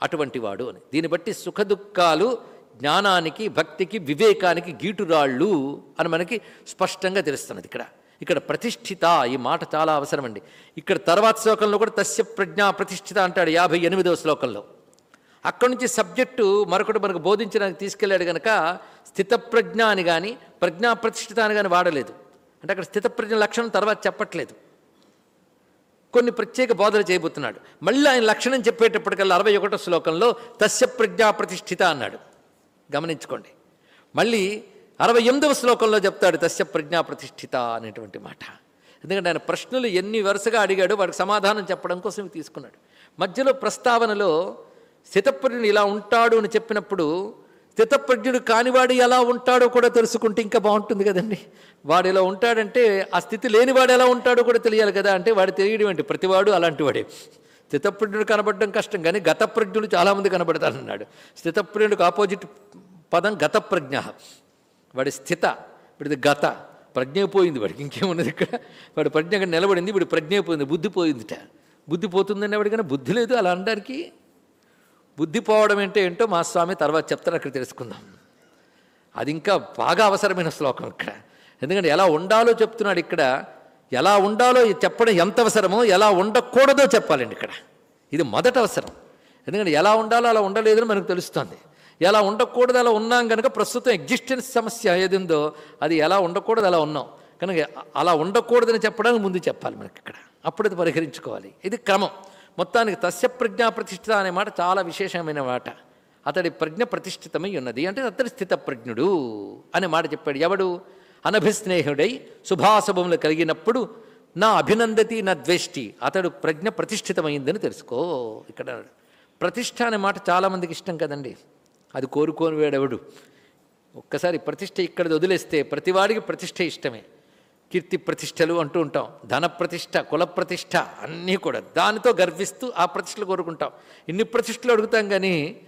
అటువంటి వాడు అని. దీన్ని బట్టి సుఖదుఖాలు జ్ఞానానికి భక్తికి వివేకానికి గీటురాళ్ళు అని మనకి స్పష్టంగా తెలుస్తున్నది ఇక్కడ. ఇక్కడ ప్రతిష్ఠిత ఈ మాట చాలా అవసరమండి. ఇక్కడ తర్వాత శ్లోకంలో కూడా తస్య ప్రజ్ఞా ప్రతిష్ఠిత అంటాడు యాభై ఎనిమిదవ శ్లోకంలో. అక్కడి నుంచి సబ్జెక్టు మరొకటి మనకు బోధించడానికి తీసుకెళ్ళాడు కనుక స్థితప్రజ్ఞ అని కానీ ప్రజ్ఞా ప్రతిష్ఠిత అని కానీ వాడలేదు. అంటే అక్కడ స్థితప్రజ్ఞ లక్షణం తర్వాత చెప్పట్లేదు. కొన్ని ప్రత్యేక బోధలు చేయబోతున్నాడు. మళ్ళీ ఆయన లక్షణం చెప్పేటప్పటికల్లా అరవై ఒకటో శ్లోకంలో తస్య ప్రజ్ఞా ప్రతిష్ఠిత అన్నాడు. గమనించుకోండి. మళ్ళీ అరవై ఎనిమిదవ శ్లోకంలో చెప్తాడు తస్య ప్రజ్ఞా ప్రతిష్ఠిత అనేటువంటి మాట. ఎందుకంటే ఆయన ప్రశ్నలు ఎన్ని వరుసగా అడిగాడో వాడికి సమాధానం చెప్పడం కోసం తీసుకున్నాడు. మధ్యలో ప్రస్తావనలో స్థితప్రజ్ఞుడు ఇలా ఉంటాడు అని చెప్పినప్పుడు స్థితప్రజ్ఞుడు కానివాడు ఎలా ఉంటాడో కూడా తెలుసుకుంటే ఇంకా బాగుంటుంది కదండి. వాడు ఎలా ఉంటాడంటే ఆ స్థితి లేనివాడు ఎలా ఉంటాడో కూడా తెలియాలి కదా. అంటే వాడు తెలియడం ఏంటి? ప్రతివాడు అలాంటి వాడే స్థితప్రజ్ఞుడు కనబడడం కష్టం కానీ గతప్రజ్ఞుడు చాలామంది కనబడతారన్నాడు. స్థితప్రజ్ఞుడికి ఆపోజిట్ పదం గతప్రజ్ఞ. వాడి స్థిత ఇప్పుడు గత ప్రజ్ఞ పోయింది వాడికి ఇంకేమున్నది ఇక్కడ? వాడి ప్రజ్ఞ నిలబడింది ఇప్పుడు ప్రజ్ఞ పోయింది బుద్ధి పోయిందిట. బుద్ధి పోతుందని వాడికన్నా బుద్ధి లేదు అలా అనడానికి. బుద్ధి పోవడం అంటే ఏంటో మా స్వామి తర్వాత చెప్తారు అక్కడ తెలుసుకుందాం. అది ఇంకా బాగా అవసరమైన శ్లోకం ఇక్కడ. ఎందుకంటే ఎలా ఉండాలో చెప్తున్నాడు ఇక్కడ. ఎలా ఉండాలో చెప్పడం ఎంత అవసరమో ఎలా ఉండకూడదో చెప్పాలండి ఇక్కడ. ఇది మొదట అవసరం. ఎందుకంటే ఎలా ఉండాలో అలా ఉండలేదని మనకు తెలుస్తుంది. ఎలా ఉండకూడదు అలా ఉన్నాం కనుక ప్రస్తుతం ఎగ్జిస్టెన్స్ సమస్య ఏది ఉందో అది ఎలా ఉండకూడదు అలా ఉన్నాం. కనుక అలా ఉండకూడదని చెప్పడానికి ముందు చెప్పాలి మనకి ఇక్కడ. అప్పుడు అది పరిహరించుకోవాలి. ఇది క్రమం. మొత్తానికి తస్య ప్రజ్ఞా ప్రతిష్ఠిత అనే మాట చాలా విశేషమైన మాట. అతడి ప్రజ్ఞ ప్రతిష్ఠితమై ఉన్నది. అంటే అతడి స్థిత ప్రజ్ఞుడు అనే మాట చెప్పాడు. ఎవడు? అనభిస్నేహుడై శుభాశుభములు కలిగినప్పుడు నా అభినందతి నా ద్వేష్టి అతడు ప్రజ్ఞ ప్రతిష్ఠితమైందని తెలుసుకో. ఇక్కడ ప్రతిష్ట అనే మాట చాలామందికి ఇష్టం కదండి. అది కోరుకోని వేడెవడు ఒక్కసారి ప్రతిష్ట ఇక్కడ వదిలేస్తే ప్రతివాడికి ప్రతిష్ట ఇష్టమే. కీర్తి ప్రతిష్టలు అంటూ ఉంటాం. ధన ప్రతిష్ట కుల ప్రతిష్ట అన్నీ కూడా దానితో గర్విస్తూ ఆ ప్రతిష్టలు కోరుకుంటాం. ఇన్ని ప్రతిష్టలు అడుగుతాం కానీ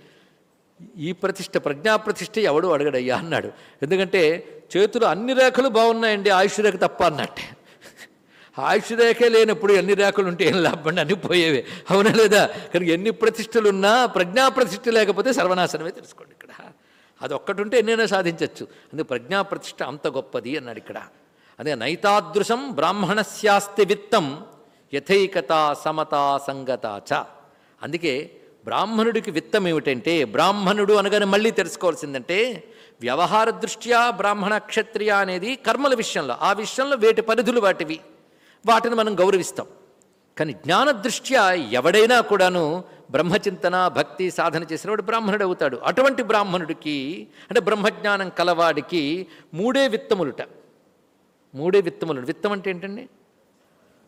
ఈ ప్రతిష్ట ప్రజ్ఞాప్రతిష్ట ఎవడు అడగడయ్యా అన్నాడు. ఎందుకంటే చేతులు అన్ని రేఖలు బాగున్నాయండి ఆయుష్ రేఖ తప్ప అన్నట్టే. ఆయుష్ రేఖే లేనప్పుడు ఎన్ని రేఖలు ఉంటే ఏం లాభండి అన్ని పోయేవే. అవునా లేదా? కనుక ఎన్ని ప్రతిష్టలున్నా ప్రజ్ఞాప్రతిష్ట ప్రజ్ఞా లేకపోతే సర్వనాశనమే తెలుసుకోండి ఇక్కడ. అది ఒక్కటి ఉంటే ఎన్నైనా సాధించవచ్చు అందుకే ప్రజ్ఞాప్రతిష్ట అంత గొప్పది అన్నాడు ఇక్కడ. అదే నైతాదృశం బ్రాహ్మణస్యాస్తి విత్తం యథైకత సమత సంగత చ. అందుకే బ్రాహ్మణుడికి విత్తం ఏమిటంటే బ్రాహ్మణుడు అనగానే మళ్ళీ తెలుసుకోవాల్సిందంటే వ్యవహార దృష్ట్యా బ్రాహ్మణ క్షత్రియ అనేది కర్మల విషయంలో ఆ విషయంలో వేటి పరిధులు వాటివి వాటిని మనం గౌరవిస్తాం. కానీ జ్ఞాన దృష్ట్యా ఎవడైనా కూడాను బ్రహ్మచింతన భక్తి సాధన చేసినవాడు బ్రాహ్మణుడు అవుతాడు. అటువంటి బ్రాహ్మణుడికి అంటే బ్రహ్మజ్ఞానం కలవాడికి మూడే విత్తములుట. మూడే విత్తములు. విత్తం అంటే ఏంటండి?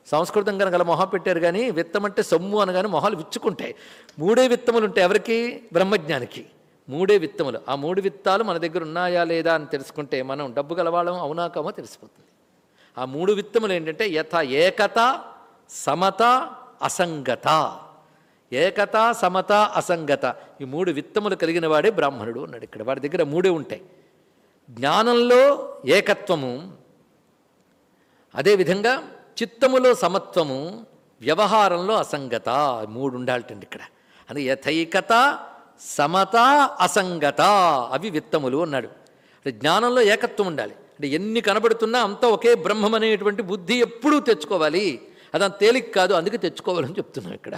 సంస్కృతం కనుక అలా మొహం పెట్టారు కానీ విత్తం అంటే సొమ్ము అనగానే మొహాలు విచ్చుకుంటాయి. మూడే విత్తములు ఉంటాయి ఎవరికి? బ్రహ్మజ్ఞానికి. మూడే విత్తములు. ఆ మూడు విత్తాలు మన దగ్గర ఉన్నాయా లేదా అని తెలుసుకుంటే మనం డబ్బు గలవాళ్ళం అవునా కామో తెలిసిపోతుంది. ఆ మూడు విత్తములు ఏంటంటే యథ ఏకత సమత అసంగత. ఏకత సమత అసంగత. ఈ మూడు విత్తములు కలిగిన వాడే బ్రాహ్మణుడు అన్నాడు ఇక్కడ. వాడి దగ్గర మూడే ఉంటాయి. జ్ఞానంలో ఏకత్వము అదేవిధంగా చిత్తములో సమత్వము వ్యవహారంలో అసంగత మూడు ఉండాలటండి ఇక్కడ. అది యథైకత సమత అసంగత అవి విత్తములు అన్నాడు. అంటే జ్ఞానంలో ఏకత్వం ఉండాలి. అంటే ఎన్ని కనబడుతున్నా అంతా ఒకే బ్రహ్మం అనేటువంటి బుద్ధి ఎప్పుడూ తెచ్చుకోవాలి. అదంత తేలిక కాదు అందుకే తెచ్చుకోవాలని చెప్తున్నాం ఇక్కడ.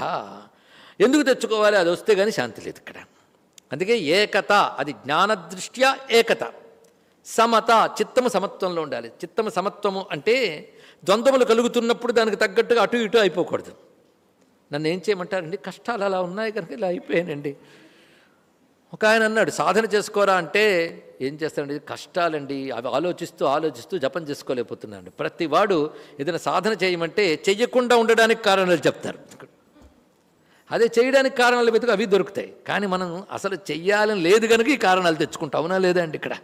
ఎందుకు తెచ్చుకోవాలి? అది వస్తే కానీ శాంతి లేదు ఇక్కడ. అందుకే ఏకత అది జ్ఞానదృష్ట్యా ఏకత. సమత చిత్తము సమత్వంలో ఉండాలి. చిత్తము సమత్వము అంటే ద్వంద్వములు కలుగుతున్నప్పుడు దానికి తగ్గట్టుగా అటు ఇటు అయిపోకూడదు. నన్ను ఏం చేయమంటారండి? కష్టాలు అలా ఉన్నాయి కనుక ఇలా అయిపోయానండి. ఒక ఆయన అన్నాడు సాధన చేసుకోరా అంటే ఏం చేస్తాడండి కష్టాలండి. అవి ఆలోచిస్తూ ఆలోచిస్తూ జపం చేసుకోలేకపోతున్నాడు ప్రతి వాడు ఏదైనా సాధన చేయమంటే చెయ్యకుండా ఉండడానికి కారణాలు చెప్తారు. అదే చేయడానికి కారణాలు వెతుకు అవి దొరుకుతాయి. కానీ మనం అసలు చెయ్యాలని లేదు కనుక ఈ కారణాలు తెచ్చుకుంటాం. అవునా లేదా అండి ఇక్కడ?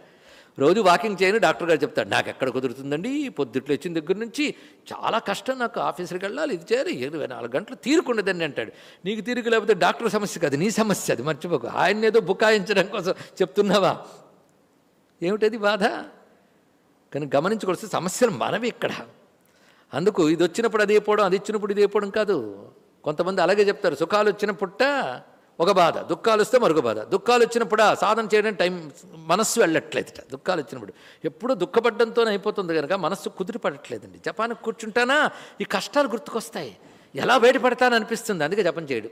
రోజు వాకింగ్ చేయని డాక్టర్ గారు చెప్తాడు నాకు ఎక్కడ కుదురుతుందండి? పొద్దుట్లో వచ్చిన దగ్గర నుంచి చాలా కష్టం నాకు ఆఫీసర్కి వెళ్ళాలి ఇది చేయాలి ఇరవై నాలుగు గంటలు తీరుకుండదండి అంటాడు. నీకు తీరుకు లేకపోతే డాక్టర్ సమస్య కాదు నీ సమస్య అది మర్చిపోకు. ఆయన ఏదో బుకాయించడం కోసం చెప్తున్నావా? ఏమిటది బాధ? కానీ గమనించుకోవాల్సిన సమస్యలు మనవి ఇక్కడ. అందుకు ఇది వచ్చినప్పుడు అది అయిపోవడం అది ఇచ్చినప్పుడు ఇది అయిపోవడం కాదు. కొంతమంది అలాగే చెప్తారు సుఖాలు వచ్చినప్పుట ఒక బాధ. దుఃఖాలు వస్తే మరొక బాధ. దుఃఖాలు వచ్చినప్పుడు సాధన చేయడం టైం మనస్సు వెళ్ళట్లేదుట దుఃఖాలు వచ్చినప్పుడు ఎప్పుడు దుఃఖపడ్డంతోనే అయిపోతుంది కనుక మనస్సు కుదిరిపడట్లేదండి జపానికి కూర్చుంటానా? ఈ కష్టాలు గుర్తుకొస్తాయి. ఎలా బయటపడతాననిపిస్తుంది అందుకే జపం చేయడు.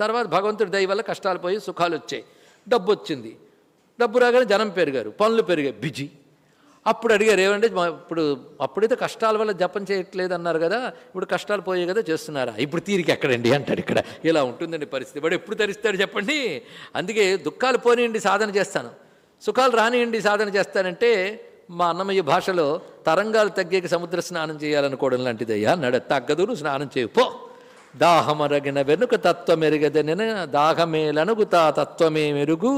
తర్వాత భగవంతుడి దయ వల్ల కష్టాలు పోయి సుఖాలు వచ్చాయి డబ్బు వచ్చింది డబ్బు రాగానే జనం పెరిగారు. పనులు పెరిగాయి. బిజీ. అప్పుడు అడిగారు ఏమంటే ఇప్పుడు అప్పుడైతే కష్టాల వల్ల జపం చేయట్లేదు అన్నారు కదా ఇప్పుడు కష్టాలు పోయాయి కదా చేస్తున్నారా? ఇప్పుడు తీరిక ఎక్కడండి? అంటాడు ఇక్కడ. ఇలా ఉంటుందండి పరిస్థితి. వాడు ఎప్పుడు తరిస్తాడు చెప్పండి? అందుకే దుఃఖాలు పోనీయండి సాధన చేస్తాను. సుఖాలు రానియండి సాధన చేస్తానంటే మా అన్నమయ్య భాషలో తరంగాలు తగ్గేకి సముద్ర స్నానం చేయాలనుకోవడం లాంటిది అయ్యా నడ తగ్గదు స్నానం చేయపో దాహమరగిన వెనుక తత్వమెరుగదనిన దాహమేలనుగుతా తత్వమే మెరుగు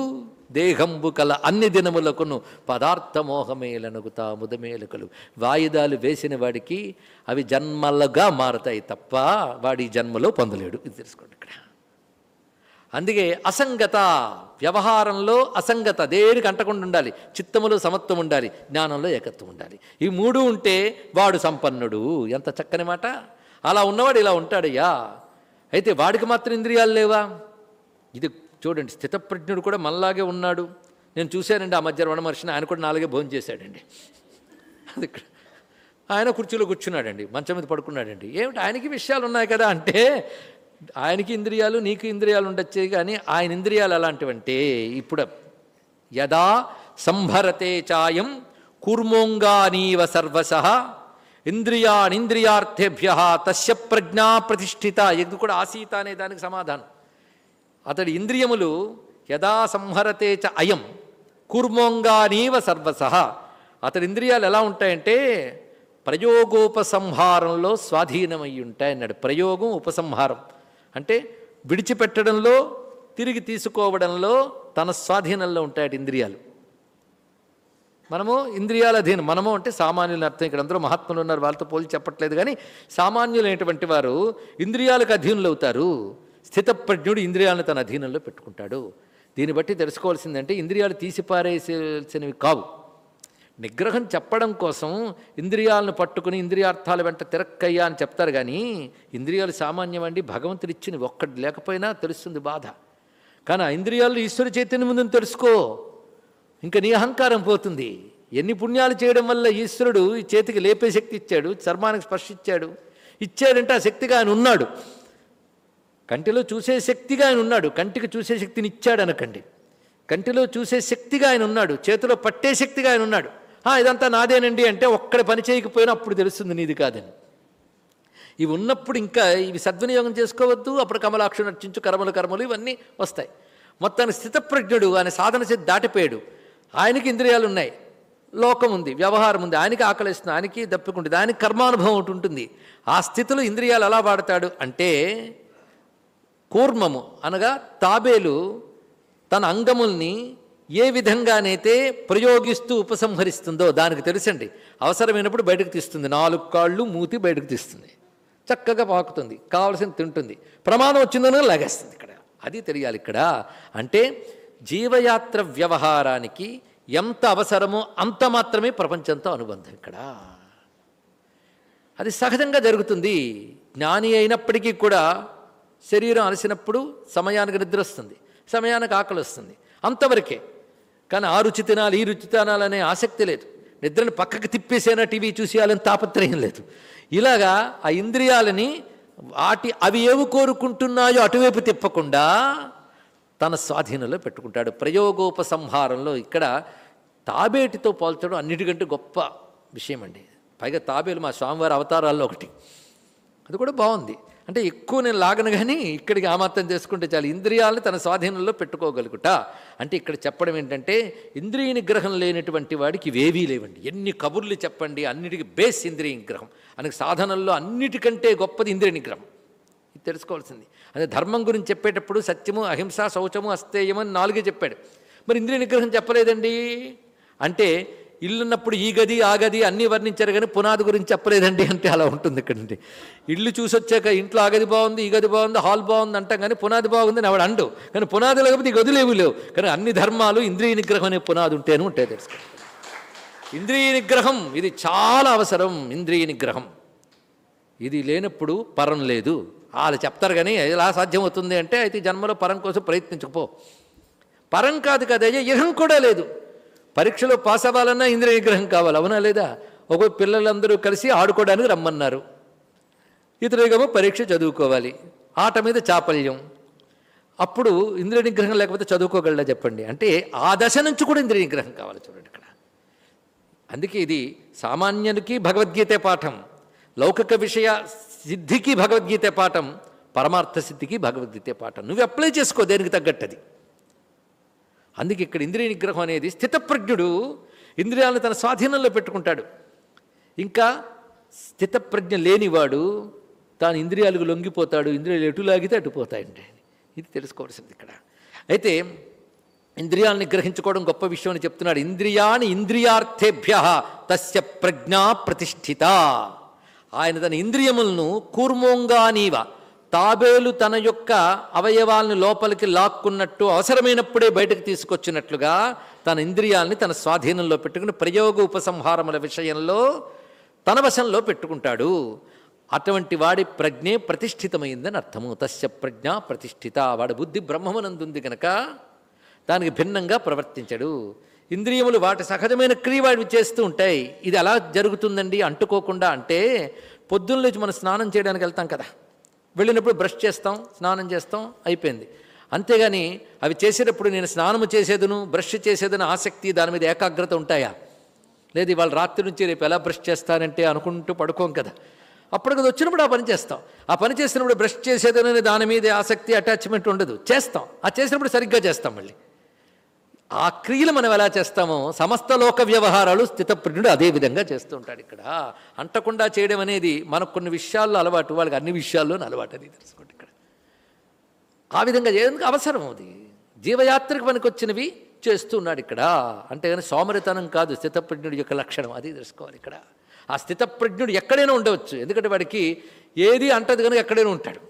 దేహంబు కల అన్ని దినములకును పదార్థమోహమేలనుగుతా ముదమేలుకలు. వాయిదాలు వేసిన వాడికి అవి జన్మలుగా మారతాయి తప్ప వాడి జన్మలో పొందలేడు. ఇది తెలుసుకోండి ఇక్కడ. అందుకే అసంగత వ్యవహారంలో అసంగత దేనికి అంటకుండా ఉండాలి? చిత్తములో సమత్వం ఉండాలి జ్ఞానంలో ఏకత్వం ఉండాలి. ఈ మూడు ఉంటే వాడు సంపన్నుడు. ఎంత చక్కని మాట. అలా ఉన్నవాడు ఇలా ఉంటాడయ్యా. అయితే వాడికి మాత్రం ఇంద్రియాలు లేవా? ఇది చూడండి స్థితప్రజ్ఞుడు కూడా మనలాగే ఉన్నాడు. నేను చూశానండి ఆ మధ్య రమణ మహర్షిని ఆయన కూడా నాలుగే భోజనం చేశాడండి. అది ఇక్కడ. ఆయన కుర్చీలో కూర్చున్నాడండి మంచం మీద పడుకున్నాడండి. ఏమిటి ఆయనకి విషయాలు ఉన్నాయి కదా అంటే ఆయనకి ఇంద్రియాలు నీకు ఇంద్రియాలు ఉండొచ్చే కానీ ఆయన ఇంద్రియాలు అలాంటివంటే ఇప్పుడు యదా సంభరతే చాయం కూర్మోంగానీవ సర్వస ఇంద్రియాణింద్రియార్థేభ్య తస్య ప్రజ్ఞా ప్రతిష్ఠిత. ఇది కూడా ఆసీత అనే దానికి సమాధానం. అతడి ఇంద్రియములు యదా సంహరతే చ అయం కూర్మోంగానీవ సర్వస. అతడి ఇంద్రియాలు ఎలా ఉంటాయంటే ప్రయోగోపసంహారంలో స్వాధీనమై ఉంటాయన్నాడు ప్రయోగం ఉపసంహారం. అంటే విడిచిపెట్టడంలో తిరిగి తీసుకోవడంలో తన స్వాధీనంలో ఉంటాయట ఇంద్రియాలు. మనము ఇంద్రియాల అధీనం. మనము అంటే సామాన్యుల అర్థం ఇక్కడ అందరూ మహాత్ములు ఉన్నారు వాళ్ళతో పోల్చి చెప్పట్లేదు కానీ సామాన్యులైనటువంటి వారు ఇంద్రియాలకు అధీనులు అవుతారు స్థితప్రజ్ఞుడు ఇంద్రియాలను తన అధీనంలో పెట్టుకుంటాడు. దీన్ని బట్టి తెలుసుకోవాల్సిందంటే ఇంద్రియాలు తీసిపారేసేసినవి కావు. నిగ్రహం చెప్పడం కోసం ఇంద్రియాలను పట్టుకుని ఇంద్రియార్థాల వెంట తిరక్కయ్యా అని చెప్తారు కానీ ఇంద్రియాలు సామాన్యమండి భగవంతుడు ఇచ్చినవి ఒక్కటి లేకపోయినా తెలుస్తుంది బాధ. కానీ ఆ ఇంద్రియాలు ఈశ్వర చైతన్యం ముందు తెలుసుకో. ఇంకా నీ అహంకారం పోతుంది. ఎన్ని పుణ్యాలు చేయడం వల్ల ఈశ్వరుడు ఈ చేతికి లేపే శక్తి ఇచ్చాడు చర్మానికి స్పర్శ ఇచ్చాడు ఇచ్చాడంటే ఆ శక్తిగా ఆయన ఉన్నాడు. కంటిలో చూసే శక్తిగా ఆయన ఉన్నాడు. కంటికి చూసే శక్తిని ఇచ్చాడు అనకండి. కంటిలో చూసే శక్తిగా ఆయన ఉన్నాడు. చేతిలో పట్టే శక్తిగా ఆయన ఉన్నాడు. ఇదంతా నాదేనండి అంటే ఒక్కడ పని చేయకపోయినా అప్పుడు తెలుస్తుంది నీది కాదని. ఇవి ఉన్నప్పుడు ఇంకా ఇవి సద్వినియోగం చేసుకోవద్దు. అప్పుడు కమలాక్షు నర్చించు కర్మలు కర్మలు ఇవన్నీ వస్తాయి. మొత్తానికి స్థితప్రజ్ఞుడు ఆయన సాధన చేతి దాటిపోయాడు. ఆయనకి ఇంద్రియాలు ఉన్నాయి. లోకం ఉంది వ్యవహారం ఉంది. ఆయనకి ఆకలిస్తుంది ఆయనకి దప్పికుంటుంది ఆయనకి కర్మానుభవం ఒకటి ఉంటుంది. ఆ స్థితిలో ఇంద్రియాలు ఎలా వాడతాడు అంటే కూర్మము అనగా తాబేలు తన అంగముల్ని ఏ విధంగానైతే ప్రయోగిస్తూ ఉపసంహరిస్తుందో దానికి తెలుసండి. అవసరమైనప్పుడు బయటకు తీస్తుంది. నాలుగు కాళ్ళు మూతి బయటకు తీస్తుంది. చక్కగా పాకుతుంది. కావలసిన తింటుంది. ప్రమాదం వచ్చిందని లాగేస్తుంది ఇక్కడ. అది తెలియాలి ఇక్కడ. అంటే జీవయాత్ర వ్యవహారానికి ఎంత అవసరమో అంత మాత్రమే ప్రపంచంతో అనుబంధం ఇక్కడ. అది సహజంగా జరుగుతుంది. జ్ఞాని అయినప్పటికీ కూడా శరీరం అలసినప్పుడు సమయానికి నిద్ర వస్తుంది సమయానికి ఆకలి వస్తుంది. అంతవరకే. కానీ ఆ రుచి తినాలి ఈ రుచి తినాలనే ఆసక్తి లేదు. నిద్రని పక్కకి తిప్పేసేనా టీవీ చూసేయాలని తాపత్రయం లేదు. ఇలాగా ఆ ఇంద్రియాలని వాటి అవి ఏవి కోరుకుంటున్నాయో అటువైపు తిప్పకుండా తన స్వాధీనంలో పెట్టుకుంటాడు. ప్రయోగోపసంహారంలో ఇక్కడ తాబేటితో పోల్చడం అన్నిటికంటే గొప్ప విషయం అండి పైగా తాబేలు మా స్వామివారి అవతారాల్లో ఒకటి. అది కూడా బాగుంది. అంటే ఎక్కువ నేను లాగను కానీ ఇక్కడికి ఆ చేసుకుంటే చాలు. ఇంద్రియాలను తన స్వాధీనంలో పెట్టుకోగలుగుట. అంటే ఇక్కడ చెప్పడం ఏంటంటే ఇంద్రియ నిగ్రహం లేనటువంటి వాడికి ఇవేవీ లేవండి. ఎన్ని కబుర్లు చెప్పండి అన్నిటికీ బేస్ ఇంద్రియ నిగ్రహం. అనకు సాధనల్లో అన్నిటికంటే గొప్పది ఇంద్రియ నిగ్రహం. ఇది తెలుసుకోవాల్సింది. అదే ధర్మం గురించి చెప్పేటప్పుడు సత్యము అహింస శౌచము అస్తేయము అని నాలుగే చెప్పాడు. మరి ఇంద్రియ నిగ్రహం చెప్పలేదండి. అంటే ఇల్లున్నప్పుడు ఈ గది ఆ గది అన్నీ వర్ణించారు కానీ పునాది గురించి చెప్పలేదండి అంటే అలా ఉంటుంది ఇక్కడండి. ఇల్లు చూసి వచ్చాక ఇంట్లో ఆ గది బాగుంది ఈ గది బాగుంది హాల్ బాగుంది అంటాం కానీ పునాది బాగుంది అని ఆవిడ అండు కానీ పునాది లేకపోతే ఈ గదులు ఏవి లేవు. కానీ అన్ని ధర్మాలు ఇంద్రియ నిగ్రహం అనే పునాది ఉంటేనే ఉంటాయి తెలుసుకో ఇంద్రియ నిగ్రహం ఇది చాలా అవసరం ఇంద్రియ నిగ్రహం. ఇది లేనప్పుడు పరం లేదు. వాళ్ళు చెప్తారు కానీ ఎలా సాధ్యమవుతుంది అంటే అయితే జన్మలో పరం కోసం ప్రయత్నించకపో పరం కాదు కదయ్యా ఇహం కూడా లేదు. పరీక్షలో పాస్ అవ్వాలన్నా ఇంద్రియ నిగ్రహం కావాలి అవునా లేదా? ఒక పిల్లలందరూ కలిసి ఆడుకోవడానికి రమ్మన్నారు. ఇతరులేమో పరీక్ష చదువుకోవాలి. ఆట మీద చాపల్యం. అప్పుడు ఇంద్రియ నిగ్రహం లేకపోతే చదువుకోగలడా చెప్పండి? అంటే ఆ దశ నుంచి కూడా ఇంద్రియ నిగ్రహం కావాలి చూడండి ఇక్కడ. అందుకే ఇది సామాన్యునికి భగవద్గీతే పాఠం. లౌకిక విషయ సిద్ధికి భగవద్గీత పాఠం పరమార్థ సిద్ధికి భగవద్గీతే పాఠం. నువ్వు అప్లై చేసుకో దేనికి తగ్గట్టది. అందుకే ఇక్కడ ఇంద్రియ నిగ్రహం అనేది స్థితప్రజ్ఞుడు ఇంద్రియాలను తన స్వాధీనంలో పెట్టుకుంటాడు. ఇంకా స్థితప్రజ్ఞ లేనివాడు తాను ఇంద్రియాలకు లొంగిపోతాడు ఇంద్రియాలు ఎటు లాగితే అటుపోతాయండి. ఇది తెలుసుకోవాల్సింది ఇక్కడ. అయితే ఇంద్రియాలను గ్రహించుకోవడం గొప్ప విషయం అని చెప్తున్నాడు. ఇంద్రియాని ఇంద్రియార్థేభ్య తస్య ప్రజ్ఞా ప్రతిష్ఠిత. ఆయన తన ఇంద్రియములను కూర్మోంగానీవ. తాబేలు తన యొక్క అవయవాలను లోపలికి లాక్కున్నట్టు అవసరమైనప్పుడే బయటకు తీసుకొచ్చినట్లుగా తన ఇంద్రియాల్ని తన స్వాధీనంలో పెట్టుకుని ప్రయోగ ఉపసంహారముల విషయంలో తన వశంలో పెట్టుకుంటాడు. అటువంటి వాడి ప్రజ్ఞే ప్రతిష్ఠితమైందని అర్థము. తస్య ప్రజ్ఞ ప్రతిష్ఠిత. వాడి బుద్ధి బ్రహ్మమునందుంది గనక దానికి భిన్నంగా ప్రవర్తించడు. ఇంద్రియములు వాటి సహజమైన క్రియ వాడివి చేస్తూ ఉంటాయి. ఇది ఎలా జరుగుతుందండి అంటుకోకుండా అంటే పొద్దున్న మనం స్నానం చేయడానికి వెళ్తాం కదా. వెళ్ళినప్పుడు బ్రష్ చేస్తాం స్నానం చేస్తాం అయిపోయింది. అంతేగాని అవి చేసేటప్పుడు నేను స్నానము చేసేదను బ్రష్ చేసేదను ఆసక్తి దాని మీద ఏకాగ్రత ఉంటాయా? లేదు ఇవాళ రాత్రి నుంచి రేపు ఎలా బ్రష్ చేస్తానంటే అనుకుంటూ పడుకోం కదా. అప్పుడు కదా వచ్చినప్పుడు ఆ పని చేస్తాం. ఆ పని చేసినప్పుడు బ్రష్ చేసేదనే దాని మీద ఆసక్తి అటాచ్మెంట్ ఉండదు. చేస్తాం. ఆ చేసినప్పుడు సరిగ్గా చేస్తాం మళ్ళీ. ఆ క్రియలు మనం ఎలా చేస్తామో సమస్త లోక వ్యవహారాలు స్థితప్రియుడు అదే విధంగా చేస్తూ ఉంటాడు ఇక్కడ. అంటకుండా చేయడం అనేది మనకు కొన్ని విషయాల్లో అలవాటు వాళ్ళకి అన్ని విషయాల్లోనూ అలవాటు అది తెలుసుకోండి ఇక్కడ. ఆ విధంగా చేయడానికి అవసరం అది. జీవయాత్రకు పనికొచ్చినవి చేస్తున్నాడు ఇక్కడ. అంటే కానీ సోమరితనం కాదు స్థితప్రజ్ఞుడి యొక్క లక్షణం అది తెలుసుకోవాలి ఇక్కడ. ఆ స్థితప్రజ్ఞుడు ఎక్కడైనా ఉండవచ్చు. ఎందుకంటే వాడికి ఏది అంటది కనుక ఎక్కడైనా ఉంటాడు.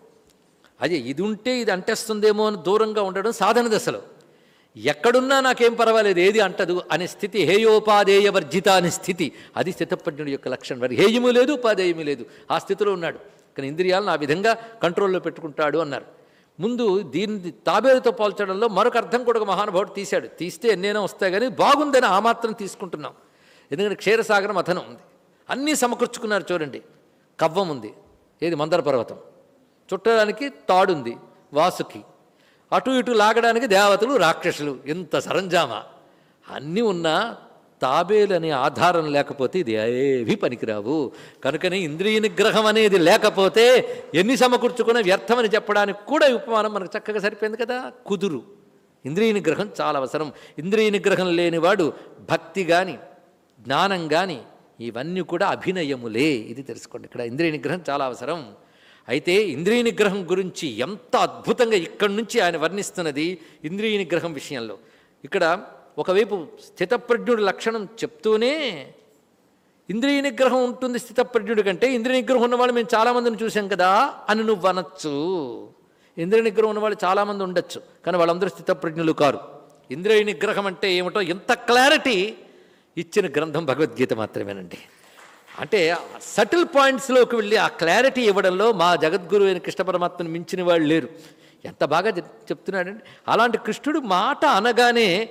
అదే ఇది ఉంటే ఇది అంటేస్తుందేమో అని దూరంగా ఉండడం సాధన దశలో ఎక్కడున్నా నాకేం పర్వాలేదు ఏది అంటదు అనే స్థితి హేయోపాధేయ వర్జిత అనే స్థితి. అది స్థితప్రజ్ఞుడి యొక్క లక్షణం. మరి హేయము లేదు ఉపాధేయము లేదు. ఆ స్థితిలో ఉన్నాడు. కానీ ఇంద్రియాలను ఆ విధంగా కంట్రోల్లో పెట్టుకుంటాడు అన్నారు. ముందు దీన్ని తాబేలుతో పోల్చడంలో మరొక అర్థం కూడా ఒక మహానుభావుడు తీశాడు. తీస్తే ఎన్నైనా వస్తాయి కానీ బాగుందని ఆ మాత్రం తీసుకుంటున్నాం. ఎందుకంటే క్షీరసాగరం అథనం ఉంది. అన్నీ సమకూర్చుకున్నారు చూడండి. కవ్వం ఉంది. ఏది? మందర పర్వతం. చుట్టడానికి తాడుంది. వాసుకి. అటు ఇటు లాగడానికి దేవతలు రాక్షసులు ఇంత సరంజామా. అన్నీ ఉన్నా తాబేలు అనే ఆధారం లేకపోతే ఇది ఏవి పనికిరావు. కనుకనే ఇంద్రియ నిగ్రహం అనేది లేకపోతే ఎన్ని సమకూర్చుకున్న వ్యర్థమని చెప్పడానికి కూడా ఉపమానం మనకు చక్కగా సరిపోయింది కదా? కుదురు. ఇంద్రియ నిగ్రహం చాలా అవసరం. ఇంద్రియ నిగ్రహం లేనివాడు భక్తి కానీ జ్ఞానం కానీ ఇవన్నీ కూడా అభినయములే. ఇది తెలుసుకోండి ఇక్కడ. ఇంద్రియ నిగ్రహం చాలా అవసరం. అయితే ఇంద్రియ నిగ్రహం గురించి ఎంత అద్భుతంగా ఇక్కడి నుంచి ఆయన వర్ణిస్తున్నది ఇంద్రియ నిగ్రహం విషయంలో. ఇక్కడ ఒకవైపు స్థితప్రజ్ఞుడి లక్షణం చెప్తూనే ఇంద్రియ నిగ్రహం ఉంటుంది స్థితప్రజ్ఞుడి కంటే ఇంద్రియ నిగ్రహం ఉన్నవాళ్ళు మేము చాలామందిని చూసాం కదా అని నువ్వు అనొచ్చు. ఇంద్రియ నిగ్రహం ఉన్నవాళ్ళు చాలామంది ఉండొచ్చు కానీ వాళ్ళందరూ స్థితప్రజ్ఞులు కారు. ఇంద్రియ నిగ్రహం అంటే ఏమిటో ఎంత క్లారిటీ ఇచ్చిన గ్రంథం భగవద్గీత మాత్రమేనండి. అంటే సటిల్ పాయింట్స్లోకి వెళ్ళి ఆ క్లారిటీ ఇవ్వడంలో మా జగద్గురు అయిన కృష్ణ పరమాత్మను మించిన వాళ్ళు లేరు. ఎంత బాగా చెప్- చెప్తున్నాడండి? అలాంటి కృష్ణుడు మాట అనగానే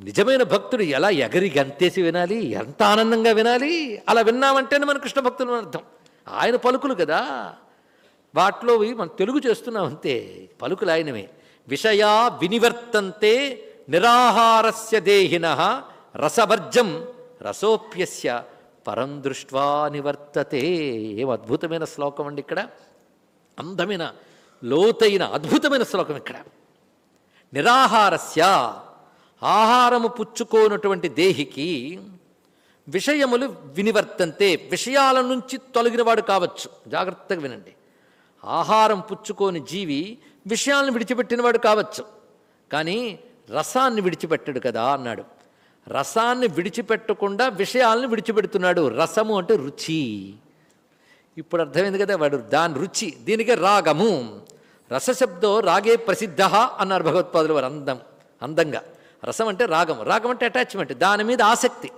నిజమైన భక్తుడు ఎలా ఎగరి గంతేసి వినాలి ఎంత ఆనందంగా వినాలి అలా విన్నామంటేనే మన కృష్ణ భక్తులు అర్థం. ఆయన పలుకులు కదా. వాటిలో మనం తెలుగు చేస్తున్నాం అంతే. పలుకులు ఆయనమే విషయా వినివర్తంతే నిరాహారస్య దేహిన రసవర్జం రసోప్యస్య పరం దృష్ట్వా నివర్తతే. ఏం అద్భుతమైన శ్లోకం అండి ఇక్కడ. అందమైన లోతైన అద్భుతమైన శ్లోకం ఇక్కడ. నిరాహారస్య ఆహారము పుచ్చుకోనటువంటి దేహికి విషయములు వినివర్తంతే విషయాల నుంచి తొలగినవాడు కావచ్చు. జాగ్రత్తగా వినండి. ఆహారం పుచ్చుకోని జీవి విషయాలను విడిచిపెట్టినవాడు కావచ్చు. కానీ రసాన్ని విడిచిపెట్టడు కదా అన్నాడు. రసాన్ని విడిచిపెట్టకుండా విషయాలను విడిచిపెడుతున్నాడు. రసము అంటే రుచి. ఇప్పుడు అర్థమైంది కదా వాడు దాని రుచి దీనికి రాగము. రసశబ్దో రాగే ప్రసిద్ధ అన్నారు భగవత్పాదులు వారు అందం అందంగా. రసం అంటే రాగం రాగం అంటే అటాచ్మెంట్ దాని మీద ఆసక్తి.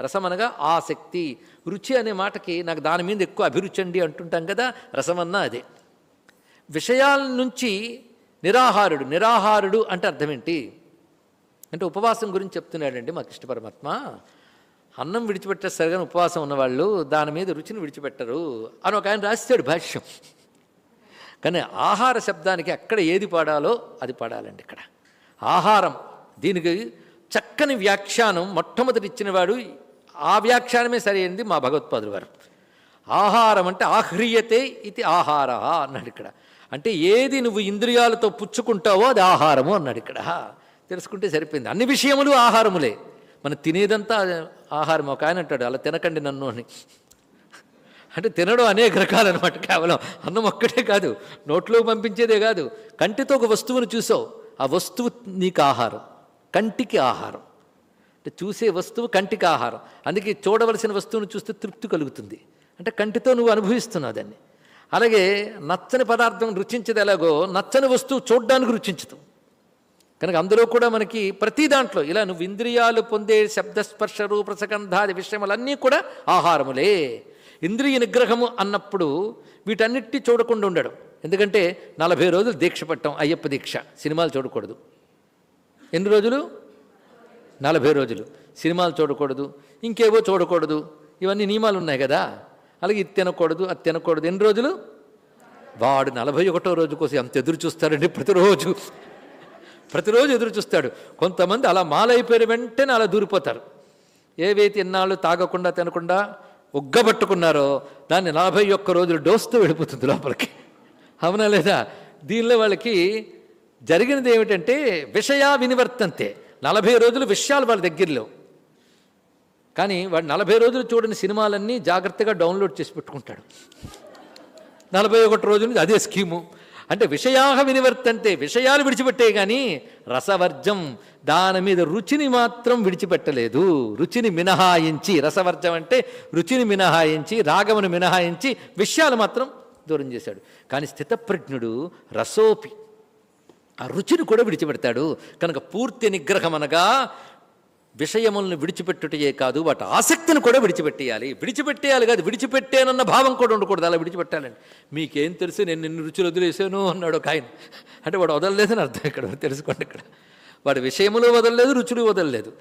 రసం అనగా ఆసక్తి. రుచి అనే మాటకి నాకు దాని మీద ఎక్కువ అభిరుచి అండి అంటుంటాం కదా రసం అన్నా అదే. విషయాల నుంచి నిరాహారుడు నిరాహారుడు అంటే అర్థమేంటి? అంటే ఉపవాసం గురించి చెప్తున్నాడండి మా కృష్ణ పరమాత్మ. అన్నం విడిచిపెట్టేస్తారు కానీ ఉపవాసం ఉన్నవాళ్ళు దాని మీద రుచిని విడిచిపెట్టరు అని ఒక ఆయన రాస్తాడు భాష్యం. కానీ ఆహార శబ్దానికి అక్కడ ఏది పాడాలో అది పాడాలండి ఇక్కడ. ఆహారం దీనికి చక్కని వ్యాఖ్యానం మొట్టమొదటి ఇచ్చినవాడు ఆ వ్యాఖ్యానమే సరైనది మా భగవత్పాదులు వారు ఆహారం అంటే ఆహ్రియతే ఇది ఆహార అన్నాడు ఇక్కడ. అంటే ఏది నువ్వు ఇంద్రియాలతో పుచ్చుకుంటావో అది ఆహారము అన్నాడు ఇక్కడ. తెలుసుకుంటే సరిపోయింది. అన్ని విషయములు ఆహారములే. మనం తినేదంతా ఆహారం ఒక ఆయన అంటాడు అలా తినకండి నన్ను అని. అంటే తినడం అనేక రకాలు అనమాట కేవలం. అన్నం ఒక్కటే కాదు. నోట్లో పంపించేదే కాదు. కంటితో ఒక వస్తువును చూసావు. ఆ వస్తువు నీకు ఆహారం. కంటికి ఆహారం. అంటే చూసే వస్తువు కంటికి ఆహారం. అందుకే చూడవలసిన వస్తువును చూస్తే తృప్తి కలుగుతుంది. అంటే కంటితో నువ్వు అనుభవిస్తున్నావు దాన్ని. అలాగే నచ్చని పదార్థం రుచించదు ఎలాగో నచ్చని వస్తువు చూడడానికి రుచించదు. కనుక అందులో కూడా మనకి ప్రతి దాంట్లో ఇలా నువ్వు ఇంద్రియాలు పొందే శబ్దస్పర్శ రూపసగంధాది విషయములన్నీ కూడా ఆహారములే. ఇంద్రియ నిగ్రహము అన్నప్పుడు వీటన్నిటి చూడకుండా ఉండడం. ఎందుకంటే నలభై రోజులు దీక్ష పట్టం అయ్యప్ప దీక్ష. సినిమాలు చూడకూడదు. ఎన్ని రోజులు? నలభై రోజులు. సినిమాలు చూడకూడదు. ఇంకేవో చూడకూడదు. ఇవన్నీ నియమాలు ఉన్నాయి కదా. అలాగే ఇది తినకూడదు అది తినకూడదు. ఎన్ని రోజులు? వాడు నలభై ఒకటో రోజు కోసం ఎంత ఎదురు చూస్తారండి ప్రతిరోజు. ప్రతిరోజు ఎదురు చూస్తాడు. కొంతమంది అలా మాలైపోయిన వెంటనే అలా దూరిపోతారు. ఏవైతే ఇన్నాళ్ళు తాగకుండా తినకుండా ఉగ్గబట్టుకున్నారో దాన్ని నలభై ఒక్క రోజులు డోస్తూ వెళ్ళిపోతుంది లోపలికి. అవునా లేదా? దీనిలో వాళ్ళకి జరిగినది ఏమిటంటే విషయా వినివర్తంతే. నలభై రోజులు విషయాలు వాళ్ళ దగ్గరలో. కానీ వాడు నలభై రోజులు చూడని సినిమాలన్నీ జాగ్రత్తగా డౌన్లోడ్ చేసి పెట్టుకుంటాడు. నలభై ఒకటి రోజులు అదే స్కీము. అంటే విషయాహ వినివర్తంతే విషయాలు విడిచిపెట్టే కానీ రసవర్జం దాని మీద రుచిని మాత్రం విడిచిపెట్టలేదు. రుచిని మినహాయించి రసవర్జం అంటే రుచిని మినహాయించి రాగమును మినహాయించి విషయాలు మాత్రం దూరం చేశాడు. కానీ స్థితప్రజ్ఞుడు రసోపి ఆ రుచిని కూడా విడిచిపెడతాడు. కనుక పూర్తి నిగ్రహం అనగా విషయములను విడిచిపెట్టుటయే కాదు వాటి ఆసక్తిని కూడా విడిచిపెట్టేయాలి. విడిచిపెట్టేయాలి కాదు విడిచిపెట్టేనన్న భావం కూడా ఉండకూడదు. అలా విడిచిపెట్టాలండి. మీకేం తెలుసు నేను నిన్ను రుచులు వదిలేసాను అన్నాడు ఒక ఆయన. అంటే వాడు వదలలేదని అర్థం ఇక్కడ తెలుసుకోండి ఇక్కడ. వాడు విషయములు వదలలేదు రుచులు వదలలేదు.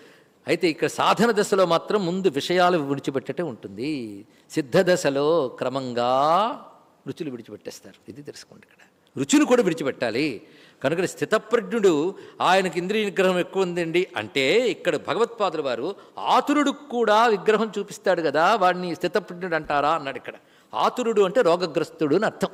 అయితే ఇక్కడ సాధన దశలో మాత్రం ముందు విషయాలు విడిచిపెట్టటే ఉంటుంది. సిద్ధ దశలో క్రమంగా రుచులు విడిచిపెట్టేస్తారు. ఇది తెలుసుకోండి ఇక్కడ. రుచిని కూడా విడిచిపెట్టాలి. కనుక స్థితప్రజ్ఞుడు ఆయనకి ఇంద్రియ నిగ్రహం ఎక్కువ ఉందండి. అంటే ఇక్కడ భగవత్పాదుల వారు ఆతురుడు కూడా విగ్రహం చూపిస్తాడు కదా వాడిని స్థితప్రజ్ఞుడు అంటారా అన్నాడు ఇక్కడ. ఆతురుడు అంటే రోగగ్రస్తుడు అని అర్థం.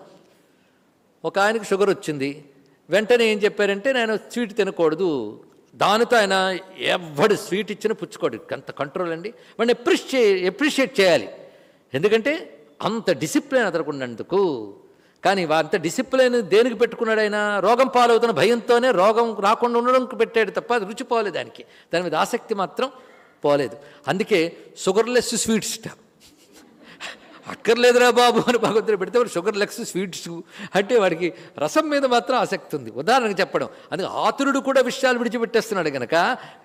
ఒక ఆయనకి షుగర్ వచ్చింది. వెంటనే ఏం చెప్పారంటే నేను స్వీట్ తినకూడదు. దానితో ఆయన ఎవడు స్వీట్ ఇచ్చినా పుచ్చుకోడు. అంత కంట్రోల్ అండి. వాడిని ఎప్రిషియే ఎప్రిషియేట్ చేయాలి. ఎందుకంటే అంత డిసిప్లిన్ అతనుకున్నందుకు కానీ అంత డిసిప్లిన్ దేనికి పెట్టుకున్నాడు ఆయన రోగం పాలవుతున్న భయంతోనే రోగం రాకుండా ఉండడం పెట్టాడు తప్ప అది రుచి పోలేదు దానికి. దాని మీద ఆసక్తి మాత్రం పోలేదు. అందుకే షుగర్లెస్ స్వీట్స్ ఇష్టం అక్కర్లేదురా బాబు అని భగవంతుడు పెడితే వాడు షుగర్ లెక్స్ స్వీట్స్ అంటే వాడికి రసం మీద మాత్రం ఆసక్తి ఉంది. ఉదాహరణకు చెప్పడం అందుకే ఆతురుడు కూడా విషయాలు విడిచిపెట్టేస్తున్నాడు గనక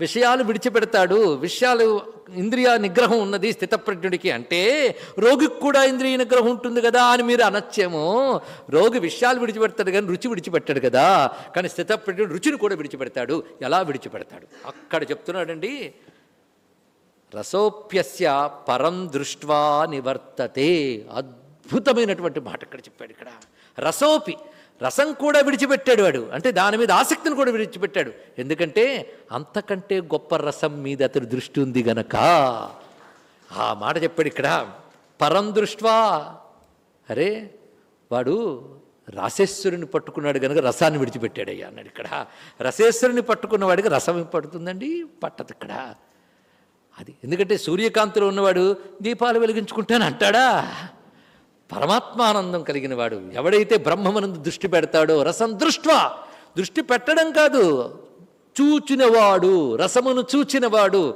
విషయాలు విడిచిపెడతాడు విషయాలు ఇంద్రియ నిగ్రహం ఉన్నది స్థితప్రజ్ఞుడికి అంటే రోగికి కూడా ఇంద్రియ నిగ్రహం ఉంటుంది కదా అని మీరు అనొచ్చేమో. రోగి విషయాలు విడిచిపెడతాడు కానీ రుచి విడిచిపెట్టాడు కదా కానీ స్థితప్రజ్ఞుడు రుచిని కూడా విడిచిపెడతాడు. ఎలా విడిచిపెడతాడు? అక్కడ చెప్తున్నాడండి రసోప్యస్య పరం దృష్ట్వా నివర్తతే. అద్భుతమైనటువంటి మాట ఇక్కడ చెప్పాడు ఇక్కడ. రసోపి రసం కూడా విడిచిపెట్టాడు వాడు. అంటే దాని మీద ఆసక్తిని కూడా విడిచిపెట్టాడు. ఎందుకంటే అంతకంటే గొప్ప రసం మీద అతని దృష్టి ఉంది గనక. ఆ మాట చెప్పాడు ఇక్కడ. పరం దృష్ట్వా. అరే వాడు రసేశ్వరుని పట్టుకున్నాడు కనుక రసాన్ని విడిచిపెట్టాడయ్యా అన్నాడు ఇక్కడ. రసేశ్వరుని పట్టుకున్న వాడికి రసం పడుతుందండి? పట్టదు ఇక్కడ. అది. ఎందుకంటే సూర్యకాంతిలో ఉన్నవాడు దీపాలు వెలిగించుకుంటాను అంటాడా? పరమాత్మానందం కలిగిన వాడు ఎవడైతే బ్రహ్మమనందు దృష్టి పెడతాడో రసం దృష్ట్వా? దృష్టి పెట్టడం కాదు. చూచినవాడు రసమును చూచినవాడు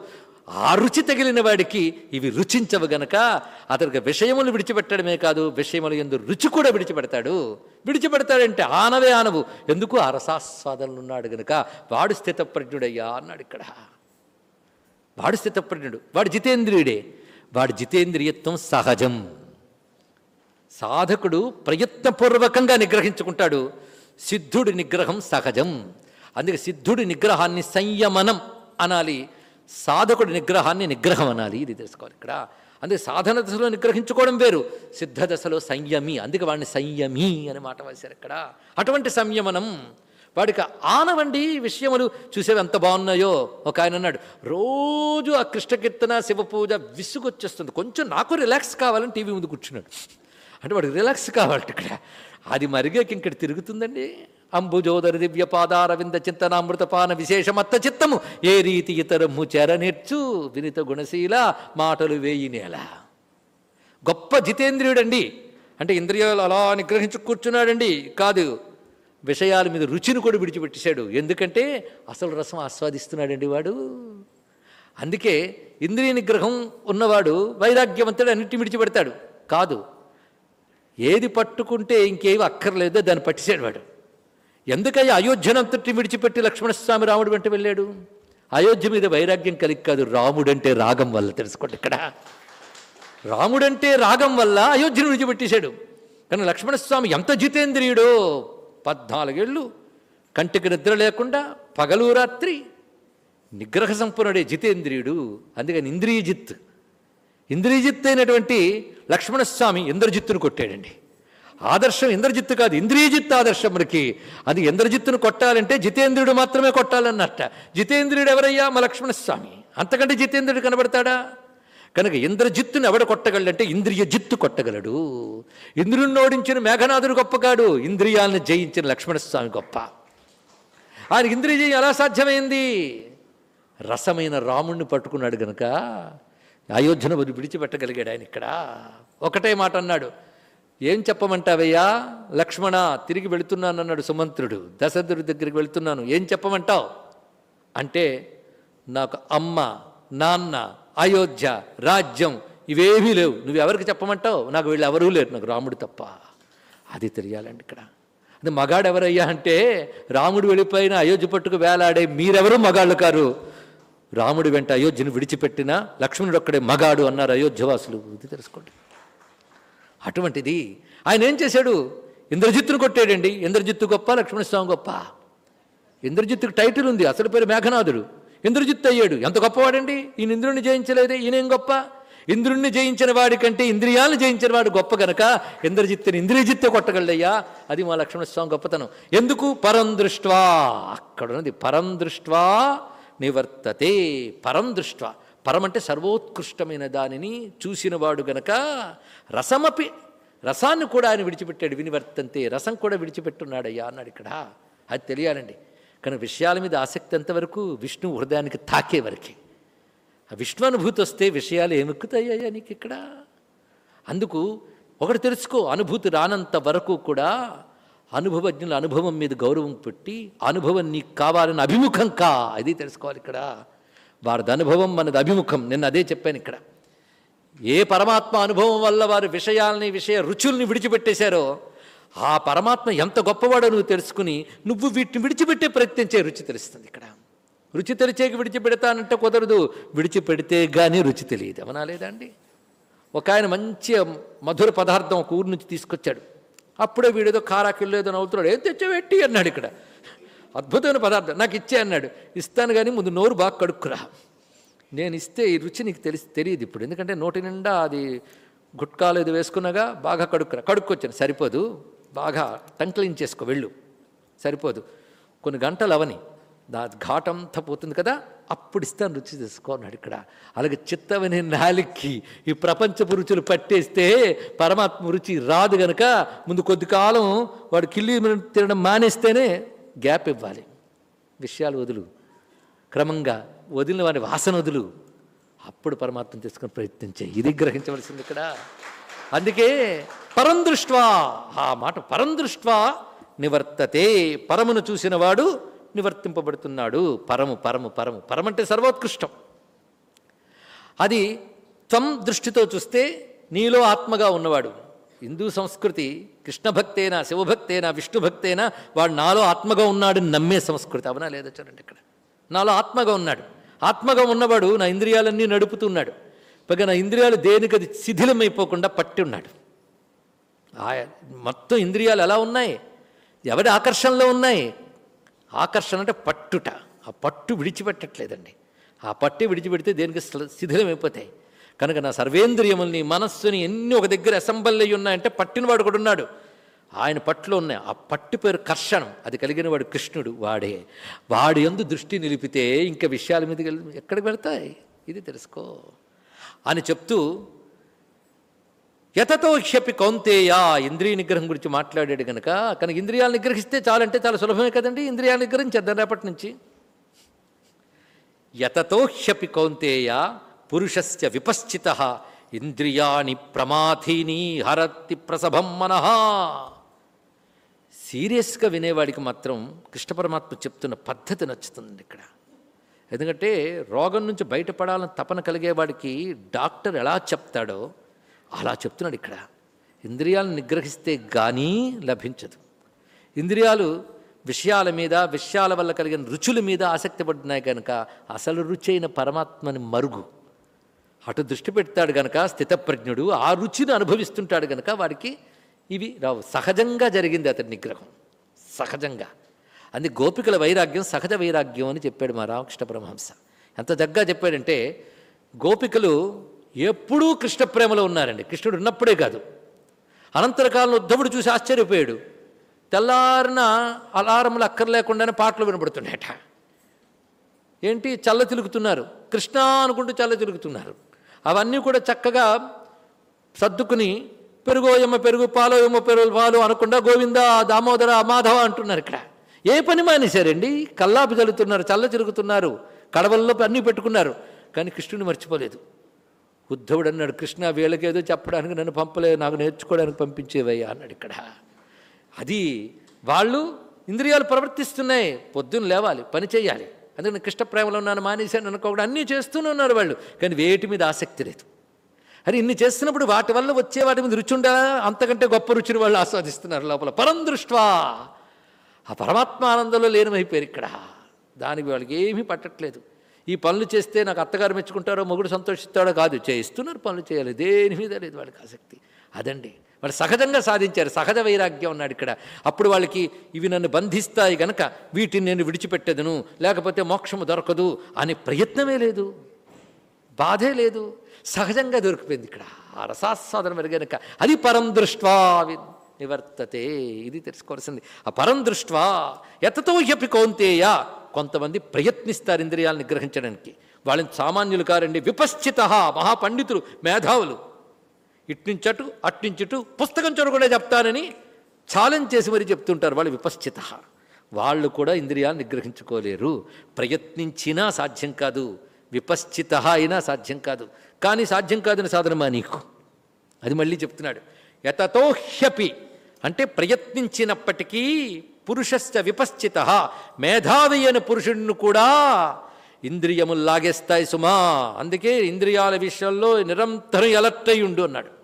ఆ రుచి తగిలిన వాడికి ఇవి రుచించవు గనక. అతనికి విషయములు విడిచిపెట్టడమే కాదు విషయములు ఎందు రుచి కూడా విడిచిపెడతాడు. విడిచిపెడతాడంటే ఆనవే ఆనవు. ఎందుకు? ఆ రసాస్వాదనలు ఉన్నాడు గనక. వాడు స్థితప్రజ్ఞుడయ్యా అన్నాడు ఇక్కడ. వాడు స్థితప్రజ్ఞుడు వాడు జితేంద్రియుడే. వాడి జితేంద్రియత్వం సహజం. సాధకుడు ప్రయత్నపూర్వకంగా నిగ్రహించుకుంటాడు సిద్ధుడి నిగ్రహం సహజం. అందుకే సిద్ధుడి నిగ్రహాన్ని సంయమనం అనాలి సాధకుడి నిగ్రహాన్ని నిగ్రహం అనాలి ఇది తెలుసుకోవాలి ఇక్కడ. అందుకే సాధన దశలో నిగ్రహించుకోవడం వేరు సిద్ధ దశలో సంయమి అందుకే వాడిని సంయమి అని మాట వేశారు ఇక్కడ. అటువంటి సంయమనం వాడికి ఆనవండి విషయములు. చూసేవి ఎంత బాగున్నాయో. ఒక ఆయన అన్నాడు రోజు ఆ కృష్ణకీర్తన శివ పూజ విసుగొచ్చేస్తుంది. కొంచెం నాకు రిలాక్స్ కావాలని టీవీ ముందు కూర్చున్నాడు. అంటే వాడికి రిలాక్స్ కావాలంటే ఇక్కడ. అది మరిగాక ఇక్కడ తిరుగుతుందండి. అంబుజోదర దివ్య పాదారవింద చింతనామృతపాన విశేషమత్త చిత్తము. ఏ రీతి ఇతరము చెరనేర్చు వినిత గుణశీల మాటలు వేయి నేల. గొప్ప జితేంద్రియుడండి. అంటే ఇంద్రియాలు అలా నిగ్రహించు కూర్చున్నాడండి. కాదు విషయాల మీద రుచిని కూడా విడిచిపెట్టేశాడు. ఎందుకంటే అసలు రసం ఆస్వాదిస్తున్నాడండి వాడు. అందుకే ఇంద్రియ నిగ్రహం ఉన్నవాడు వైరాగ్యవంతుడు అన్నిటి విడిచిపెడతాడు. కాదు ఏది పట్టుకుంటే ఇంకేవి అక్కర్లేదో దాన్ని పట్టిసాడు వాడు. ఎందుకయ్యా అయోధ్యనంతటి విడిచిపెట్టి లక్ష్మణస్వామి రాముడు వెంట వెళ్ళాడు? అయోధ్య మీద వైరాగ్యం కలిగి కాదు రాముడంటే రాగం వల్ల తెలుసుకోండి ఇక్కడ. రాముడంటే రాగం వల్ల అయోధ్యను విడిచిపెట్టేశాడు. కానీ లక్ష్మణస్వామి ఎంత జితేంద్రియుడో పద్నాలుగేళ్ళు కంటికి నిద్ర లేకుండా పగలు రాత్రి నిగ్రహ సంపన్నుడే జితేంద్రియుడు. అందుకని ఇంద్రియజిత్. ఇంద్రియజిత్ అయినటువంటి లక్ష్మణస్వామి ఇంద్రజిత్తును కొట్టాడండి. ఆదర్శం ఇంద్రజిత్తు కాదు ఇంద్రియజిత్ ఆదర్శం మనకి. అది ఇంద్రజిత్తును కొట్టాలంటే జితేంద్రుడు మాత్రమే కొట్టాలన్నట్ట. జితేంద్రుడు ఎవరయ్యా? మా లక్ష్మణస్వామి. అంతకంటే జితేంద్రుడు కనబడతాడా? కనుక ఇంద్రజిత్తుని ఎవడ కొట్టగలంటే ఇంద్రియ జిత్తు కొట్టగలడు. ఇంద్రుడిని ఓడించిన మేఘనాథుడు గొప్పగాడు ఇంద్రియాలను జయించిన లక్ష్మణస్వామి గొప్ప. ఆయన ఇంద్రియ జయం ఎలా సాధ్యమైంది? రసమైన రాముణ్ణి పట్టుకున్నాడు గనక అయోధ్యను వదిలి విడిచిపెట్టగలిగాడు ఆయన ఇక్కడ. ఒకటే మాట అన్నాడు ఏం చెప్పమంటావయ్యా? లక్ష్మణ తిరిగి వెళుతున్నాను అన్నాడు సుమంత్రుడు. దశరథుడి దగ్గరికి వెళుతున్నాను. ఏం చెప్పమంటావు? అంటే నాకు అమ్మ నాన్న అయోధ్య రాజ్యం ఇవేమీ లేవు. నువ్వెవరికి చెప్పమంటావు? నాకు వీళ్ళు ఎవరూ లేరు. నాకు రాముడు తప్ప. అది తెలియాలండి ఇక్కడ. అది మగాడు ఎవరయ్యా అంటే రాముడు వెళ్ళిపోయిన అయోధ్య పట్టుకు వేలాడే మీరెవరు మగాళ్ళు కారు? రాముడు వెంట అయోధ్యను విడిచిపెట్టిన లక్ష్మణుడు ఒక్కడే మగాడు అన్నారు అయోధ్యవాసులు. ఇది తెలుసుకోండి. అటువంటిది. ఆయన ఏం చేశాడు? ఇంద్రజిత్తును కొట్టాడండి. ఇంద్రజిత్తు గొప్ప లక్ష్మణస్వామి గొప్ప. ఇంద్రజిత్తుకు టైటిల్ ఉంది. అసలు పేరు మేఘనాథుడు. ఇంద్రజిత్తు అయ్యాడు ఎంత గొప్పవాడండి? ఈయన ఇంద్రుడిని జయించలేదే? ఈయనేం గొప్ప? ఇంద్రుణ్ణి జయించిన వాడి కంటే ఇంద్రియాలను జయించిన వాడు గొప్ప గనక ఇంద్రజిత్తుని ఇంద్రియజిత్తే కొట్టగలయ్యా అది మా లక్ష్మణస్వామి గొప్పతనం. ఎందుకు? పరం దృష్ట్వా. అక్కడ ఉన్నది పరం దృష్ట్వా నివర్తతే. పరం దృష్ట్వా. పరం అంటే సర్వోత్కృష్టమైన దానిని చూసినవాడు గనక రసమపి రసాన్ని కూడా ఆయన విడిచిపెట్టాడు. వినివర్తంతే. రసం కూడా విడిచిపెట్టున్నాడయ్యా అన్నాడు ఇక్కడ. అది తెలియాలండి. కానీ విషయాల మీద ఆసక్తి ఎంతవరకు? విష్ణు హృదయానికి తాకే వరకే. ఆ విష్ణు అనుభూతి వస్తే విషయాలు ఏమెక్కుతాయ్యా నీకు ఇక్కడ? అందుకు ఒకటి తెలుసుకో అనుభూతి రానంత వరకు కూడా అనుభవజ్ఞుల అనుభవం మీద గౌరవం పెట్టి అనుభవం నీకు కావాలని అభిముఖం కా అది తెలుసుకోవాలి ఇక్కడ. వారిది అనుభవం మనది అభిముఖం నేను అదే చెప్పాను ఇక్కడ. ఏ పరమాత్మ అనుభవం వల్ల వారు విషయాల్ని విషయ రుచుల్ని విడిచిపెట్టేశారో ఆ పరమాత్మ ఎంత గొప్పవాడో నువ్వు తెలుసుకుని నువ్వు వీటిని విడిచిపెట్టే ప్రయత్నం చేయ రుచి తెలుస్తుంది ఇక్కడ. రుచి తెరిచేకి విడిచిపెడతానంటే కుదరదు. విడిచిపెడితే కానీ రుచి తెలియదు. అవునా లేదా అండి? ఒక ఆయన మంచి మధుర పదార్థం ఒక ఊరు నుంచి తీసుకొచ్చాడు. అప్పుడే వీడేదో కారాకిల్లో ఏదో నవ్వుతున్నాడు. ఏం తెచ్చబెట్టి అన్నాడు ఇక్కడ. అద్భుతమైన పదార్థం. నాకు ఇచ్చే అన్నాడు. ఇస్తాను కానీ ముందు నోరు బాగా కడుక్కురా. నేను ఇస్తే ఈ రుచి నీకు తెలిసి తెలియదు ఇప్పుడు. ఎందుకంటే నోటి నిండా అది గుట్కాలు ఇది వేసుకున్నాగా బాగా కడుక్కురా. కడుక్కొచ్చాను. సరిపోదు. బాగా టంక్లించేసుకో వెళ్ళు. సరిపోదు. కొన్ని గంటలు అవని. దా ఘాటంతా పోతుంది కదా అప్పుడు ఇస్తాను రుచి తెలుసుకోన్నాడు ఇక్కడ. అలాగే చిత్తమనే నాలికి ఈ ప్రపంచపు రుచులు పట్టేస్తే పరమాత్మ రుచి రాదు గనక ముందు కొద్ది కాలం వాడు కిల్లి తినడం మానేస్తేనే గ్యాప్ ఇవ్వాలి. విషయాలు వదులు. క్రమంగా వదిలిన వాడి వాసన వదులు. అప్పుడు పరమాత్మ తీసుకుని ప్రయత్నించే. ఇది గ్రహించవలసింది ఇక్కడ. అందుకే పరందృష్ట్వా ఆ మాట పరందృష్ట్వా నివర్తతే. పరమును చూసినవాడు నివర్తింపబడుతున్నాడు. పరము పరము పరము. పరమంటే సర్వోత్కృష్టం. అది త్వం దృష్టితో చూస్తే నీలో ఆత్మగా ఉన్నవాడు. హిందూ సంస్కృతి కృష్ణ భక్తేనా శివభక్తేనా విష్ణు భక్తేనా వాడు నాలో ఆత్మగా ఉన్నాడని నమ్మే సంస్కృతి. అవునా లేదా చూడండి ఇక్కడ. నాలో ఆత్మగా ఉన్నాడు. ఆత్మగా ఉన్నవాడు నా ఇంద్రియాలన్నీ నడుపుతున్నాడు. పైగా నా ఇంద్రియాలు దేనికది శిథిలమైపోకుండా పట్టి ఉన్నాడు మొత్తం ఇంద్రియాలు ఎలా ఉన్నాయి? ఎవరి ఆకర్షణలో ఉన్నాయి? ఆకర్షణ అంటే పట్టుట. ఆ పట్టు విడిచిపెట్టట్లేదండి. ఆ పట్టు విడిచిపెడితే దేనికి శిథిలమైపోతాయి. కనుక నా సర్వేంద్రియముల్ని మనస్సుని ఎన్ని ఒక దగ్గర అసెంబల్ అయ్యి ఉన్నాయంటే పట్టినవాడు కూడా ఉన్నాడు. ఆయన పట్టులో ఉన్నాయి. ఆ పట్టు పేరు కర్షణం. అది కలిగిన వాడు కృష్ణుడు వాడే. వాడి ఎందు దృష్టి నిలిపితే ఇంకా విషయాల మీద ఎక్కడికి వెళ్తాయి? ఇది తెలుసుకో. అని చెప్తూ యతతో క్షపి కౌంతేయ ఇంద్రియ నిగ్రహం గురించి మాట్లాడాడు గనక కనుక ఇంద్రియాలు నిగ్రహిస్తే చాలంటే చాలా సులభమే కదండి ఇంద్రియాలు నిగ్రహించేద్దాం రేపటి నుంచి. యతతో హ్యపి కౌంతేయ పురుషస్య విపశ్చిత ఇంద్రియాణి ప్రమాథీని హరతి ప్రసభం మనహ సీరియస్గా వినేవాడికి మాత్రం కృష్ణ పరమాత్మ చెప్తున్న పద్ధతి నచ్చుతుంది ఇక్కడ. ఎందుకంటే రోగం నుంచి బయటపడాలని తపన కలిగేవాడికి డాక్టర్ ఎలా చెప్తాడో అలా చెప్తున్నాడు ఇక్కడ. ఇంద్రియాలను నిగ్రహిస్తే కానీ లభించదు. ఇంద్రియాలు విషయాల మీద విషయాల వల్ల కలిగిన రుచుల మీద ఆసక్తి పడుతున్నాయి కనుక అసలు రుచి అయిన పరమాత్మని మరుగు. అటు దృష్టి పెడతాడు గనక స్థితప్రజ్ఞుడు ఆ రుచిని అనుభవిస్తుంటాడు గనక వాడికి ఇవి రావు. సహజంగా జరిగింది అతని నిగ్రహం. సహజంగా. అంది గోపికల వైరాగ్యం సహజ వైరాగ్యం అని చెప్పాడు మా రామకృష్ణ పరమహంస. ఎంత దగ్గర చెప్పాడంటే గోపికలు ఎప్పుడూ కృష్ణ ప్రేమలో ఉన్నారండి. కృష్ణుడు ఉన్నప్పుడే కాదు. అనంతర కాలంలో ఉద్ధవుడు చూసి ఆశ్చర్యపోయాడు. తెల్లారిన అలారములు అక్కర్లేకుండానే పాటలు వినబడుతున్నాయట. ఏంటి? చల్ల తిరుగుతున్నారు. కృష్ణ అనుకుంటూ చల్ల తిరుగుతున్నారు. అవన్నీ కూడా చక్కగా సర్దుకుని పెరుగోయమ్మ పెరుగు పాలో ఎమ్మ పెరుగు పాలు అనకుండా గోవింద దామోదర మాధవ అంటున్నారు ఇక్కడ. ఏ పని మానేశారండి? కల్లాపి చల్లుతున్నారు చల్ల తిరుగుతున్నారు కడవల్లో అన్నీ పెట్టుకున్నారు. కానీ కృష్ణుని మర్చిపోలేదు. ఉద్ధవుడు అన్నాడు కృష్ణ వీళ్ళకేదో చెప్పడానికి నన్ను పంపలేదు నాకు నేర్చుకోవడానికి పంపించేవయ్యా అన్నాడు ఇక్కడ. అది వాళ్ళు ఇంద్రియాలు ప్రవర్తిస్తున్నాయి. పొద్దున్న లేవాలి పని చేయాలి. అందుకని కృష్ణ ప్రేమలో ఉన్నాను మానేశాను అనుకోకుండా అన్నీ చేస్తూనే ఉన్నారు వాళ్ళు. కానీ వేటి మీద ఆసక్తి లేదు. అని ఇన్ని చేస్తున్నప్పుడు వాటి వల్ల వచ్చే వాటి మీద రుచి ఉండాలా? అంతకంటే గొప్ప రుచిని వాళ్ళు ఆస్వాదిస్తున్నారు లోపల. పరం దృష్ట్వా ఆ పరమాత్మానందంలో లీనమైపోయారు ఇక్కడ. దానికి వాళ్ళకి ఏమీ పట్టట్లేదు. ఈ పనులు చేస్తే నాకు అత్తగారు మెచ్చుకుంటారో మొగుడు సంతోషిస్తాడో కాదు. చేయిస్తున్నారు పనులు చేయాలి. దేని మీద లేదు వాళ్ళకి ఆసక్తి. అదండి. వాళ్ళు సహజంగా సాధించారు. సహజ వైరాగ్యం ఉన్నాడు ఇక్కడ. అప్పుడు వాళ్ళకి ఇవి నన్ను బంధిస్తాయి గనక వీటిని నేను విడిచిపెట్టదును లేకపోతే మోక్షము దొరకదు అనే ప్రయత్నమే లేదు. బాధే లేదు. సహజంగా దొరికిపోయింది ఇక్కడ. ఆ రసాస్వాదన మెరుగనక అది పరం దృష్ట్వా నివర్తతే ఇది తెలుసుకోవాల్సింది. అపరం పరం దృష్ట్వా ఎతతో హ్యపి కౌంతేయ. కొంతమంది ప్రయత్నిస్తారు ఇంద్రియాలను గ్రహించడానికి వాళ్ళని సామాన్యులు కారండి విపశ్చిత మహాపండితులు మేధావులు. ఇట్నుంచటు అట్నుంచటు పుస్తకం చూడకుండా చెప్తానని ఛాలెంజ్ చేసి మరీ చెప్తుంటారు వాళ్ళు విపశ్చిత. వాళ్ళు కూడా ఇంద్రియాలు నిగ్రహించుకోలేరు. ప్రయత్నించినా సాధ్యం కాదు. విపశ్చిత అయినా సాధ్యం కాదు. కానీ సాధ్యం కాదని సాధనమా నీకు? అది మళ్ళీ చెప్తున్నాడు. యతతో హ్యపి. అంటే ప్రయత్నించినప్పటికీ పురుషశ్చ విపశ్చిత. మేధావి అయిన పురుషుడిని కూడా ఇంద్రియములు లాగేస్తాయి సుమా. అందుకే ఇంద్రియాల విషయంలో నిరంతరం ఎలర్ట్ అయి ఉండు అన్నాడు.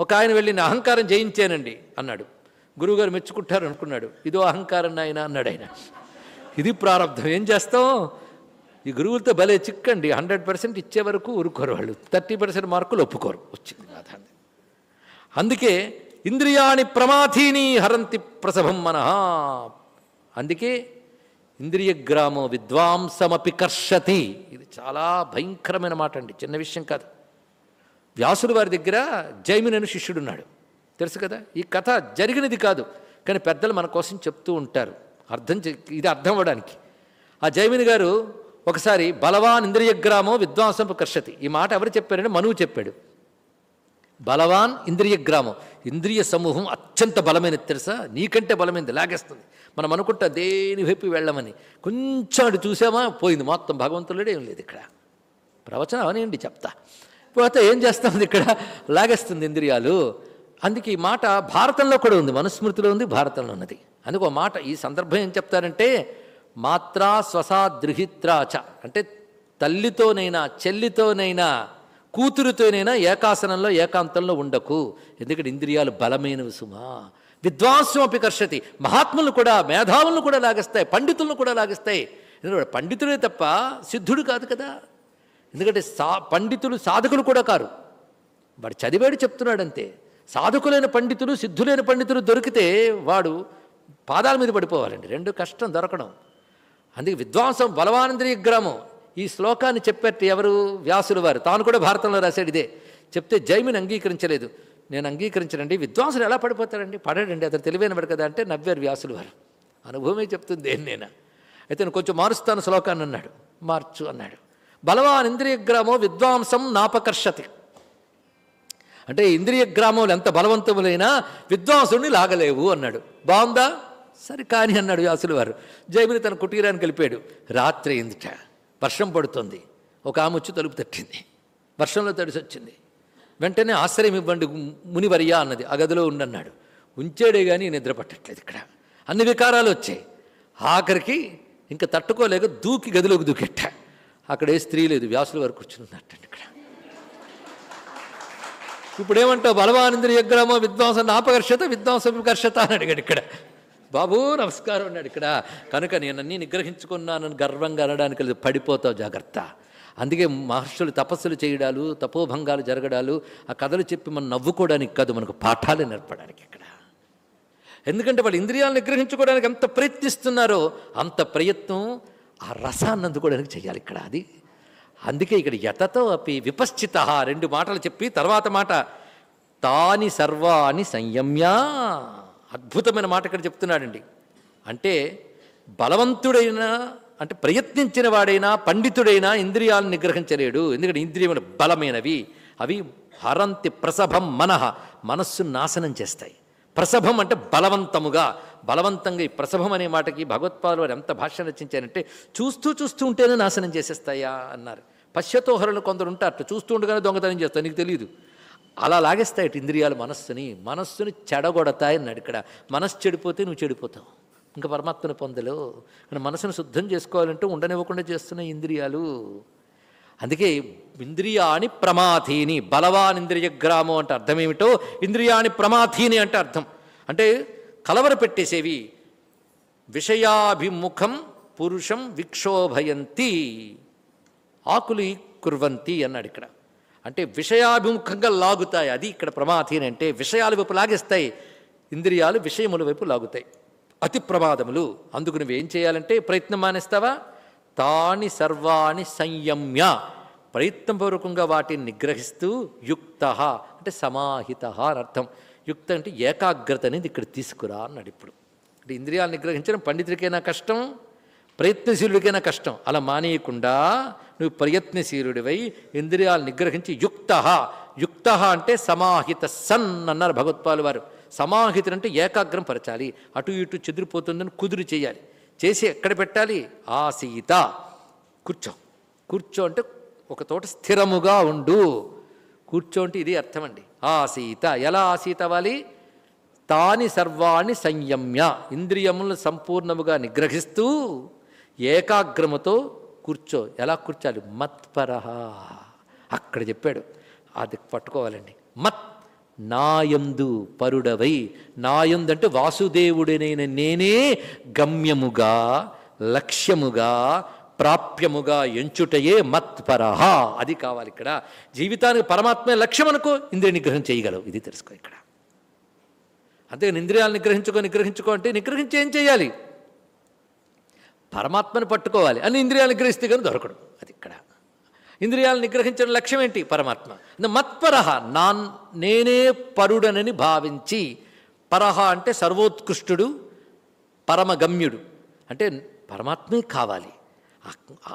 ఒక ఆయన వెళ్ళి నా అహంకారం జయించానండి అన్నాడు. గురువుగారు మెచ్చుకుంటారు అనుకున్నాడు. ఇదో అహంకారం నాయన అన్నాడు ఆయన. ఇది ప్రారంభం. ఏం చేస్తాం? ఈ గురువులతో భలే చిక్కండి. హండ్రెడ్ పర్సెంట్ ఇచ్చే వరకు ఊరుకోరు వాళ్ళు. థర్టీ పర్సెంట్ మార్కులు ఒప్పుకోరు. వచ్చింది. అందుకే ఇంద్రియాణి ప్రమాథీని హరంతి ప్రసభం మనః. అందుకే ఇంద్రియగ్రామో విద్వాంసమపి కర్షతి. ఇది చాలా భయంకరమైన మాట అండి చిన్న విషయం కాదు. వ్యాసుడు వారి దగ్గర జైమిని శిష్యుడున్నాడు తెలుసు కదా ఈ కథ జరిగినది కాదు కానీ పెద్దలు మన కోసం చెప్తూ ఉంటారు. అర్థం చే- ఇది అర్థం అవ్వడానికి. ఆ జైమిని గారు ఒకసారి బలవాన్ ఇంద్రియగ్రామో విద్వాంసం కర్షతి. ఈ మాట ఎవరు చెప్పారంటే మనువు చెప్పాడు. బలవాన్ ఇంద్రియ గ్రామం. ఇంద్రియ సమూహం అత్యంత బలమైనది తెలుసా? నీకంటే బలమైనది లాగేస్తుంది. మనం అనుకుంటా దేని వైపు వెళ్ళమని. కొంచెం అటు చూసామా? పోయింది. మొత్తం భగవంతుడే ఏం లేదు ఇక్కడ. ప్రవచనం అవనండి చెప్తా. పోతే ఏం చేస్తుంది ఇక్కడ? లాగేస్తుంది ఇంద్రియాలు. అందుకే ఈ మాట భారతంలో కూడా ఉంది. మనుస్మృతిలో ఉంది భారతంలో ఉన్నది. అందుకు ఒక మాట ఈ సందర్భం ఏం చెప్తారంటే మాత్రా స్వసా దృహిత్రాచ. అంటే తల్లితోనైనా చెల్లితోనైనా కూతురుతోనైనా ఏకాసనంలో ఏకాంతంలో ఉండకు. ఎందుకంటే ఇంద్రియాలు బలమైనవి సుమా. విద్వాంసం అపి కర్షతి మహాత్ములు కూడా మేధావులను కూడా లాగిస్తాయి పండితులను కూడా లాగిస్తాయి. ఎందుకంటే పండితుడే తప్ప సిద్ధుడు కాదు కదా. ఎందుకంటే సా పండితులు సాధకులు కూడా కారు. వాడు చదివాడు చెప్తున్నాడంతే. సాధకులైన పండితులు సిద్ధులైన పండితులు దొరికితే వాడు పాదాల మీద పడిపోవాలండి. రెండు కష్టం దొరకడం. అందుకే విద్వాంసం బలవానంద్రియ గ్రామం. ఈ శ్లోకాన్ని చెప్పేట్టు ఎవరు? వ్యాసులు వారు. తాను కూడా భారతంలో రాశాడు ఇదే. చెప్తే జైమిని అంగీకరించలేదు. నేను అంగీకరించనండి. విద్వాంసులు ఎలా పడిపోతాడండి పడడండి. అతను తెలివైనవాడు కదా అంటే నవ్వారు వ్యాసులు వారు. అనుభవమే చెప్తుంది ఏం నేను? అయితే నేను కొంచెం మారుస్తాను శ్లోకాన్ని అన్నాడు. మార్చు అన్నాడు. బలవాన్ ఇంద్రియ గ్రామో విద్వాంసం నాపకర్షతి. అంటే ఇంద్రియ గ్రామములు ఎంత బలవంతములైనా విద్వాంసుడిని లాగలేవు అన్నాడు. బాగుందా? సరే కానీ అన్నాడు వ్యాసులు వారు. జైమిని తన కుటీరానికి వెళ్ళిపోయాడు. రాత్రి ఎందుట వర్షం పడుతుంది. ఒక ఆమె వచ్చి తలుపు తట్టింది. వర్షంలో తడిసి వచ్చింది. వెంటనే ఆశ్రయం ఇవ్వండి మునివర్య అన్నది ఆ గదిలో ఉండన్నాడు ఉంచాడే కానీ నిద్ర పట్టట్లేదు ఇక్కడ. అన్ని వికారాలు వచ్చాయి. ఆఖరికి ఇంకా తట్టుకోలేక దూకి గదిలోకి దూకెట్ట. అక్కడ ఏ స్త్రీ లేదు. వ్యాసుల వారు కూర్చున్నట్టండి ఇక్కడ. ఇప్పుడు ఏమంటావు బలవానందరి యగ్రామో విద్వాంసం నాపకర్షత విద్వాంసం వికర్షత అని అడిగాడు ఇక్కడ. బాబు నమస్కారం అన్నాడు ఇక్కడ. కనుక నేను అన్నీ నిగ్రహించుకున్నానని గర్వంగా అనడానికి లేదు. పడిపోతావు జాగ్రత్త. అందుకే మహర్షులు తపస్సులు చేయడాలు తపోభంగాలు జరగడాలు ఆ కథలు చెప్పి మనం నవ్వుకోవడానికి కాదు మనకు పాఠాలు నేర్పడానికి ఇక్కడ ఎందుకంటే వాళ్ళు ఇంద్రియాలను నిగ్రహించుకోవడానికి ఎంత ప్రయత్నిస్తున్నారో అంత ప్రయత్నం ఆ రసాన్ని అందుకోవడానికి చేయాలి ఇక్కడ అది. అందుకే ఇక్కడ యతతో అపి విపశ్చిత రెండు మాటలు చెప్పి తర్వాత మాట తాని సర్వాని సంయమ్యా. అద్భుతమైన మాట ఇక్కడ చెప్తున్నాడండి. అంటే బలవంతుడైన అంటే ప్రయత్నించిన వాడైనా పండితుడైనా ఇంద్రియాలను నిగ్రహించలేడు. ఎందుకంటే ఇంద్రియములు బలమైనవి. అవి హరంతి ప్రసభం మనః. మనస్సు నాశనం చేస్తాయి. ప్రసభం అంటే బలవంతముగా. బలవంతంగా ఈ ప్రసభం అనే మాటకి భగవత్పాదులు వారు ఎంత భాష రచించారంటే చూస్తూ చూస్తూ ఉంటేనే నాశనం చేసేస్తాయా అన్నారు. పశ్యతోహరులు కొందరు ఉంటారు. చూస్తూ ఉండగానే దొంగతనం చేస్తావు నీకు తెలియదు అలా లాగేస్తాయి ఇంద్రియాలు మనస్సుని. మనస్సుని చెడగొడతాయి అన్నాడు ఇక్కడ. మనస్సు చెడిపోతే నువ్వు చెడిపోతావు. ఇంకా పరమాత్మను పొందలేవు. కానీ మనసును శుద్ధం చేసుకోవాలంటే ఉండనివ్వకుండా చేస్తున్న ఇంద్రియాలు. అందుకే ఇంద్రియాని ప్రమాథీని బలవాన్ ఇంద్రియ గ్రామం అంటే అర్థం ఏమిటో ఇంద్రియాని ప్రమాథీని అంటే అర్థం. అంటే కలవర పెట్టేసేవి. విషయాభిముఖం పురుషం విక్షోభయంతి ఆకులి కుర్వంతి అన్నాడు ఇక్కడ. అంటే విషయాభిముఖంగా లాగుతాయి. అది ఇక్కడ ప్రమాథీని అంటే విషయాల వైపు లాగేస్తాయి. ఇంద్రియాలు విషయముల వైపు లాగుతాయి. అతి ప్రమాదములు. అందుకు నువ్వేం చేయాలంటే ప్రయత్నం మానేస్తావా? తాని సర్వాణి సంయమ్య. ప్రయత్నపూర్వకంగా వాటిని నిగ్రహిస్తూ యుక్త అంటే సమాహిత అని అర్థం. యుక్త అంటే ఏకాగ్రత అనేది ఇక్కడ తీసుకురా అన్నాడు ఇప్పుడు. అంటే ఇంద్రియాలు నిగ్రహించడం పండితుడికైనా కష్టం. ప్రయత్నశీలుడికైనా కష్టం. అలా మానేయకుండా నువ్వు ప్రయత్నశీలుడివై ఇంద్రియాలు నిగ్రహించి యుక్త. యుక్త అంటే సమాహిత సన్ అన్నారు భగవత్పాలు వారు. సమాహితుడు అంటే ఏకాగ్రం పరచాలి. అటు ఇటు చెదిరిపోతుందని కుదురు చేయాలి. చేసి ఎక్కడ పెట్టాలి? ఆసీత. కూర్చో. కూర్చో అంటే ఒక తోట స్థిరముగా ఉండు. కూర్చో అంటే ఇది అర్థం అండి ఆసీత. ఎలా ఆసీత అవ్వాలి? తాని సర్వాణి సంయమ్య. ఇంద్రియములను సంపూర్ణముగా నిగ్రహిస్తూ ఏకాగ్రమతో కూర్చో. ఎలా కూర్చోాలి మత్పరహ అక్కడ చెప్పాడు. అది పట్టుకోవాలండి. మత్ నాయందు పరుడవై. నాయందు అంటే వాసుదేవుడినైన నేనే గమ్యముగా లక్ష్యముగా ప్రాప్యముగా ఎంచుటయే మత్పరహ అది కావాలి ఇక్కడ. జీవితానికి పరమాత్మే లక్ష్యం అనుకో ఇంద్రియ నిగ్రహం చేయగలవు. ఇది తెలుసుకో ఇక్కడ. అంతే ఇంద్రియాలను నిగ్రహించుకో నిగ్రహించుకో అంటే నిగ్రహించి ఏం చేయాలి? పరమాత్మని పట్టుకోవాలి అని ఇంద్రియాలు నిగ్రహిస్తే కానీ దొరకడు. అది ఇక్కడ. ఇంద్రియాలు నిగ్రహించడం లక్ష్యం ఏంటి పరమాత్మ మత్పరహ నాన్ నేనే పరుడనని భావించి పరహ అంటే సర్వోత్కృష్టుడు పరమగమ్యుడు. అంటే పరమాత్మే కావాలి.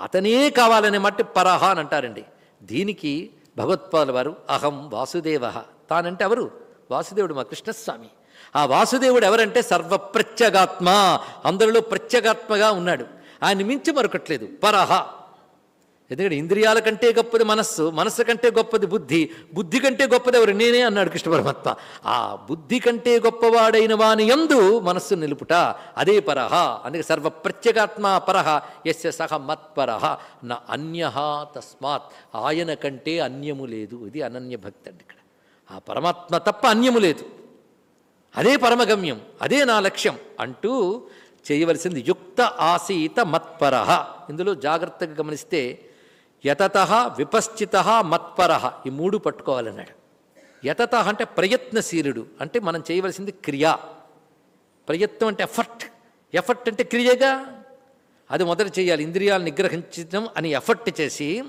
అతనే కావాలనే మట్టి పరహ అని అంటారండి. దీనికి భగవత్పాల వారు అహం వాసుదేవ. తానంటే ఎవరు? వాసుదేవుడు మా కృష్ణస్వామి. ఆ వాసుదేవుడు ఎవరంటే సర్వప్రత్యగాత్మ. అందరిలో ప్రత్యేగాత్మగా ఉన్నాడు. ఆయన మించి మరొకట్లేదు. పరహ. ఎందుకంటే ఇంద్రియాల కంటే గొప్పది మనస్సు మనస్సు కంటే గొప్పది బుద్ధి బుద్ధి కంటే గొప్పది ఎవరు? నేనే అన్నాడు కృష్ణ పరమాత్మ. ఆ బుద్ధి కంటే గొప్పవాడైన వాని యందు మనస్సు నిలుపుట. అదే పరహ. అందుకే సర్వ ప్రత్యేగాత్మ పరహ. ఎస్య సహ మత్పరహ నా అన్య తస్మాత్. ఆయన కంటే అన్యము లేదు. ఇది అనన్య భక్తి అండి ఇక్కడ. ఆ పరమాత్మ తప్ప అన్యము లేదు. అదే పరమగమ్యం అదే నా లక్ష్యం అంటూ చేయవలసింది యుక్త ఆసీత మత్పర. ఇందులో జాగ్రత్తగా గమనిస్తే యతత విపశ్చిత మత్పర. ఈ మూడు పట్టుకోవాలన్నాడు. యతత అంటే ప్రయత్నశీలుడు అంటే మనం చేయవలసింది క్రియ. ప్రయత్నం అంటే ఎఫర్ట్. ఎఫర్ట్ అంటే క్రియగా. అది మొదట చేయాలి. ఇంద్రియాలు నిగ్రహించడం అని ఎఫర్ట్ చేసి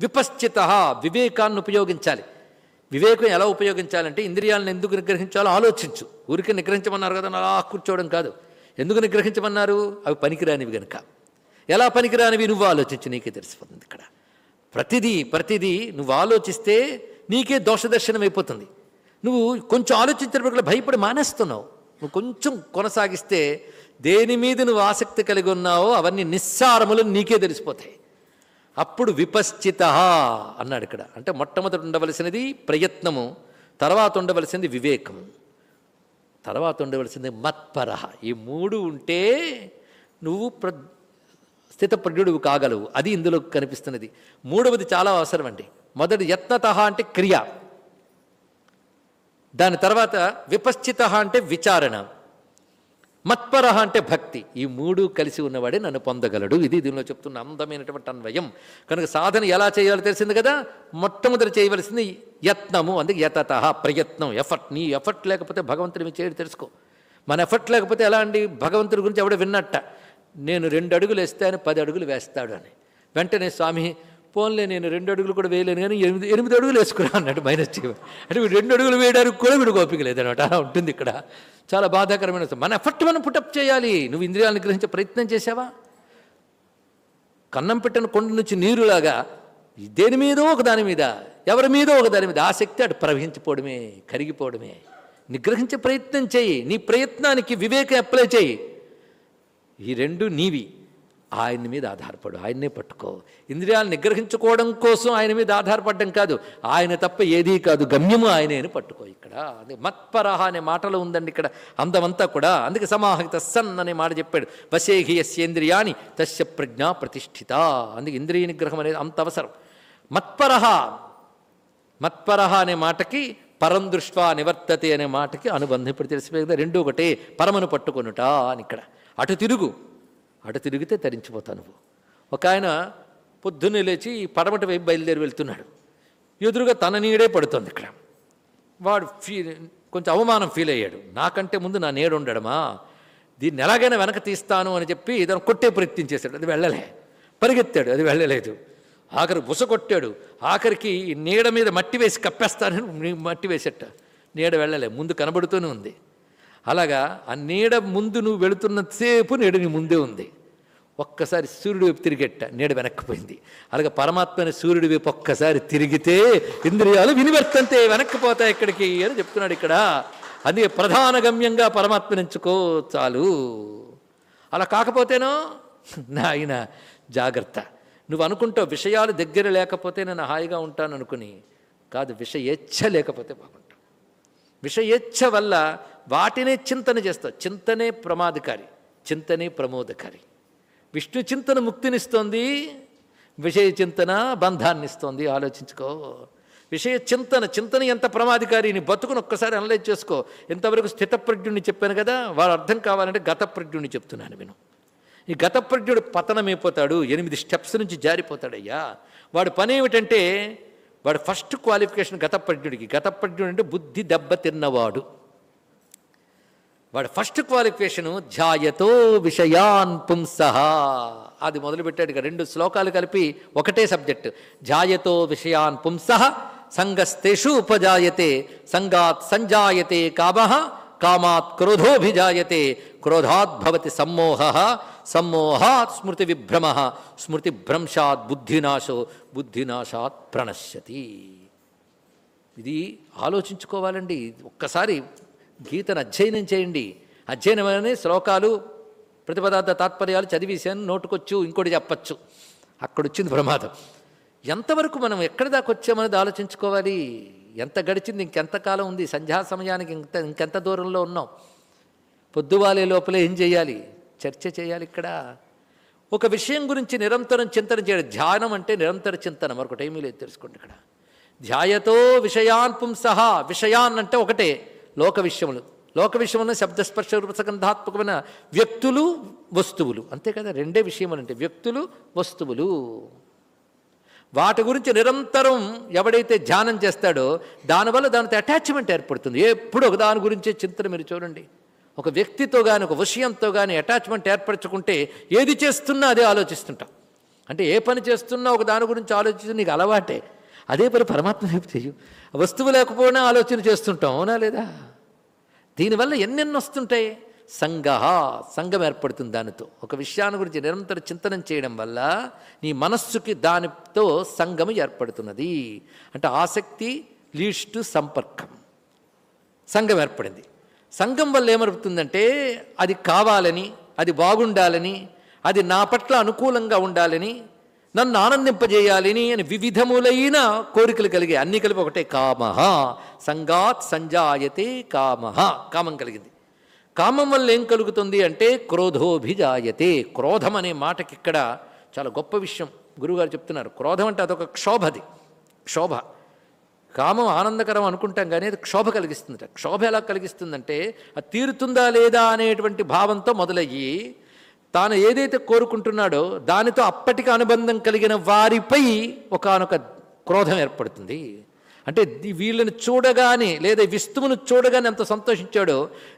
విపశ్చిత వివేకాన్ని ఉపయోగించాలి. వివేకం ఎలా ఉపయోగించాలంటే ఇంద్రియాలను ఎందుకు నిగ్రహించాలో ఆలోచించు. ఊరికే నిగ్రహించమన్నారు కదా అలా కూర్చోవడం కాదు. ఎందుకు నిగ్రహించమన్నారు? అవి పనికిరానివి గనుక. ఎలా పనికిరానివి నువ్వు ఆలోచించు నీకే తెలిసిపోతుంది ఇక్కడ. ప్రతిదీ ప్రతిదీ నువ్వు ఆలోచిస్తే నీకే దోషదర్శనం అయిపోతుంది. నువ్వు కొంచెం ఆలోచించినప్పుడు భయపడి మానేస్తున్నావు. నువ్వు కొంచెం కొనసాగిస్తే దేని మీద నువ్వు ఆసక్తి కలిగి ఉన్నావో అవన్నీ నిస్సారములు నీకే తెలిసిపోతాయి. అప్పుడు విపశ్చిత అన్నాడు ఇక్కడ. అంటే మొట్టమొదటి ఉండవలసినది ప్రయత్నము తర్వాత ఉండవలసింది వివేకము. తర్వాత ఉండవలసింది మత్పర ఈ మూడు ఉంటే నువ్వు ప్ర స్థితప్రజ్ఞుడువు కాగలవు. అది ఇందులో కనిపిస్తున్నది. మూడవది చాలా అవసరం అండి. మొదటి యత్నత అంటే క్రియ. దాని తర్వాత విపశ్చిత అంటే విచారణ. మత్పర అంటే భక్తి. ఈ మూడు కలిసి ఉన్నవాడే నన్ను పొందగలడు. ఇది దీనిలో చెప్తున్న అందమైనటువంటి అన్వయం. కనుక సాధన ఎలా చేయాలో తెలిసింది కదా? మొట్టమొదటి చేయవలసింది యత్నము. అందుకే యతత ప్రయత్నం ఎఫర్ట్ నీ ఎఫర్ట్ లేకపోతే భగవంతుని మీ చేయడం తెలుసుకో. మన ఎఫర్ట్ లేకపోతే ఎలా అండి? భగవంతుడి గురించి ఎవడ విన్నట్ట. నేను రెండు అడుగులు వేస్తే ఆయన పది అడుగులు వేస్తాడు అని. వెంటనే స్వామి పోన్లే నేను రెండు అడుగులు కూడా వేయలేను కానీ ఎనిమిది ఎనిమిది అడుగులు వేసుకున్నాను అన్నాడు మైనస్ చేయమని అంటే వీడు రెండు అడుగులు వేయడానికి కూడా వీడు ఓపిక లేదనమాట అలా ఉంటుంది ఇక్కడ. చాలా బాధాకరమైన మన ఎఫర్ట్ మనం పుటప్ చేయాలి. నువ్వు ఇంద్రియాలను గ్రహించే ప్రయత్నం చేసావా కన్నం పెట్టిన కొండ నుంచి నీరులాగా దేని మీదో ఒక దాని మీద ఎవరి మీదో ఒక దాని మీద ఆసక్తి అటు ప్రవహించిపోవడమే కరిగిపోవడమే. నిగ్రహించే ప్రయత్నం చేయి. నీ ప్రయత్నానికి వివేకం అప్లై చేయి. ఈ రెండు నీవి. ఆయన మీద ఆధారపడు ఆయన్నే పట్టుకో. ఇంద్రియాలు నిగ్రహించుకోవడం కోసం ఆయన మీద ఆధారపడడం కాదు ఆయన తప్ప ఏదీ కాదు గమ్యము ఆయనే అని పట్టుకో ఇక్కడ. అదే మత్పరహ అనే మాటలో ఉందండి ఇక్కడ అందమంతా కూడా. అందుకే సమాహిత సన్ అనే మాట చెప్పాడు వశేహి యస్యేంద్రియాని తస్య ప్రజ్ఞా ప్రతిష్ఠిత. అందుకే ఇంద్రియ నిగ్రహం అనేది అంత అవసరం. మత్పరహ మత్పరహ అనే మాటకి పరం దృష్ట్వా నివర్తతే అనే మాటకి అనుబంధం ఇప్పుడు తెలిసిపోయి కదా రెండు ఒకటే పరమను పట్టుకొనుట అని ఇక్కడ. అటు తిరుగు. అటు తిరిగితే తరించిపోతావు నువ్వు. ఒక ఆయన పొద్దున్నే లేచి పడమటి వైపు బయలుదేరి వెళ్తున్నాడు. ఎదురుగా తన నీడే పడుతుంది ఇక్కడ. వాడు ఫీ కొంచెం అవమానం ఫీల్ అయ్యాడు. నాకంటే ముందు నా నీడ ఉండడమా? దీన్ని ఎలాగైనా వెనక తీస్తాను అని చెప్పి దాన్ని కొట్టే ప్రయత్నం చేశాడు. అది వెళ్ళలే. పరిగెత్తాడు. అది వెళ్ళలేదు. ఆఖరికి బుస కొట్టాడు. ఆఖరికి నీడ మీద మట్టి వేసి కప్పేస్తానని మట్టి వేసేట. నీడ వెళ్ళలే. ముందు కనబడుతూనే ఉంది. అలాగా ఆ నీడ ముందు నువ్వు వెళుతున్నసేపు నీడ నీ ముందే ఉంది. ఒక్కసారి సూర్యుడి వైపు తిరిగెట్ట నీడ వెనక్కిపోయింది. అలాగే పరమాత్మని సూర్యుడి వైపు ఒక్కసారి తిరిగితే ఇంద్రియాలు వినివర్తంతే వెనక్కిపోతాయి ఇక్కడికి అని చెప్తున్నాడు ఇక్కడ. అందుకే ప్రధాన గమ్యంగా పరమాత్మని ఎంచుకో చాలు. అలా కాకపోతేనో నాయన జాగ్రత్త. నువ్వు అనుకుంటావు విషయాలు దగ్గర లేకపోతే నేను హాయిగా ఉంటాను అనుకుని. కాదు విషయేచ్ఛ లేకపోతే బాగుంటుంది విషయేచ్ఛ వల్ల వాటినే చింతన చేస్తావు. చింతనే ప్రమాదకారి చింతనే ప్రమోదకారి. విష్ణు చింతన ముక్తినిస్తోంది విషయ చింతన బంధాన్ని ఇస్తోంది ఆలోచించుకో. విషయ చింతన చింతన ఎంత ప్రమాదకారి నీ బతుకును ఒక్కసారి అనలైజ్ చేసుకో. ఇంతవరకు స్థితప్రజ్ఞుడిని చెప్పాను కదా వారు అర్థం కావాలంటే గతప్రజ్ఞుడిని చెప్తున్నాను విను ఈ గతప్రజ్ఞుడు పతనమైపోతాడు ఎనిమిది స్టెప్స్ నుంచి జారిపోతాడయ్యా. వాడు పని ఏమిటంటే వాడు ఫస్ట్ క్వాలిఫికేషన్ గతప్రజ్ఞుడికి గతప్రజ్ఞుడు అంటే బుద్ధి దెబ్బ తిన్నవాడు. వాడు ఫస్ట్ క్వాలిఫికేషను ధ్యాయతో విషయాన్ పుంసః. అది మొదలుపెట్టాడు ఇక రెండు శ్లోకాలు కలిపి ఒకటే సబ్జెక్ట్. ధ్యాయతో విషయాన్ పుంస సంగస్తేషు ఉపజాయతే సంగాత్ సంజాయతే కామ కామాత్ క్రోధోభిజాయతే క్రోధాత్ భవతి సమ్మోహ సమ్మోహాత్ స్మృతి విభ్రమ స్మృతి భ్రంశాత్ బుద్ధినాశో బుద్ధినాశాత్ ప్రణశ్యతి. ఇది ఆలోచించుకోవాలండి. ఒక్కసారి గీతను అధ్యయనం చేయండి. అధ్యయనం అనే శ్లోకాలు ప్రతిపదార్థ తాత్పర్యాలు చదివేశాను నోటుకొచ్చు ఇంకోటి చెప్పచ్చు. అక్కడొచ్చింది ప్రమాదం. ఎంతవరకు మనం ఎక్కడి దాకా వచ్చామనేది ఆలోచించుకోవాలి. ఎంత గడిచింది ఇంకెంతకాలం ఉంది సంధ్యా సమయానికి ఇంత ఇంకెంత దూరంలో ఉన్నాం. పొద్దువాలే లోపలే ఏం చేయాలి? చర్చ చేయాలి ఇక్కడ. ఒక విషయం గురించి నిరంతరం చింతన చేయడం ధ్యానం అంటే నిరంతర చింతన మరొకటి ఏమీ లేదు తెలుసుకోండి ఇక్కడ. ధ్యాయతో విషయాన్ పుంసహ విషయాన్ అంటే ఒకటే లోక విషయములు. లోక విషయములు శబ్దస్పర్శ రూపసగంధాత్మకమైన వ్యక్తులు వస్తువులు. అంతే కదా రెండే విషయములు అంటే వ్యక్తులు వస్తువులు. వాటి గురించి నిరంతరం ఎవడైతే ధ్యానం చేస్తాడో దానివల్ల దానితో అటాచ్మెంట్ ఏర్పడుతుంది. ఎప్పుడు ఒక దాని గురించే చింతన మీరు చూడండి. ఒక వ్యక్తితో కానీ ఒక విషయంతో కానీ అటాచ్మెంట్ ఏర్పరచుకుంటే ఏది చేస్తున్నా అదే ఆలోచిస్తుంటాం. అంటే ఏ పని చేస్తున్నా ఒక దాని గురించి ఆలోచించి నీకు అలవాటే. అదే పని పరమాత్మ వైపు చెయ్యు. వస్తువు లేకపోయినా ఆలోచన చేస్తుంటాం అవునా లేదా? దీనివల్ల ఎన్నెన్ని వస్తుంటాయి. సంగ సంఘం ఏర్పడుతుంది దానితో. ఒక విషయాన్ని గురించి నిరంతర చింతనం చేయడం వల్ల నీ మనస్సుకి దానితో సంగము ఏర్పడుతున్నది. అంటే ఆసక్తి లీడ్స్ టు సంపర్కం. సంఘం ఏర్పడింది. సంఘం వల్ల ఏమరుగుతుందంటే అది కావాలని అది బాగుండాలని అది నా పట్ల అనుకూలంగా ఉండాలని నన్ను ఆనందింపజేయాలని అని వివిధములైన కోరికలు కలిగే అన్ని కలిపి ఒకటే కామహ సంగాత్ సంజాయతే కామహ కామం కలిగింది. కామం వల్ల ఏం కలుగుతుంది అంటే క్రోధోభిజాయతే. క్రోధం అనే మాటకి ఇక్కడ చాలా గొప్ప విషయం గురువుగారు చెప్తున్నారు. క్రోధం అంటే అదొక క్షోభది క్షోభ. కామం ఆనందకరం అనుకుంటాం కానీ అది క్షోభ కలిగిస్తుందట. క్షోభ ఎలా కలిగిస్తుందంటే అది తీరుతుందా లేదా అనేటువంటి భావంతో మొదలయ్యి తాను ఏదైతే కోరుకుంటున్నాడో దానితో అప్పటికి అనుబంధం కలిగిన వారిపై ఒకానొక క్రోధం ఏర్పడుతుంది. అంటే వీళ్ళని చూడగానే లేదా విస్తువును చూడగానే ఎంత సంతోషించాడో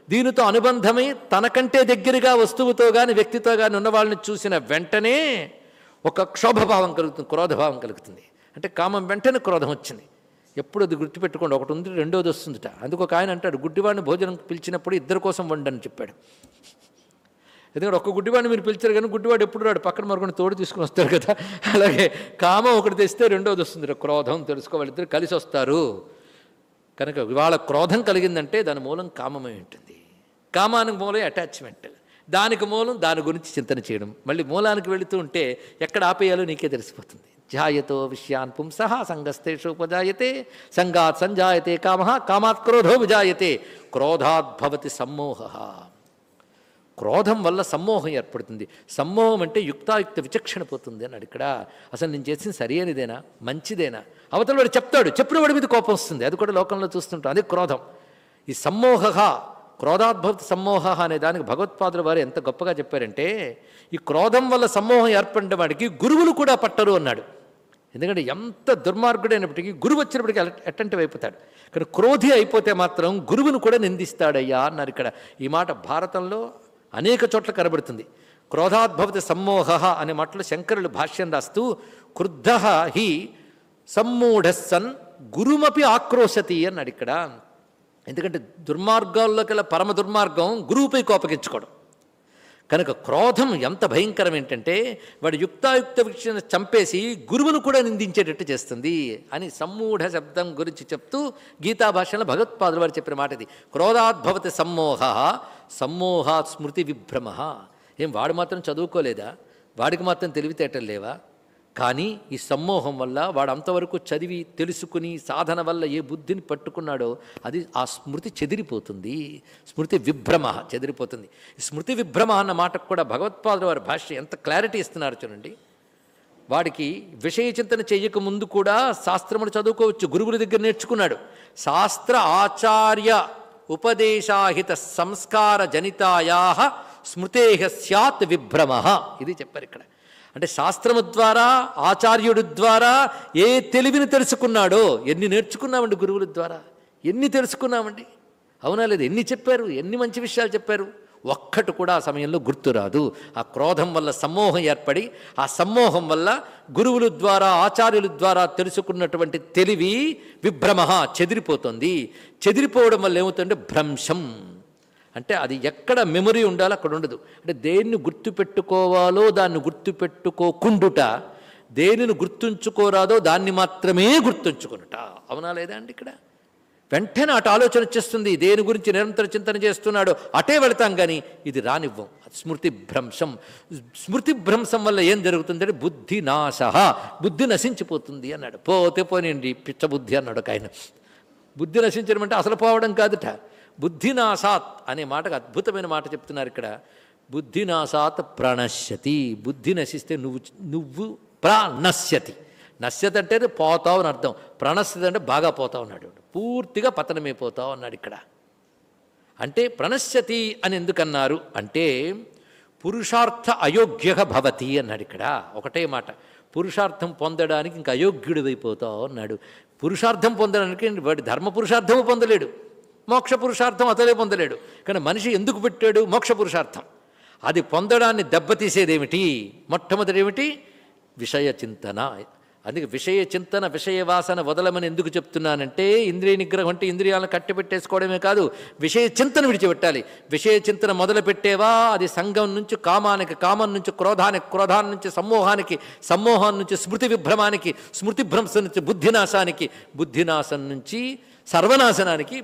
దీనితో అనుబంధమై తనకంటే దగ్గరగా వస్తువుతో కానీ వ్యక్తితో కానీ ఉన్న వాళ్ళని చూసిన వెంటనే ఒక క్షోభభావం కలుగుతుంది క్రోధభావం కలుగుతుంది. అంటే కామం వెంటనే క్రోధం వచ్చింది. ఎప్పుడు అది గుర్తుపెట్టుకోండి. ఒకటి ఉంది రెండోది వస్తుందిట. అందుకు ఒక ఆయన అంటాడు గుడ్డివాడిని భోజనం పిలిచినప్పుడు ఇద్దరి కోసం వండని చెప్పాడు. ఎందుకంటే ఒక్క గుడ్డివాడిని మీరు పిలిచారు కానీ గుడ్డివాడు ఎప్పుడు రాడు? పక్కన మరొకటి తోడు తీసుకుని వస్తారు కదా. అలాగే కామం ఒకటి తెస్తే రెండోది వస్తుంది క్రోధం తెలుసుకోవాలి ఇద్దరు కలిసి వస్తారు. కనుక ఇవాళ క్రోధం కలిగిందంటే దాని మూలం కామమై ఉంటుంది. కామానికి మూలం అటాచ్మెంట్. దానికి మూలం దాని గురించి చింతన చేయడం. మళ్ళీ మూలానికి వెళుతూ ఉంటే ఎక్కడ ఆపేయాలో నీకే తెలిసిపోతుంది. ధ్యాయతో విషయాన్ పుంస సంగస్తేషు ఉపజాయతే సంగాత్ సంజాయతే కామ కామాత్ క్రోధో విజాయతే క్రోధాద్భవతి సమ్మోహ క్రోధం వల్ల సమ్మోహం ఏర్పడుతుంది। సమ్మోహం అంటే యుక్తాయుక్త విచక్షణ పోతుంది అన్నాడు ఇక్కడ। అసలు నేను చేసింది సరి అయినదేనా మంచిదేనా? అవతల వాడు చెప్తాడు చెప్పిన వాడి మీద కోపం వస్తుంది. అది కూడా లోకంలో చూస్తుంటాం. అది క్రోధం. ఈ సమ్మోహ క్రోధాద్భవత సమ్మోహ అనే దానికి భగవత్పాదుల వారు ఎంత గొప్పగా చెప్పారంటే ఈ క్రోధం వల్ల సమ్మోహం ఏర్పడిన వాడికి గురువులు కూడా పట్టరు అన్నాడు. ఎందుకంటే ఎంత దుర్మార్గుడైనప్పటికీ గురువు వచ్చినప్పటికీ అటెంటివ్ అయిపోతాడు. కానీ క్రోధి అయిపోతే మాత్రం గురువును కూడా నిందిస్తాడయ్యా అన్నారు ఇక్కడ. ఈ మాట భారతంలో అనేక చోట్ల కనబడుతుంది. క్రోధాద్భవతి సమ్మోహ అనే మాటలో శంకరులు భాష్యం రాస్తూ క్రుద్ధ హి సమ్మూఢస్సన్ గురుమపి ఆక్రోశతి అన్నాడు ఇక్కడ. ఎందుకంటే దుర్మార్గాల్లోకెల్లా పరమ దుర్మార్గం గురువుపై కోపగించుకోవడం. కనుక క్రోధం ఎంత భయంకరం ఏంటంటే వాడు యుక్తాయుక్త విషయం చంపేసి గురువును కూడా నిందించేటట్టు చేస్తుంది అని సమ్మూఢ శబ్దం గురించి చెప్తూ గీతా భాషలో భగవత్పాదులు వారు చెప్పిన మాట ఇది. క్రోధాద్భవతి సమ్మోహ సమ్మోహాత్ స్మృతి విభ్రమ. ఏం వాడు మాత్రం చదువుకోలేదా? వాడికి మాత్రం తెలివితేటలు లేవా? కానీ ఈ సమ్మోహం వల్ల వాడు అంతవరకు చదివి తెలుసుకుని సాధన వల్ల ఏ బుద్ధిని పట్టుకున్నాడో అది ఆ స్మృతి చెదిరిపోతుంది. స్మృతి విభ్రమ చెదిరిపోతుంది. స్మృతి విభ్రమ అన్న మాటకు కూడా భగవత్పాదుల వారి భాష్య ఎంత క్లారిటీ ఇస్తున్నారు చూడండి. వాడికి విషయ చింతన చెయ్యక ముందు కూడా శాస్త్రములు చదువుకోవచ్చు. గురువుల దగ్గర నేర్చుకున్నాడు. శాస్త్ర ఆచార్య ఉపదేశాహిత సంస్కార జనితాయా స్మృతేహ స్యాత్ విభ్రమ. ఇది చెప్పారు ఇక్కడ. అంటే శాస్త్రము ద్వారా ఆచార్యుడి ద్వారా ఏ తెలివిని తెలుసుకున్నాడో ఎన్ని నేర్చుకున్నామండి గురువుల ద్వారా? ఎన్ని తెలుసుకున్నామండి? అవునా లేదు? ఎన్ని చెప్పారు? ఎన్ని మంచి విషయాలు చెప్పారు? ఒక్కటి కూడా ఆ సమయంలో గుర్తురాదు ఆ క్రోధం వల్ల సమ్మోహం ఏర్పడి ఆ సమ్మోహం వల్ల గురువుల ద్వారా ఆచార్యుల ద్వారా తెలుసుకున్నటువంటి తెలివి విభ్రమ చెదిరిపోతుంది. చెదిరిపోవడం వల్ల ఏమవుతుందంటే భ్రంశం. అంటే అది ఎక్కడ మెమరీ ఉండాలో అక్కడ ఉండదు. అంటే దేన్ని గుర్తుపెట్టుకోవాలో దాన్ని గుర్తుపెట్టుకోకుండుట దేనిని గుర్తుంచుకోరాదో దాన్ని మాత్రమే గుర్తుంచుకునుట. అవునా లేదా అండి ఇక్కడ? వెంటనే అటు ఆలోచన వచ్చేస్తుంది దేని గురించి నిరంతర చింతన చేస్తున్నాడో అటే వెళతాం కానీ ఇది రానివ్వం. స్మృతి భ్రంశం. స్మృతి భ్రంశం వల్ల ఏం జరుగుతుందంటే బుద్ధి నాశ బుద్ధి నశించిపోతుంది అన్నాడు. పోతే పోనండి పిచ్చబుద్ధి అన్నాడు ఒక ఆయన. బుద్ధి నశించడం అంటే అసలు పోవడం కాదుట. బుద్ధినాశాత్ అనే మాటకు అద్భుతమైన మాట చెప్తున్నారు ఇక్కడ. బుద్ధినాశాత్ ప్రణశ్యతి. బుద్ధి నశిస్తే నువ్వు నువ్వు ప్రాణశ్యతి. నశ్యత అంటే పోతావు అని అర్థం. ప్రణశ్యత అంటే బాగా పోతావు అన్నాడు. పూర్తిగా పతనమైపోతావు అన్నాడు ఇక్కడ. అంటే ప్రణశ్యతి అని ఎందుకన్నారు? అంటే పురుషార్థ అయోగ్య భవతి అన్నాడు ఇక్కడ. ఒకటే మాట. పురుషార్థం పొందడానికి ఇంకా అయోగ్యుడివైపోతావు అన్నాడు. పురుషార్థం పొందడానికి వాడి ధర్మ పురుషార్థము పొందలేడు. మోక్ష పురుషార్థం అతలే పొందలేడు. కానీ మనిషి ఎందుకు పెట్టాడు? మోక్ష పురుషార్థం అది పొందడాన్ని దెబ్బతీసేదేమిటి? మొట్టమొదటి ఏమిటి విషయ చింతన. అందుకే విషయ చింతన విషయ వాసన వదలమని ఎందుకు చెప్తున్నానంటే ఇంద్రియ నిగ్రహం అంటే ఇంద్రియాలను కట్టిపెట్టేసుకోవడమే కాదు విషయ చింతన విడిచిపెట్టాలి. విషయ చింతన మొదలు పెట్టేవా అది సంఘం నుంచి కామానికి కామం నుంచి క్రోధానికి క్రోధాన్ని నుంచి సమ్మోహానికి సమ్మోహం నుంచి స్మృతి విభ్రమానికి స్మృతి భ్రంశం నుంచి బుద్ధినాశానికి బుద్ధినాశం నుంచి సర్వనాశనానికి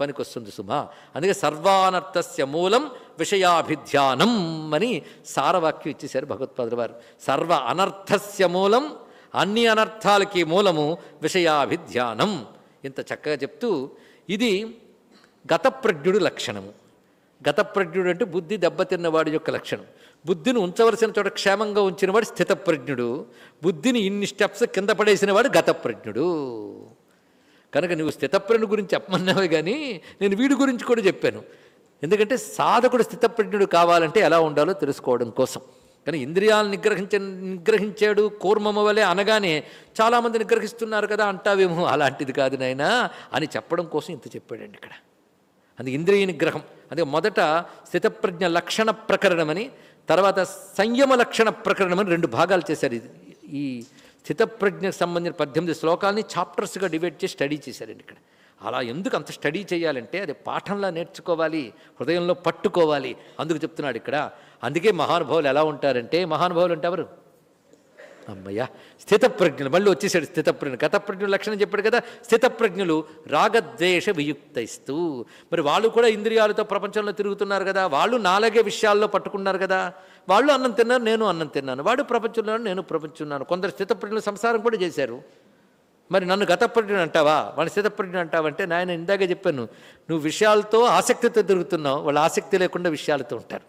పనికొస్తుంది సుమా. అందుకే సర్వానర్థస్య మూలం విషయాభిధ్యానం అని సారవాక్యం ఇచ్చేశారు భగవత్పాదుల వారు. సర్వ అనర్థస్య మూలం అన్ని అనర్థాలకి మూలము విషయాభిధ్యానం. ఇంత చక్కగా చెప్తూ ఇది గతప్రజ్ఞుడు లక్షణము. గతప్రజ్ఞుడు అంటే బుద్ధి దెబ్బతిన్నవాడి యొక్క లక్షణం. బుద్ధిని ఉంచవలసిన చోట క్షేమంగా ఉంచినవాడు స్థితప్రజ్ఞుడు. బుద్ధిని ఇన్ని స్టెప్స్ కింద పడేసినవాడు గతప్రజ్ఞుడు. కనుక నువ్వు స్థితప్రజ్ఞ గురించి చెప్పమన్నావే కానీ నేను వీడి గురించి కూడా చెప్పాను. ఎందుకంటే సాధకుడు స్థితప్రజ్ఞుడు కావాలంటే ఎలా ఉండాలో తెలుసుకోవడం కోసం. కానీ ఇంద్రియాలను నిగ్రహించ నిగ్రహించాడు కూర్మమ వలె అనగానే చాలామంది నిగ్రహిస్తున్నారు కదా అంటావేమో అలాంటిది కాదు నాయనా అని చెప్పడం కోసం ఇంత చెప్పాడండి ఇక్కడ. అది ఇంద్రియ నిగ్రహం. అదే మొదట స్థితప్రజ్ఞ లక్షణ ప్రకరణమని తర్వాత సంయమ లక్షణ ప్రకరణమని రెండు భాగాలు చేశారు ఇది ఈ స్థితప్రజ్ఞకు సంబంధించిన పద్దెనిమిది శ్లోకాలని చాప్టర్స్గా డివైడ్ చేసి స్టడీ చేశారండి ఇక్కడ. అలా ఎందుకు అంత స్టడీ చేయాలంటే అది పాఠంలా నేర్చుకోవాలి హృదయంలో పట్టుకోవాలి. అందుకు చెప్తున్నాడు ఇక్కడ. అందుకే మహానుభావులు ఎలా ఉంటారంటే మహానుభావులు అంటే ఎవరు అమ్మయ్య స్థితప్రజ్ఞులు. మళ్ళీ వచ్చేసాడు స్థితప్రజ్ఞులు. గతప్రజ్ఞుల లక్షణం చెప్పాడు కదా స్థితప్రజ్ఞులు రాగద్వేష వియుక్తైస్తూ. మరి వాళ్ళు కూడా ఇంద్రియాలతో ప్రపంచంలో తిరుగుతున్నారు కదా వాళ్ళు నాలుగే విషయాల్లో పట్టుకున్నారు కదా. వాళ్ళు అన్నం తిన్నారు నేను అన్నం తిన్నాను. వాడు ప్రపంచంలో నేను ప్రపంచున్నాను. కొందరు స్థితప్రజ్ఞులు సంసారం కూడా చేశారు. మరి నన్ను గతప్రజ్ఞుడు అంటావా? వాడిని స్థితప్రజ్ఞుడు అంటావంటే నాయన ఇందాక చెప్పాను నువ్వు విషయాలతో ఆసక్తితో తిరుగుతున్నావు. వాళ్ళు ఆసక్తి లేకుండా విషయాలతో ఉంటారు.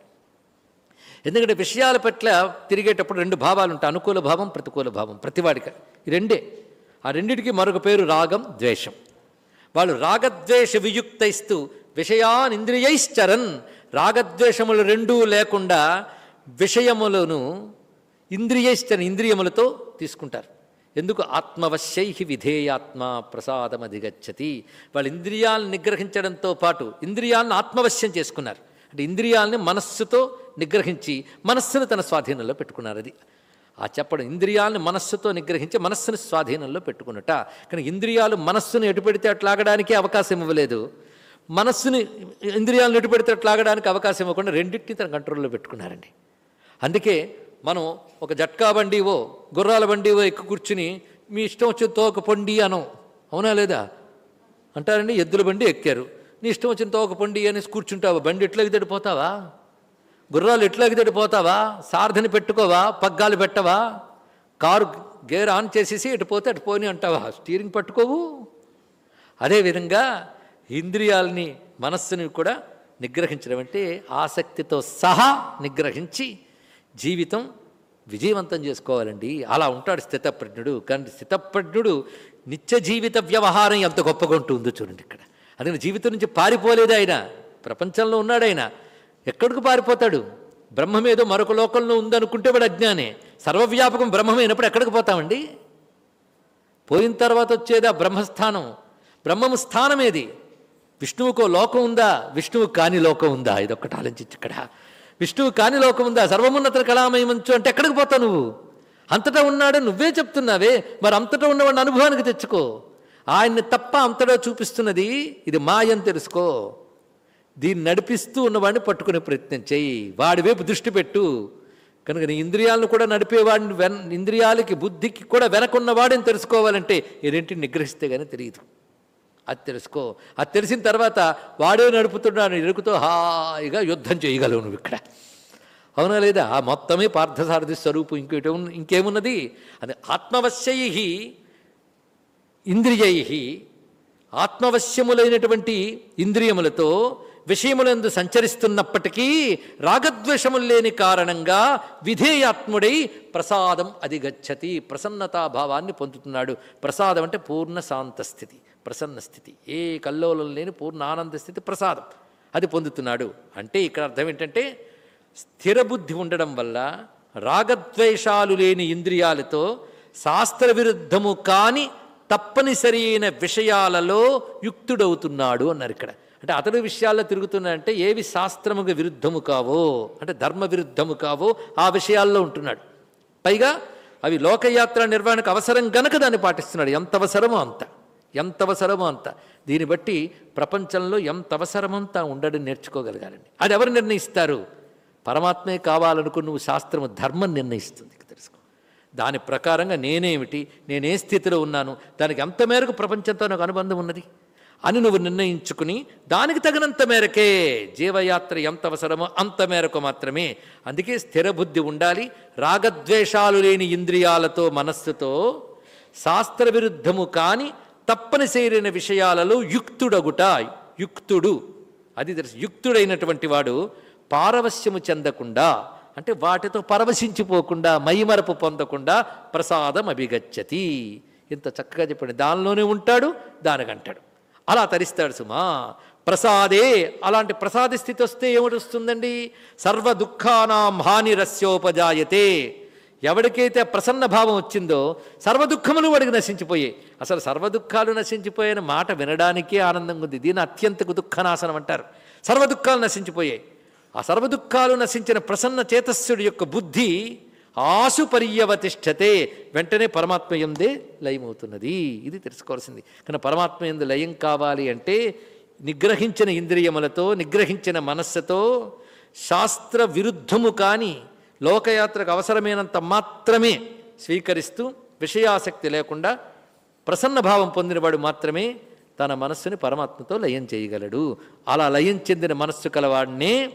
ఎందుకంటే విషయాల పట్ల తిరిగేటప్పుడు రెండు భావాలు ఉంటాయి. అనుకూల భావం ప్రతికూల భావం. ప్రతివాడికి. ఈ రెండే. ఆ రెండిటికి మరొక పేరు రాగం ద్వేషం. వాళ్ళు రాగద్వేష వియుక్తైస్తూ విషయాన్ ఇంద్రియైశ్చరన్ రాగద్వేషములు రెండూ లేకుండా విషయములను ఇంద్రియైశ్చరన్ ఇంద్రియములతో తీసుకుంటారు. ఎందుకు? ఆత్మవశ్యై విధేయాత్మ ప్రసాదం అధిగచ్చతి వాళ్ళు ఇంద్రియాలను నిగ్రహించడంతో పాటు ఇంద్రియాలను ఆత్మవశ్యం చేసుకున్నారు. అంటే ఇంద్రియాలని మనస్సుతో నిగ్రహించి మనస్సును తన స్వాధీనంలో పెట్టుకున్నారు అది. ఆ చెప్పడం ఇంద్రియాలను మనస్సుతో నిగ్రహించి మనస్సును స్వాధీనంలో పెట్టుకున్నట. కానీ ఇంద్రియాలు మనస్సును ఎటు పెడితే అట్లాగడానికి అవకాశం ఇవ్వలేదు. మనస్సుని ఇంద్రియాలను ఎటు పెడితే అట్లాగడానికి అవకాశం ఇవ్వకుండా రెండింటిని తన కంట్రోల్లో పెట్టుకున్నారండి. అందుకే మనం ఒక జట్కా బండివో గుర్రాల బండివో ఎక్కు కూర్చుని మీ ఇష్టం వచ్చిన తోక పొండి అనం. అవునా లేదా? అంటారండి ఎద్దుల బండి ఎక్కారు. నీ ఇష్టం వచ్చిన తోక పొండి అనేసి కూర్చుంటావా. బండి ఎట్లా ఎగిదడిపోతావా గుర్రాలు ఎట్లా ఎగిదడిపోతావా సార్ధని పెట్టుకోవా? పగ్గాలు పెట్టవా? కారు గేర్ ఆన్ చేసేసి ఇటు పోతే అటు పోని అంటావా? స్టీరింగ్ పట్టుకోవు. అదేవిధంగా ఇంద్రియాలని మనస్సుని కూడా నిగ్రహించడం అంటే ఆసక్తితో సహా నిగ్రహించి జీవితం విజయవంతం చేసుకోవాలండి. అలా ఉంటాడు స్థితప్రజ్ఞుడు. కానీ స్థితప్రజ్ఞుడు నిత్య జీవిత వ్యవహారం ఎంత గొప్పగా ఉంటుందో చూడండి ఇక్కడ. అందుకని జీవితం నుంచి పారిపోలేదు ఆయన. ప్రపంచంలో ఉన్నాడు ఆయన. ఎక్కడికి పారిపోతాడు? బ్రహ్మం ఏదో మరొక లోకంలో ఉందనుకుంటే వాడు అజ్ఞానే. సర్వవ్యాపకం బ్రహ్మమైనప్పుడు ఎక్కడికి పోతామండి? పోయిన తర్వాత వచ్చేది ఆ బ్రహ్మస్థానం. బ్రహ్మము స్థానం ఏది? విష్ణువుకో లోకం ఉందా? విష్ణువు కాని లోకం ఉందా? ఇదొక్కటి ఆలోచించి ఇక్కడ. విష్ణువు కాని లోకం ఉందా? సర్వమున్నత కళామయమంచు అంటే ఎక్కడికి పోతావు నువ్వు? అంతటా ఉన్నాడే నువ్వే చెప్తున్నావే. మరి అంతటా ఉన్నవాడిని అనుభవానికి తెచ్చుకో. ఆయన్ని తప్ప అంతటా చూపిస్తున్నది ఇది మాయని తెలుసుకో. దీన్ని నడిపిస్తూ ఉన్నవాడిని పట్టుకునే ప్రయత్నం చేయి. వాడి వైపు దృష్టి పెట్టు. కనుక నీ ఇంద్రియాలను కూడా నడిపేవాడిని వెన్ ఇంద్రియాలకి బుద్ధికి కూడా వెనకున్నవాడిని తెలుసుకోవాలంటే ఈ రెంటిని నిగ్రహిస్తే కానీ తెలియదు. అది తెలుసుకో. అది తెలిసిన తర్వాత వాడే నడుపుతున్నాడు ఇరుకుతో హాయిగా యుద్ధం చేయగలవు నువ్వు ఇక్కడ. అవునా లేదా? ఆ మొత్తమే పార్థసారథి స్వరూపం ఇంకేట ఇంకేమున్నది? అది ఆత్మవశ్యై ఇంద్రియై ఆత్మవశ్యములైనటువంటి ఇంద్రియములతో విషయములందు సంచరిస్తున్నప్పటికీ రాగద్వేషములు లేని కారణంగా విధేయాత్ముడై ప్రసాదం అధిగచ్చతి ప్రసన్నతాభావాన్ని పొందుతున్నాడు. ప్రసాదం అంటే పూర్ణ శాంతస్థితి. ప్రసన్న స్థితి. ఏ కల్లోలం లేని పూర్ణ ఆనంద స్థితి ప్రసాదం. అది పొందుతున్నాడు. అంటే ఇక్కడ అర్థం ఏంటంటే స్థిర బుద్ధి ఉండడం వల్ల రాగద్వేషాలు లేని ఇంద్రియాలతో శాస్త్ర విరుద్ధము కాని తప్పనిసరి అయిన విషయాలలో యుక్తుడవుతున్నాడు అన్నారు ఇక్కడ. అంటే అతడు విషయాల్లో తిరుగుతున్నాడంటే ఏవి శాస్త్రముకు విరుద్ధము కావో అంటే ధర్మ విరుద్ధము కావో ఆ విషయాల్లో ఉంటున్నాడు. పైగా అవి లోకయాత్ర నిర్వహణకు అవసరం గనక దాన్ని పాటిస్తున్నాడు. ఎంత అవసరమో అంత. ఎంత అవసరమో అంత. దీన్ని బట్టి ప్రపంచంలో ఎంత అవసరమంతా ఉండడం నేర్చుకోగలగాలండి. అది ఎవరు నిర్ణయిస్తారు? పరమాత్మే కావాలనుకుని నువ్వు శాస్త్రము ధర్మం నిర్ణయిస్తుంది తెలుసుకో. దాని ప్రకారంగా నేనేమిటి? నేనే స్థితిలో ఉన్నాను. దానికి ఎంత మేరకు ప్రపంచంతో నాకు అనుబంధం ఉన్నది? అని నువ్వు నిర్ణయించుకుని దానికి తగినంత మేరకే జీవయాత్ర ఎంత అవసరమో అంత మేరకు మాత్రమే. అందుకే స్థిర బుద్ధి ఉండాలి. రాగద్వేషాలు లేని ఇంద్రియాలతో మనస్సుతో శాస్త్ర విరుద్ధము కాని తప్పనిసరిన విషయాలలో యుక్తుడగుట యుక్తుడు. అది తెలుసు. యుక్తుడైనటువంటి వాడు పారవశ్యము చెందకుండా అంటే వాటితో పరవశించిపోకుండా మైమరపు పొందకుండా ప్రసాదం అభిగచ్చతి. ఇంత చక్కగా చెప్పండి. దానిలోనే ఉంటాడు దానికంటాడు. అలా తరిస్తాడు సుమా. ప్రసాదే అలాంటి ప్రసాద స్థితి వస్తే ఏమిటి వస్తుందండి? సర్వ దుఃఖానాం హానిరస్యోపజాయతే ఎవరికైతే ప్రసన్న భావం వచ్చిందో సర్వదుఖములు వాడికి నశించిపోయాయి. అసలు సర్వ దుఃఖాలు నశించిపోయిన మాట వినడానికే ఆనందంగా ఉంది. దీని అత్యంతకు దుఃఖనాశనం అంటారు. సర్వ దుఃఖాలు నశించిపోయాయి. ఆ సర్వదుఖాలు నశించిన ప్రసన్న చేతస్సుడి యొక్క బుద్ధి ఆశు పర్యవతిష్టతే వెంటనే పరమాత్మ ఎందే లయమవుతున్నది. ఇది తెలుసుకోవాల్సింది. కానీ పరమాత్మ ఎందు లయం కావాలి అంటే నిగ్రహించిన ఇంద్రియములతో నిగ్రహించిన మనస్సుతో శాస్త్ర విరుద్ధము కానీ లోకయాత్రకు అవసరమైనంత మాత్రమే స్వీకరిస్తూ విషయాసక్తి లేకుండా ప్రసన్న భావం పొందినవాడు మాత్రమే తన మనస్సుని పరమాత్మతో లయం చేయగలడు. అలా లయం చెందిన మనస్సు కలవాడినే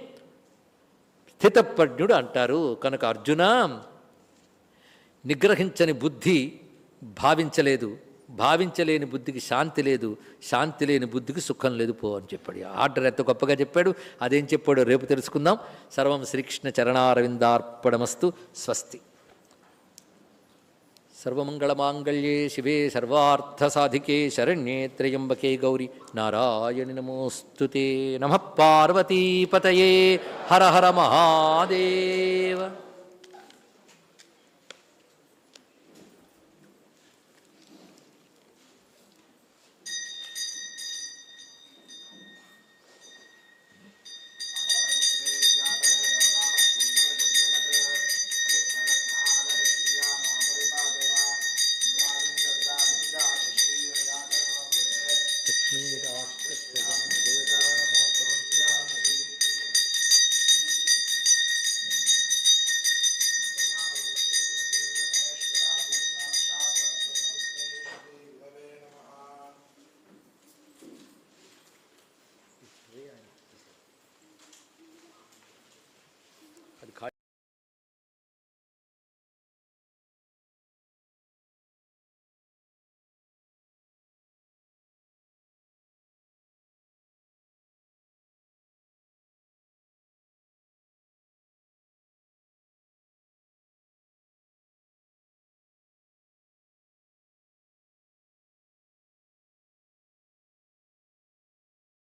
స్థితప్రజ్ఞుడు అంటారు. కనుక అర్జున నిగ్రహించని బుద్ధి భావించలేదు. భావించలేని బుద్ధికి శాంతి లేదు శాంతి లేని బుద్ధికి సుఖం లేదు పో అని చెప్పాడు. ఆ ఆర్డర్ ఎంత గొప్పగా చెప్పాడు అదేం చెప్పాడు రేపు తెలుసుకుందాం. సర్వం శ్రీకృష్ణ చరణారవిందార్పణమస్తు స్వస్తి. సర్వమంగళమాంగళ్యే శివే సర్వార్థసాధికే శరణ్యే త్రయంబకే గౌరి. నారాయణి నమోస్తుతే నమ పార్వతీపతయే. హర హర మహాదేవ.